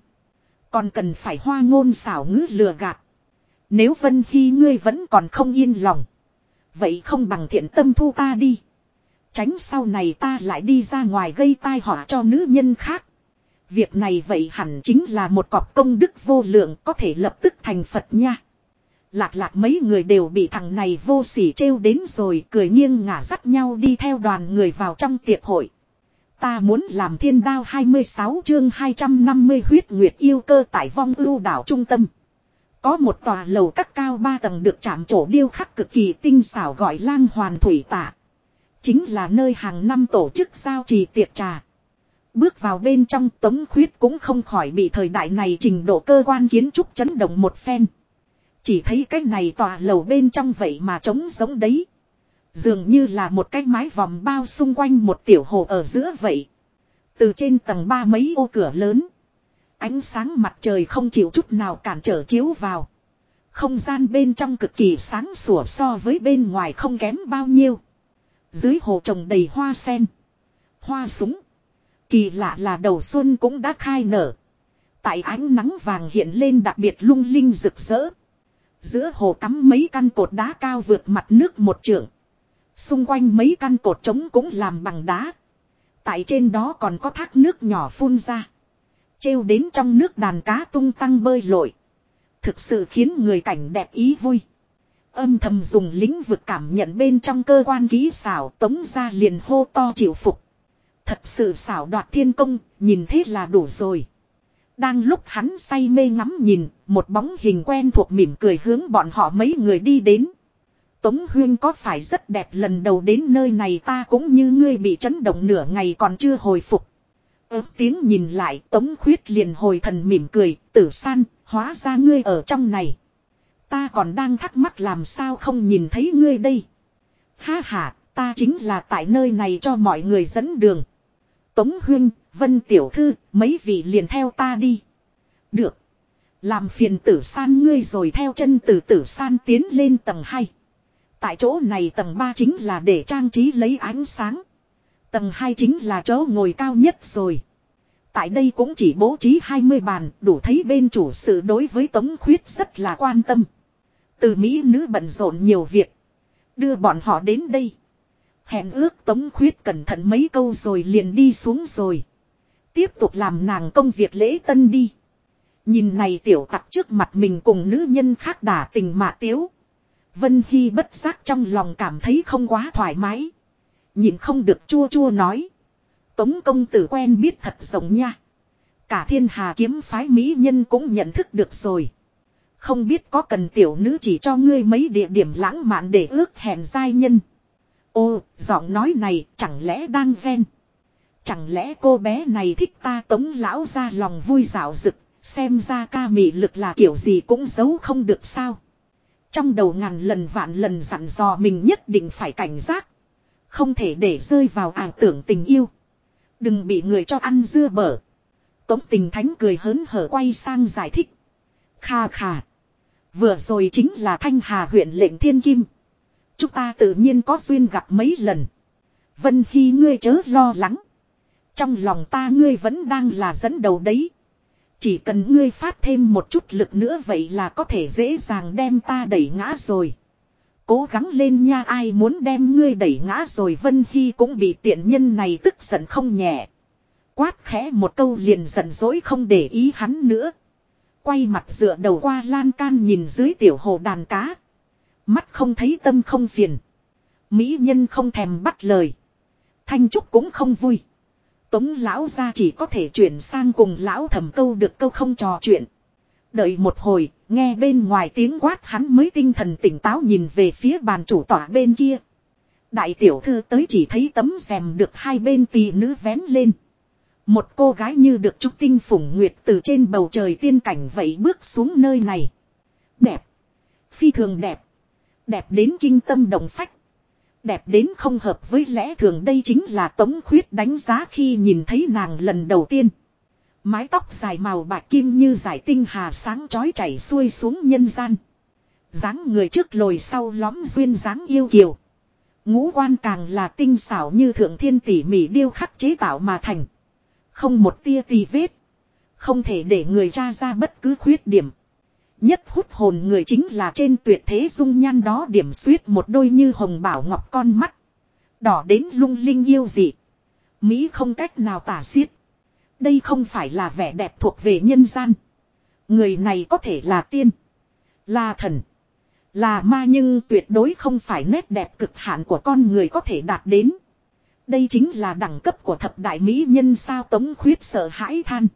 Còn cần phải hoa ngôn xảo ngữ lừa gạt. Nếu Vân Hy ngươi vẫn còn không yên lòng. Vậy không bằng thiện tâm thu ta đi. Tránh sau này ta lại đi ra ngoài gây tai họa cho nữ nhân khác. Việc này vậy hẳn chính là một cọp công đức vô lượng có thể lập tức thành Phật nha. Lạc lạc mấy người đều bị thằng này vô sỉ trêu đến rồi cười nghiêng ngả dắt nhau đi theo đoàn người vào trong tiệc hội. Ta muốn làm thiên đao 26 chương 250 huyết nguyệt yêu cơ tại vong ưu đảo trung tâm. Có một tòa lầu các cao ba tầng được chạm trổ điêu khắc cực kỳ tinh xảo gọi lang hoàn thủy tạ. Chính là nơi hàng năm tổ chức giao trì tiệc trà. Bước vào bên trong, tống khuyết cũng không khỏi bị thời đại này trình độ cơ quan kiến trúc chấn động một phen. Chỉ thấy cái này tòa lầu bên trong vậy mà trống giống đấy. Dường như là một cái mái vòng bao xung quanh một tiểu hồ ở giữa vậy. Từ trên tầng ba mấy ô cửa lớn. Ánh sáng mặt trời không chịu chút nào cản trở chiếu vào. Không gian bên trong cực kỳ sáng sủa so với bên ngoài không kém bao nhiêu. Dưới hồ trồng đầy hoa sen. Hoa súng. Kỳ lạ là đầu xuân cũng đã khai nở. Tại ánh nắng vàng hiện lên đặc biệt lung linh rực rỡ. Giữa hồ cắm mấy căn cột đá cao vượt mặt nước một trượng. Xung quanh mấy căn cột trống cũng làm bằng đá. Tại trên đó còn có thác nước nhỏ phun ra. Trêu đến trong nước đàn cá tung tăng bơi lội. Thực sự khiến người cảnh đẹp ý vui. Âm thầm dùng lĩnh vực cảm nhận bên trong cơ quan ký xảo tống ra liền hô to chịu phục. Thật sự xảo đoạt thiên công, nhìn thế là đủ rồi. Đang lúc hắn say mê ngắm nhìn, một bóng hình quen thuộc mỉm cười hướng bọn họ mấy người đi đến. Tống Huyên có phải rất đẹp lần đầu đến nơi này ta cũng như ngươi bị chấn động nửa ngày còn chưa hồi phục. Ớ tiếng nhìn lại Tống Khuyết liền hồi thần mỉm cười, tử san, hóa ra ngươi ở trong này. Ta còn đang thắc mắc làm sao không nhìn thấy ngươi đây. Ha ha, ta chính là tại nơi này cho mọi người dẫn đường. Tống Huyên, Vân Tiểu Thư, mấy vị liền theo ta đi. Được. Làm phiền tử san ngươi rồi theo chân tử tử san tiến lên tầng 2. Tại chỗ này tầng 3 chính là để trang trí lấy ánh sáng. Tầng 2 chính là chỗ ngồi cao nhất rồi. Tại đây cũng chỉ bố trí 20 bàn, đủ thấy bên chủ sự đối với Tống Khuyết rất là quan tâm. Từ Mỹ nữ bận rộn nhiều việc. Đưa bọn họ đến đây. Hẹn ước Tống Khuyết cẩn thận mấy câu rồi liền đi xuống rồi. Tiếp tục làm nàng công việc lễ tân đi. Nhìn này tiểu tặc trước mặt mình cùng nữ nhân khác đả tình mạ tiếu. Vân Hy bất giác trong lòng cảm thấy không quá thoải mái. Nhìn không được chua chua nói. Tống công tử quen biết thật rộng nha. Cả thiên hà kiếm phái mỹ nhân cũng nhận thức được rồi. Không biết có cần tiểu nữ chỉ cho ngươi mấy địa điểm lãng mạn để ước hẹn giai nhân. Ô, giọng nói này chẳng lẽ đang ven. Chẳng lẽ cô bé này thích ta tống lão ra lòng vui dạo rực, xem ra ca mị lực là kiểu gì cũng giấu không được sao. Trong đầu ngàn lần vạn lần dặn dò mình nhất định phải cảnh giác. Không thể để rơi vào ảo tưởng tình yêu. Đừng bị người cho ăn dưa bở. Tống tình thánh cười hớn hở quay sang giải thích. Kha kha. Vừa rồi chính là Thanh Hà huyện lệnh thiên kim. Chúng ta tự nhiên có duyên gặp mấy lần. Vân Hy ngươi chớ lo lắng. Trong lòng ta ngươi vẫn đang là dẫn đầu đấy. Chỉ cần ngươi phát thêm một chút lực nữa vậy là có thể dễ dàng đem ta đẩy ngã rồi. Cố gắng lên nha, ai muốn đem ngươi đẩy ngã rồi, Vân Hy cũng bị tiện nhân này tức giận không nhẹ. Quát khẽ một câu liền giận dỗi không để ý hắn nữa. Quay mặt dựa đầu qua lan can nhìn dưới tiểu hồ đàn cá. Mắt không thấy tâm không phiền. Mỹ nhân không thèm bắt lời. Thanh Trúc cũng không vui. Tống lão ra chỉ có thể chuyển sang cùng lão thầm câu được câu không trò chuyện. Đợi một hồi, nghe bên ngoài tiếng quát hắn mới tinh thần tỉnh táo nhìn về phía bàn chủ tỏa bên kia. Đại tiểu thư tới chỉ thấy tấm rèm được hai bên tỳ nữ vén lên. Một cô gái như được trúc tinh phủng nguyệt từ trên bầu trời tiên cảnh vậy bước xuống nơi này. Đẹp. Phi thường đẹp. Đẹp đến kinh tâm động phách. Đẹp đến không hợp với lẽ thường đây chính là tống khuyết đánh giá khi nhìn thấy nàng lần đầu tiên. Mái tóc dài màu bạc kim như giải tinh hà sáng chói chảy xuôi xuống nhân gian. dáng người trước lồi sau lõm duyên dáng yêu kiều. Ngũ quan càng là tinh xảo như thượng thiên tỉ mỉ điêu khắc chế tạo mà thành. Không một tia tì vết. Không thể để người cha ra bất cứ khuyết điểm. Nhất hút hồn người chính là trên tuyệt thế dung nhan đó điểm suyết một đôi như hồng bảo ngọc con mắt. Đỏ đến lung linh yêu dị. Mỹ không cách nào tả xiết. Đây không phải là vẻ đẹp thuộc về nhân gian. Người này có thể là tiên. Là thần. Là ma nhưng tuyệt đối không phải nét đẹp cực hạn của con người có thể đạt đến. Đây chính là đẳng cấp của thập đại mỹ nhân sao tống khuyết sợ hãi than.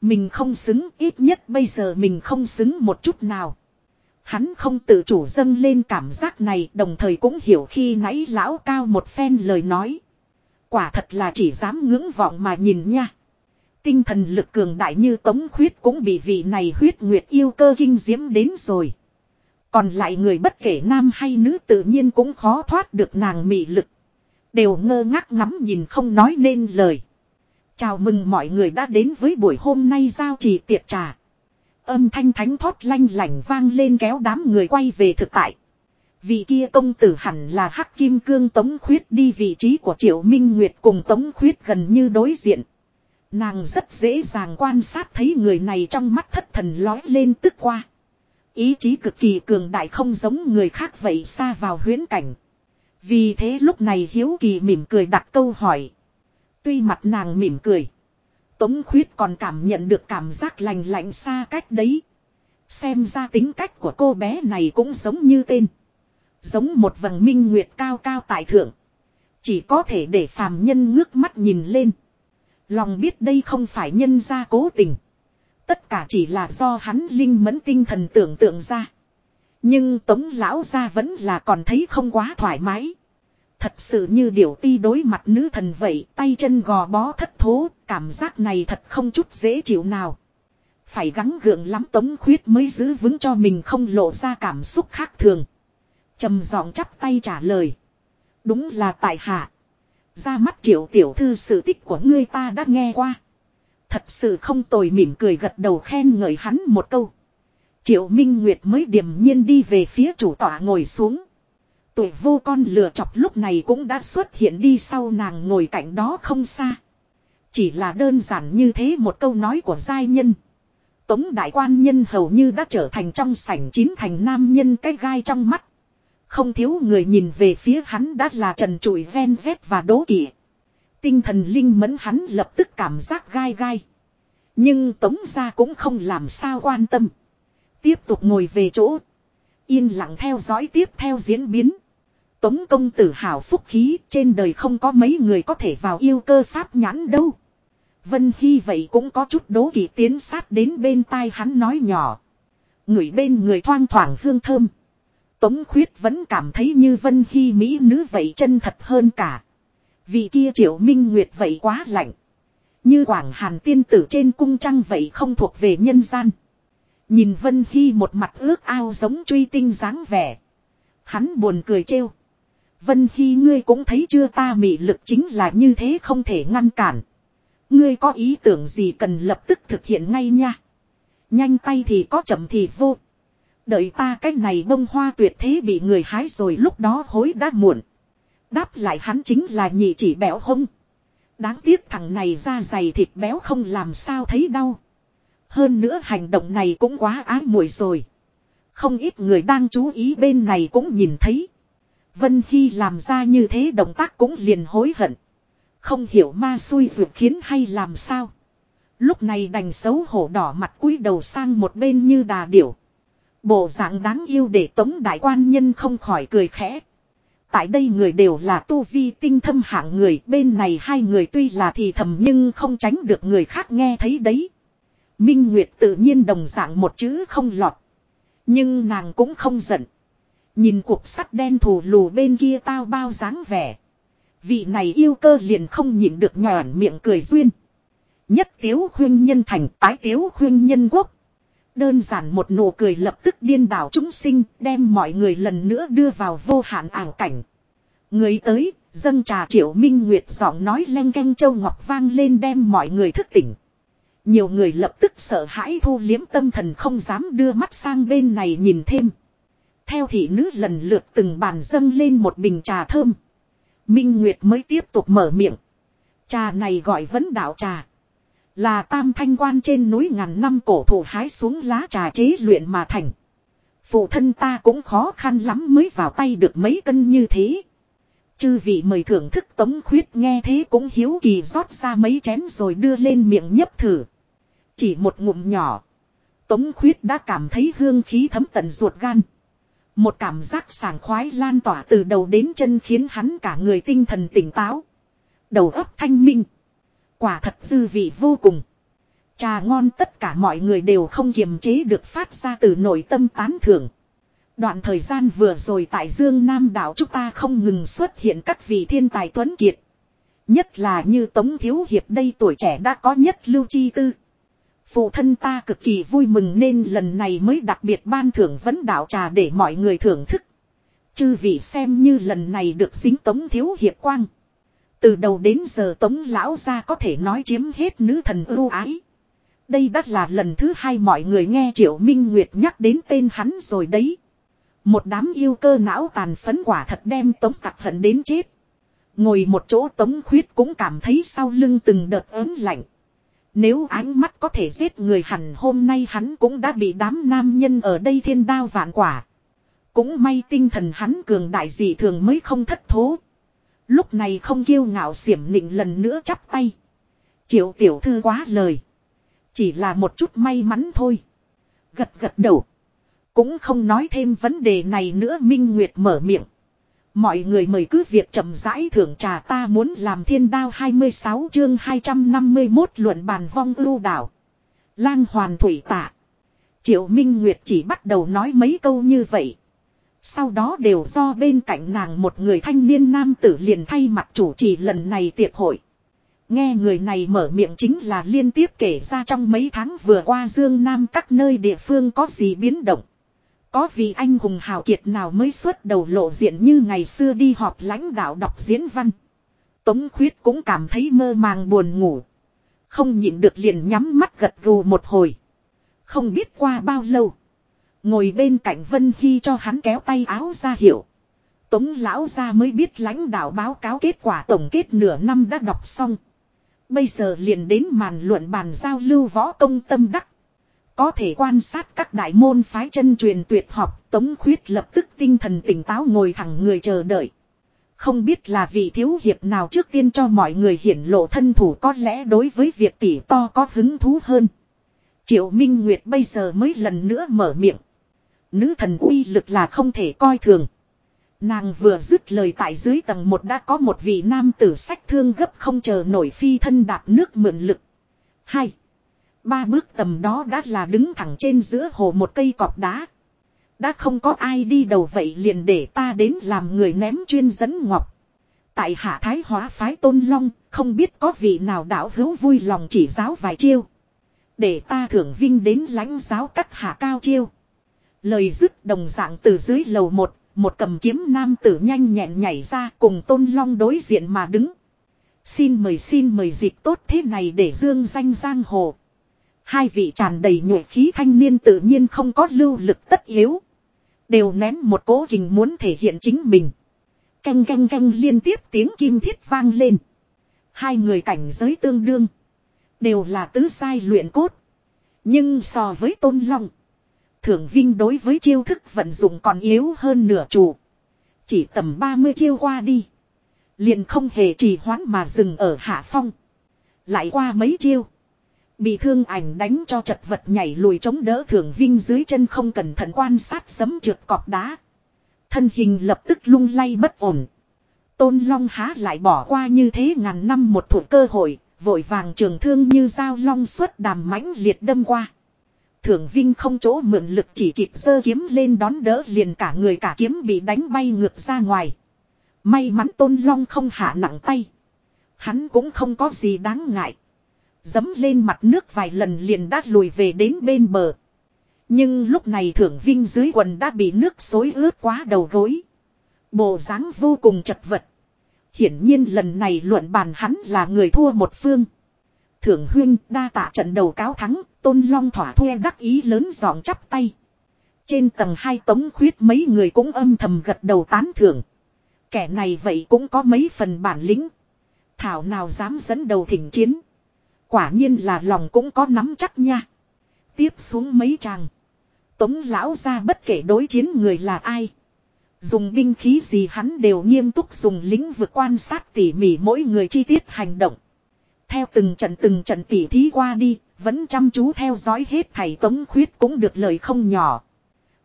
Mình không xứng, ít nhất bây giờ mình không xứng một chút nào. Hắn không tự chủ dâng lên cảm giác này, đồng thời cũng hiểu khi nãy lão cao một phen lời nói. Quả thật là chỉ dám ngưỡng vọng mà nhìn nha. Tinh thần lực cường đại như tống khuyết cũng bị vị này huyết nguyệt yêu cơ kinh diễm đến rồi. Còn lại người bất kể nam hay nữ tự nhiên cũng khó thoát được nàng mị lực. Đều ngơ ngác ngắm nhìn không nói nên lời. Chào mừng mọi người đã đến với buổi hôm nay giao trì tiệc trà. Âm thanh thánh thoát lanh lảnh vang lên kéo đám người quay về thực tại. Vị kia công tử hẳn là Hắc Kim Cương Tống Khuyết đi vị trí của Triệu Minh Nguyệt cùng Tống Khuyết gần như đối diện. Nàng rất dễ dàng quan sát thấy người này trong mắt thất thần lói lên tức qua. Ý chí cực kỳ cường đại không giống người khác vậy xa vào huyến cảnh. Vì thế lúc này Hiếu Kỳ mỉm cười đặt câu hỏi. Tuy mặt nàng mỉm cười. Tống khuyết còn cảm nhận được cảm giác lành lạnh xa cách đấy. Xem ra tính cách của cô bé này cũng giống như tên. Giống một vầng minh nguyệt cao cao tại thượng. Chỉ có thể để phàm nhân ngước mắt nhìn lên. Lòng biết đây không phải nhân ra cố tình. Tất cả chỉ là do hắn linh mẫn tinh thần tưởng tượng ra. Nhưng tống lão ra vẫn là còn thấy không quá thoải mái. Thật sự như điều ti đối mặt nữ thần vậy, tay chân gò bó thất thố, cảm giác này thật không chút dễ chịu nào. Phải gắng gượng lắm tống khuyết mới giữ vững cho mình không lộ ra cảm xúc khác thường. trầm giọng chắp tay trả lời. Đúng là tại hạ. Ra mắt triệu tiểu thư sự tích của ngươi ta đã nghe qua. Thật sự không tồi mỉm cười gật đầu khen ngợi hắn một câu. Triệu Minh Nguyệt mới điềm nhiên đi về phía chủ tọa ngồi xuống. Tuổi vô con lừa chọc lúc này cũng đã xuất hiện đi sau nàng ngồi cạnh đó không xa. Chỉ là đơn giản như thế một câu nói của giai nhân. Tống đại quan nhân hầu như đã trở thành trong sảnh chín thành nam nhân cái gai trong mắt. Không thiếu người nhìn về phía hắn đã là trần trụi ven vét và đố kỵ. Tinh thần linh mẫn hắn lập tức cảm giác gai gai. Nhưng tống ra cũng không làm sao quan tâm. Tiếp tục ngồi về chỗ. Yên lặng theo dõi tiếp theo diễn biến. Tống công tử hào phúc khí, trên đời không có mấy người có thể vào yêu cơ pháp nhãn đâu. Vân Hy vậy cũng có chút đố kỵ tiến sát đến bên tai hắn nói nhỏ. Người bên người thoang thoảng hương thơm. Tống khuyết vẫn cảm thấy như Vân Hy Mỹ nữ vậy chân thật hơn cả. Vì kia triệu minh nguyệt vậy quá lạnh. Như quảng hàn tiên tử trên cung trăng vậy không thuộc về nhân gian. Nhìn Vân Hy một mặt ước ao giống truy tinh dáng vẻ. Hắn buồn cười trêu. Vân Hy ngươi cũng thấy chưa ta mị lực chính là như thế không thể ngăn cản. Ngươi có ý tưởng gì cần lập tức thực hiện ngay nha. Nhanh tay thì có chậm thì vô. Đợi ta cách này bông hoa tuyệt thế bị người hái rồi lúc đó hối đã muộn. Đáp lại hắn chính là nhị chỉ béo hông. Đáng tiếc thằng này da dày thịt béo không làm sao thấy đau. Hơn nữa hành động này cũng quá ái muội rồi. Không ít người đang chú ý bên này cũng nhìn thấy. Vân Hy làm ra như thế động tác cũng liền hối hận. Không hiểu ma xui vượt khiến hay làm sao. Lúc này đành xấu hổ đỏ mặt cúi đầu sang một bên như đà điểu. Bộ dạng đáng yêu để tống đại quan nhân không khỏi cười khẽ. Tại đây người đều là tu vi tinh thâm hạng người, bên này hai người tuy là thì thầm nhưng không tránh được người khác nghe thấy đấy. Minh Nguyệt tự nhiên đồng dạng một chữ không lọt. Nhưng nàng cũng không giận. Nhìn cuộc sắt đen thù lù bên kia tao bao dáng vẻ. Vị này yêu cơ liền không nhịn được nhòn miệng cười duyên. Nhất tiếu khuyên nhân thành tái tiếu khuyên nhân quốc. Đơn giản một nụ cười lập tức điên đảo chúng sinh, đem mọi người lần nữa đưa vào vô hạn ảo cảnh. Người tới, dâng trà triệu minh nguyệt giọng nói len canh châu ngọc vang lên đem mọi người thức tỉnh. Nhiều người lập tức sợ hãi thu liếm tâm thần không dám đưa mắt sang bên này nhìn thêm. Theo thị nữ lần lượt từng bàn dâng lên một bình trà thơm. Minh Nguyệt mới tiếp tục mở miệng. Trà này gọi vấn đạo trà. Là tam thanh quan trên núi ngàn năm cổ thụ hái xuống lá trà chế luyện mà thành. Phụ thân ta cũng khó khăn lắm mới vào tay được mấy cân như thế. Chư vị mời thưởng thức tống khuyết nghe thế cũng hiếu kỳ rót ra mấy chén rồi đưa lên miệng nhấp thử. Chỉ một ngụm nhỏ. Tống khuyết đã cảm thấy hương khí thấm tận ruột gan. Một cảm giác sảng khoái lan tỏa từ đầu đến chân khiến hắn cả người tinh thần tỉnh táo. Đầu óc thanh minh. Quả thật dư vị vô cùng. Trà ngon tất cả mọi người đều không kiềm chế được phát ra từ nội tâm tán thưởng. Đoạn thời gian vừa rồi tại Dương Nam đảo chúng ta không ngừng xuất hiện các vị thiên tài tuấn kiệt. Nhất là như Tống Thiếu Hiệp đây tuổi trẻ đã có nhất lưu chi tư. Phụ thân ta cực kỳ vui mừng nên lần này mới đặc biệt ban thưởng vấn đạo trà để mọi người thưởng thức. Chư vị xem như lần này được dính Tống Thiếu Hiệp quang. Từ đầu đến giờ Tống Lão ra có thể nói chiếm hết nữ thần ưu ái. Đây đã là lần thứ hai mọi người nghe Triệu Minh Nguyệt nhắc đến tên hắn rồi đấy. Một đám yêu cơ não tàn phấn quả thật đem Tống tặc hận đến chết. Ngồi một chỗ Tống Khuyết cũng cảm thấy sau lưng từng đợt ớn lạnh. Nếu ánh mắt có thể giết người hẳn hôm nay hắn cũng đã bị đám nam nhân ở đây thiên đao vạn quả. Cũng may tinh thần hắn cường đại dị thường mới không thất thố. Lúc này không kiêu ngạo xiểm nịnh lần nữa chắp tay. Triệu tiểu thư quá lời. Chỉ là một chút may mắn thôi. Gật gật đầu. Cũng không nói thêm vấn đề này nữa, Minh Nguyệt mở miệng. Mọi người mời cứ việc chậm rãi thưởng trà, ta muốn làm thiên đao 26 chương 251 luận bàn vong ưu đảo. Lang hoàn thủy tạ. Triệu Minh Nguyệt chỉ bắt đầu nói mấy câu như vậy. Sau đó đều do bên cạnh nàng một người thanh niên nam tử liền thay mặt chủ trì lần này tiệc hội. Nghe người này mở miệng chính là liên tiếp kể ra trong mấy tháng vừa qua Dương Nam các nơi địa phương có gì biến động. Có vị anh hùng hào kiệt nào mới xuất đầu lộ diện như ngày xưa đi họp lãnh đạo đọc diễn văn. Tống khuyết cũng cảm thấy mơ màng buồn ngủ. Không nhịn được liền nhắm mắt gật gù một hồi. Không biết qua bao lâu. Ngồi bên cạnh Vân Hy cho hắn kéo tay áo ra hiệu. Tống lão ra mới biết lãnh đạo báo cáo kết quả tổng kết nửa năm đã đọc xong. Bây giờ liền đến màn luận bàn giao lưu võ công tâm đắc. Có thể quan sát các đại môn phái chân truyền tuyệt học, Tống Khuyết lập tức tinh thần tỉnh táo ngồi thẳng người chờ đợi. Không biết là vị thiếu hiệp nào trước tiên cho mọi người hiển lộ thân thủ có lẽ đối với việc tỉ to có hứng thú hơn. Triệu Minh Nguyệt bây giờ mới lần nữa mở miệng. Nữ thần uy lực là không thể coi thường. Nàng vừa dứt lời tại dưới tầng một đã có một vị nam tử sách thương gấp không chờ nổi phi thân đạp nước mượn lực. Hai. Ba bước tầm đó đã là đứng thẳng trên giữa hồ một cây cọp đá. Đã không có ai đi đầu vậy liền để ta đến làm người ném chuyên dẫn ngọc. Tại hạ thái hóa phái tôn long, không biết có vị nào đạo hữu vui lòng chỉ giáo vài chiêu. Để ta thưởng vinh đến lãnh giáo các hạ cao chiêu. Lời dứt đồng dạng từ dưới lầu một, một cầm kiếm nam tử nhanh nhẹn nhảy ra cùng tôn long đối diện mà đứng. Xin mời xin mời dịp tốt thế này để dương danh giang hồ. Hai vị tràn đầy nhuệ khí thanh niên tự nhiên không có lưu lực tất yếu. Đều nén một cố hình muốn thể hiện chính mình. Canh canh canh liên tiếp tiếng kim thiết vang lên. Hai người cảnh giới tương đương. Đều là tứ sai luyện cốt. Nhưng so với tôn long. Thưởng vinh đối với chiêu thức vận dụng còn yếu hơn nửa chủ. Chỉ tầm 30 chiêu qua đi. Liền không hề trì hoãn mà dừng ở hạ phong. Lại qua mấy chiêu. Bị thương ảnh đánh cho chật vật nhảy lùi chống đỡ thường vinh dưới chân không cẩn thận quan sát sấm trượt cọp đá. Thân hình lập tức lung lay bất ổn. Tôn Long há lại bỏ qua như thế ngàn năm một thủ cơ hội, vội vàng trường thương như dao long xuất đàm mãnh liệt đâm qua. Thưởng Vinh không chỗ mượn lực chỉ kịp giơ kiếm lên đón đỡ liền cả người cả kiếm bị đánh bay ngược ra ngoài. May mắn Tôn Long không hạ nặng tay. Hắn cũng không có gì đáng ngại. Dấm lên mặt nước vài lần liền đã lùi về đến bên bờ. Nhưng lúc này thưởng vinh dưới quần đã bị nước xối ướt quá đầu gối. Bộ dáng vô cùng chật vật. Hiển nhiên lần này luận bàn hắn là người thua một phương. Thưởng huyên đa tạ trận đầu cáo thắng, tôn long thỏa thuê đắc ý lớn giọng chắp tay. Trên tầng hai tống khuyết mấy người cũng âm thầm gật đầu tán thưởng. Kẻ này vậy cũng có mấy phần bản lĩnh. Thảo nào dám dẫn đầu thỉnh chiến. Quả nhiên là lòng cũng có nắm chắc nha. Tiếp xuống mấy chàng. Tống lão ra bất kể đối chiến người là ai. Dùng binh khí gì hắn đều nghiêm túc dùng lĩnh vực quan sát tỉ mỉ mỗi người chi tiết hành động. Theo từng trận từng trận tỉ thí qua đi, vẫn chăm chú theo dõi hết thầy Tống Khuyết cũng được lời không nhỏ.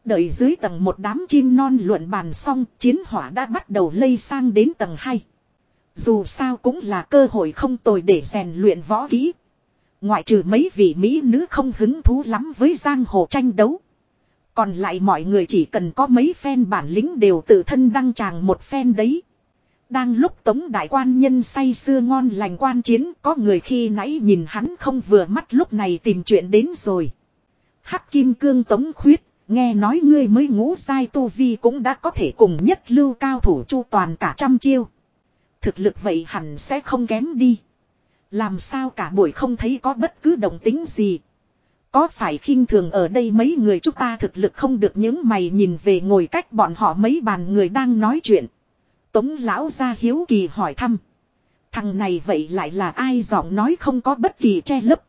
Đợi dưới tầng một đám chim non luận bàn xong, chiến hỏa đã bắt đầu lây sang đến tầng 2. Dù sao cũng là cơ hội không tồi để rèn luyện võ kỹ. Ngoại trừ mấy vị mỹ nữ không hứng thú lắm với giang hồ tranh đấu. Còn lại mọi người chỉ cần có mấy phen bản lĩnh đều tự thân đăng tràng một phen đấy. Đang lúc tống đại quan nhân say sưa ngon lành quan chiến có người khi nãy nhìn hắn không vừa mắt lúc này tìm chuyện đến rồi. Hắc kim cương tống khuyết, nghe nói ngươi mới ngũ sai tu vi cũng đã có thể cùng nhất lưu cao thủ chu toàn cả trăm chiêu. Thực lực vậy hẳn sẽ không kém đi. Làm sao cả buổi không thấy có bất cứ động tính gì. Có phải khinh thường ở đây mấy người chúng ta thực lực không được những mày nhìn về ngồi cách bọn họ mấy bàn người đang nói chuyện. Tống lão ra hiếu kỳ hỏi thăm. Thằng này vậy lại là ai giọng nói không có bất kỳ che lấp.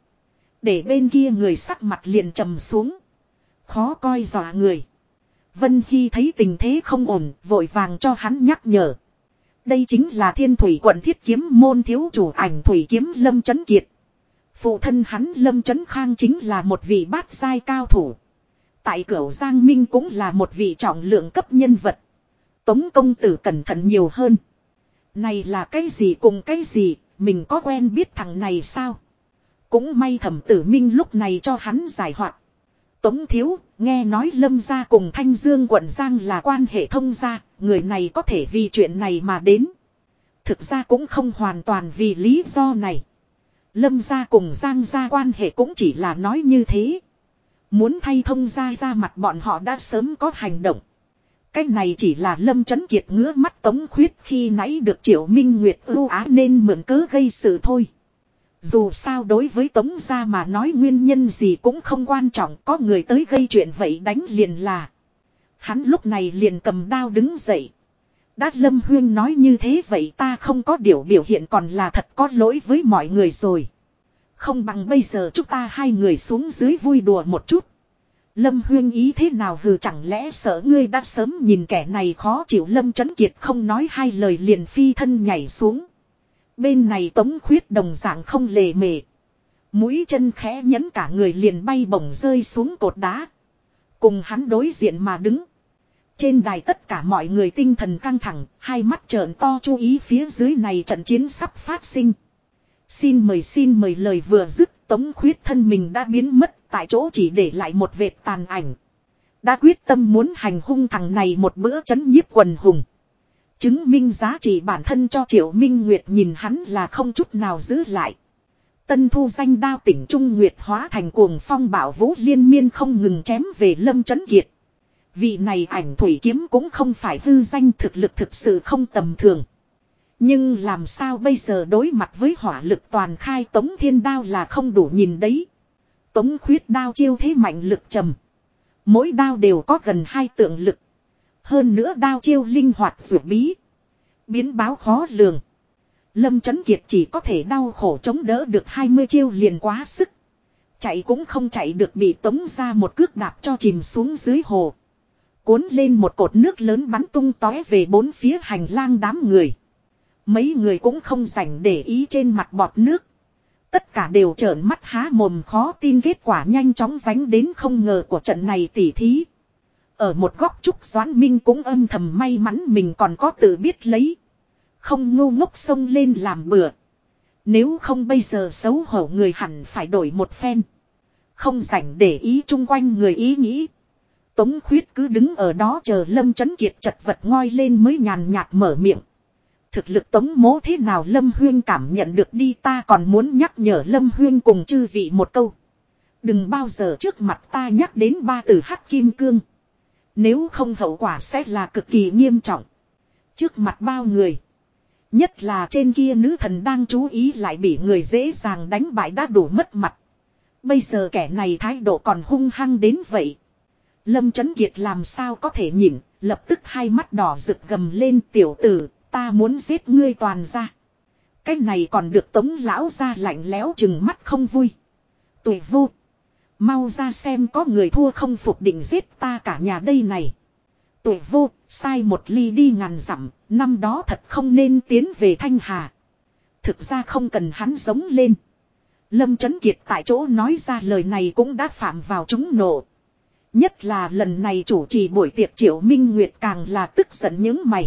Để bên kia người sắc mặt liền trầm xuống. Khó coi dọa người. Vân Hy thấy tình thế không ổn, vội vàng cho hắn nhắc nhở. Đây chính là thiên thủy quận thiết kiếm môn thiếu chủ ảnh thủy kiếm lâm chấn kiệt. Phụ thân hắn lâm chấn khang chính là một vị bát sai cao thủ. Tại cửu Giang Minh cũng là một vị trọng lượng cấp nhân vật. Tống công tử cẩn thận nhiều hơn. Này là cái gì cùng cái gì, mình có quen biết thằng này sao? Cũng may thẩm tử minh lúc này cho hắn giải hoạt. Tống thiếu, nghe nói lâm gia cùng thanh dương quận Giang là quan hệ thông gia, người này có thể vì chuyện này mà đến. Thực ra cũng không hoàn toàn vì lý do này. Lâm gia cùng Giang gia quan hệ cũng chỉ là nói như thế. Muốn thay thông gia ra mặt bọn họ đã sớm có hành động. Cái này chỉ là Lâm Chấn Kiệt ngứa mắt Tống Khuyết khi nãy được Triệu Minh Nguyệt ưu á nên mượn cớ gây sự thôi. Dù sao đối với Tống gia mà nói nguyên nhân gì cũng không quan trọng, có người tới gây chuyện vậy đánh liền là. Hắn lúc này liền cầm đao đứng dậy. đát Lâm Huyên nói như thế vậy ta không có điều biểu hiện còn là thật có lỗi với mọi người rồi. Không bằng bây giờ chúng ta hai người xuống dưới vui đùa một chút. Lâm Huyên ý thế nào hừ chẳng lẽ sợ ngươi đã sớm nhìn kẻ này khó chịu Lâm Trấn Kiệt không nói hai lời liền phi thân nhảy xuống. Bên này tống khuyết đồng dạng không lề mề. Mũi chân khẽ nhấn cả người liền bay bổng rơi xuống cột đá. Cùng hắn đối diện mà đứng. Trên đài tất cả mọi người tinh thần căng thẳng, hai mắt trợn to chú ý phía dưới này trận chiến sắp phát sinh. Xin mời xin mời lời vừa dứt, tống khuyết thân mình đã biến mất, tại chỗ chỉ để lại một vệt tàn ảnh. Đã quyết tâm muốn hành hung thằng này một bữa chấn nhiếp quần hùng. Chứng minh giá trị bản thân cho Triệu Minh Nguyệt nhìn hắn là không chút nào giữ lại. Tân thu danh đao tỉnh Trung Nguyệt hóa thành cuồng phong bảo vũ liên miên không ngừng chém về Lâm Trấn Kiệt. Vị này ảnh thủy kiếm cũng không phải hư danh thực lực thực sự không tầm thường. Nhưng làm sao bây giờ đối mặt với hỏa lực toàn khai tống thiên đao là không đủ nhìn đấy. Tống khuyết đao chiêu thế mạnh lực trầm. Mỗi đao đều có gần hai tượng lực. Hơn nữa đao chiêu linh hoạt rượu bí. Biến báo khó lường. Lâm Trấn Kiệt chỉ có thể đau khổ chống đỡ được 20 chiêu liền quá sức. Chạy cũng không chạy được bị tống ra một cước đạp cho chìm xuống dưới hồ. Cuốn lên một cột nước lớn bắn tung tóe về bốn phía hành lang đám người. Mấy người cũng không rảnh để ý trên mặt bọt nước. Tất cả đều trợn mắt há mồm khó tin kết quả nhanh chóng vánh đến không ngờ của trận này tỉ thí. Ở một góc trúc Doãn Minh cũng âm thầm may mắn mình còn có tự biết lấy. Không ngu ngốc xông lên làm bừa. Nếu không bây giờ xấu hổ người hẳn phải đổi một phen. Không rảnh để ý chung quanh người ý nghĩ. Tống khuyết cứ đứng ở đó chờ Lâm Chấn Kiệt chật vật ngoi lên mới nhàn nhạt mở miệng. Thực lực tống mố thế nào Lâm Huyên cảm nhận được đi ta còn muốn nhắc nhở Lâm Huyên cùng chư vị một câu. Đừng bao giờ trước mặt ta nhắc đến ba từ hắc kim cương. Nếu không hậu quả sẽ là cực kỳ nghiêm trọng. Trước mặt bao người. Nhất là trên kia nữ thần đang chú ý lại bị người dễ dàng đánh bại đã đủ mất mặt. Bây giờ kẻ này thái độ còn hung hăng đến vậy. Lâm Trấn Kiệt làm sao có thể nhìn, lập tức hai mắt đỏ rực gầm lên tiểu tử, ta muốn giết ngươi toàn ra. Cái này còn được tống lão ra lạnh lẽo chừng mắt không vui. Tuổi vô. Mau ra xem có người thua không phục định giết ta cả nhà đây này. Tuổi vô, sai một ly đi ngàn dặm, năm đó thật không nên tiến về Thanh Hà. Thực ra không cần hắn giống lên. Lâm Trấn Kiệt tại chỗ nói ra lời này cũng đã phạm vào chúng nộ. Nhất là lần này chủ trì buổi tiệc triệu minh nguyệt càng là tức giận những mày.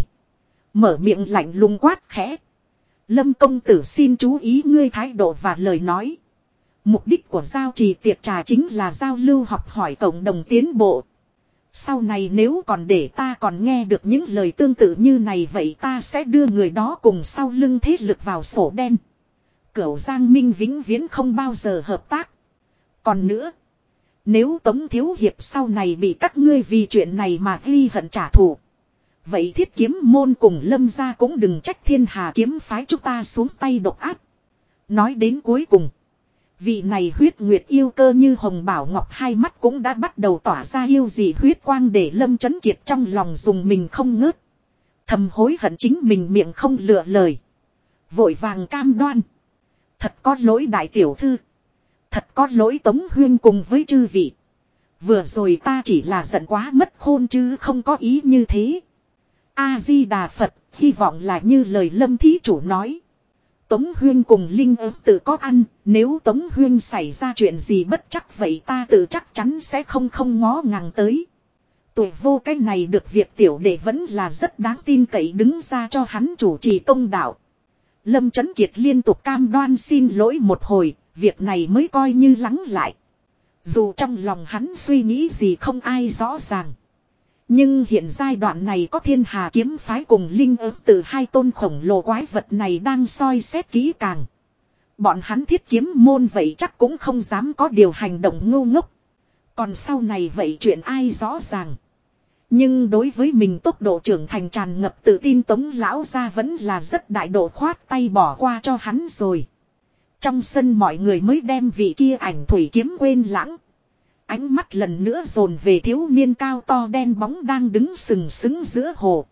Mở miệng lạnh lùng quát khẽ. Lâm công tử xin chú ý ngươi thái độ và lời nói. Mục đích của giao trì tiệc trà chính là giao lưu học hỏi cộng đồng tiến bộ. Sau này nếu còn để ta còn nghe được những lời tương tự như này vậy ta sẽ đưa người đó cùng sau lưng thế lực vào sổ đen. Cửu Giang Minh vĩnh viễn không bao giờ hợp tác. Còn nữa, nếu Tống Thiếu Hiệp sau này bị các ngươi vì chuyện này mà ghi hận trả thù. Vậy thiết kiếm môn cùng lâm gia cũng đừng trách thiên hà kiếm phái chúng ta xuống tay độc áp. Nói đến cuối cùng. Vị này huyết nguyệt yêu cơ như hồng bảo ngọc hai mắt cũng đã bắt đầu tỏa ra yêu dị huyết quang để lâm chấn kiệt trong lòng dùng mình không ngớt. Thầm hối hận chính mình miệng không lựa lời. Vội vàng cam đoan. Thật có lỗi đại tiểu thư. Thật có lỗi tống huyên cùng với chư vị. Vừa rồi ta chỉ là giận quá mất khôn chứ không có ý như thế. A-di-đà Phật, hy vọng là như lời lâm thí chủ nói. Tống Huyên cùng Linh ớt tự có ăn, nếu Tống Huyên xảy ra chuyện gì bất chắc vậy ta tự chắc chắn sẽ không không ngó ngàng tới. Tuổi vô cái này được việc tiểu đệ vẫn là rất đáng tin cậy đứng ra cho hắn chủ trì công đạo. Lâm Trấn Kiệt liên tục cam đoan xin lỗi một hồi, việc này mới coi như lắng lại. Dù trong lòng hắn suy nghĩ gì không ai rõ ràng. Nhưng hiện giai đoạn này có thiên hà kiếm phái cùng linh ớt từ hai tôn khổng lồ quái vật này đang soi xét kỹ càng. Bọn hắn thiết kiếm môn vậy chắc cũng không dám có điều hành động ngu ngốc. Còn sau này vậy chuyện ai rõ ràng. Nhưng đối với mình tốc độ trưởng thành tràn ngập tự tin tống lão ra vẫn là rất đại độ khoát tay bỏ qua cho hắn rồi. Trong sân mọi người mới đem vị kia ảnh thủy kiếm quên lãng. Ánh mắt lần nữa dồn về thiếu niên cao to đen bóng đang đứng sừng sững giữa hồ.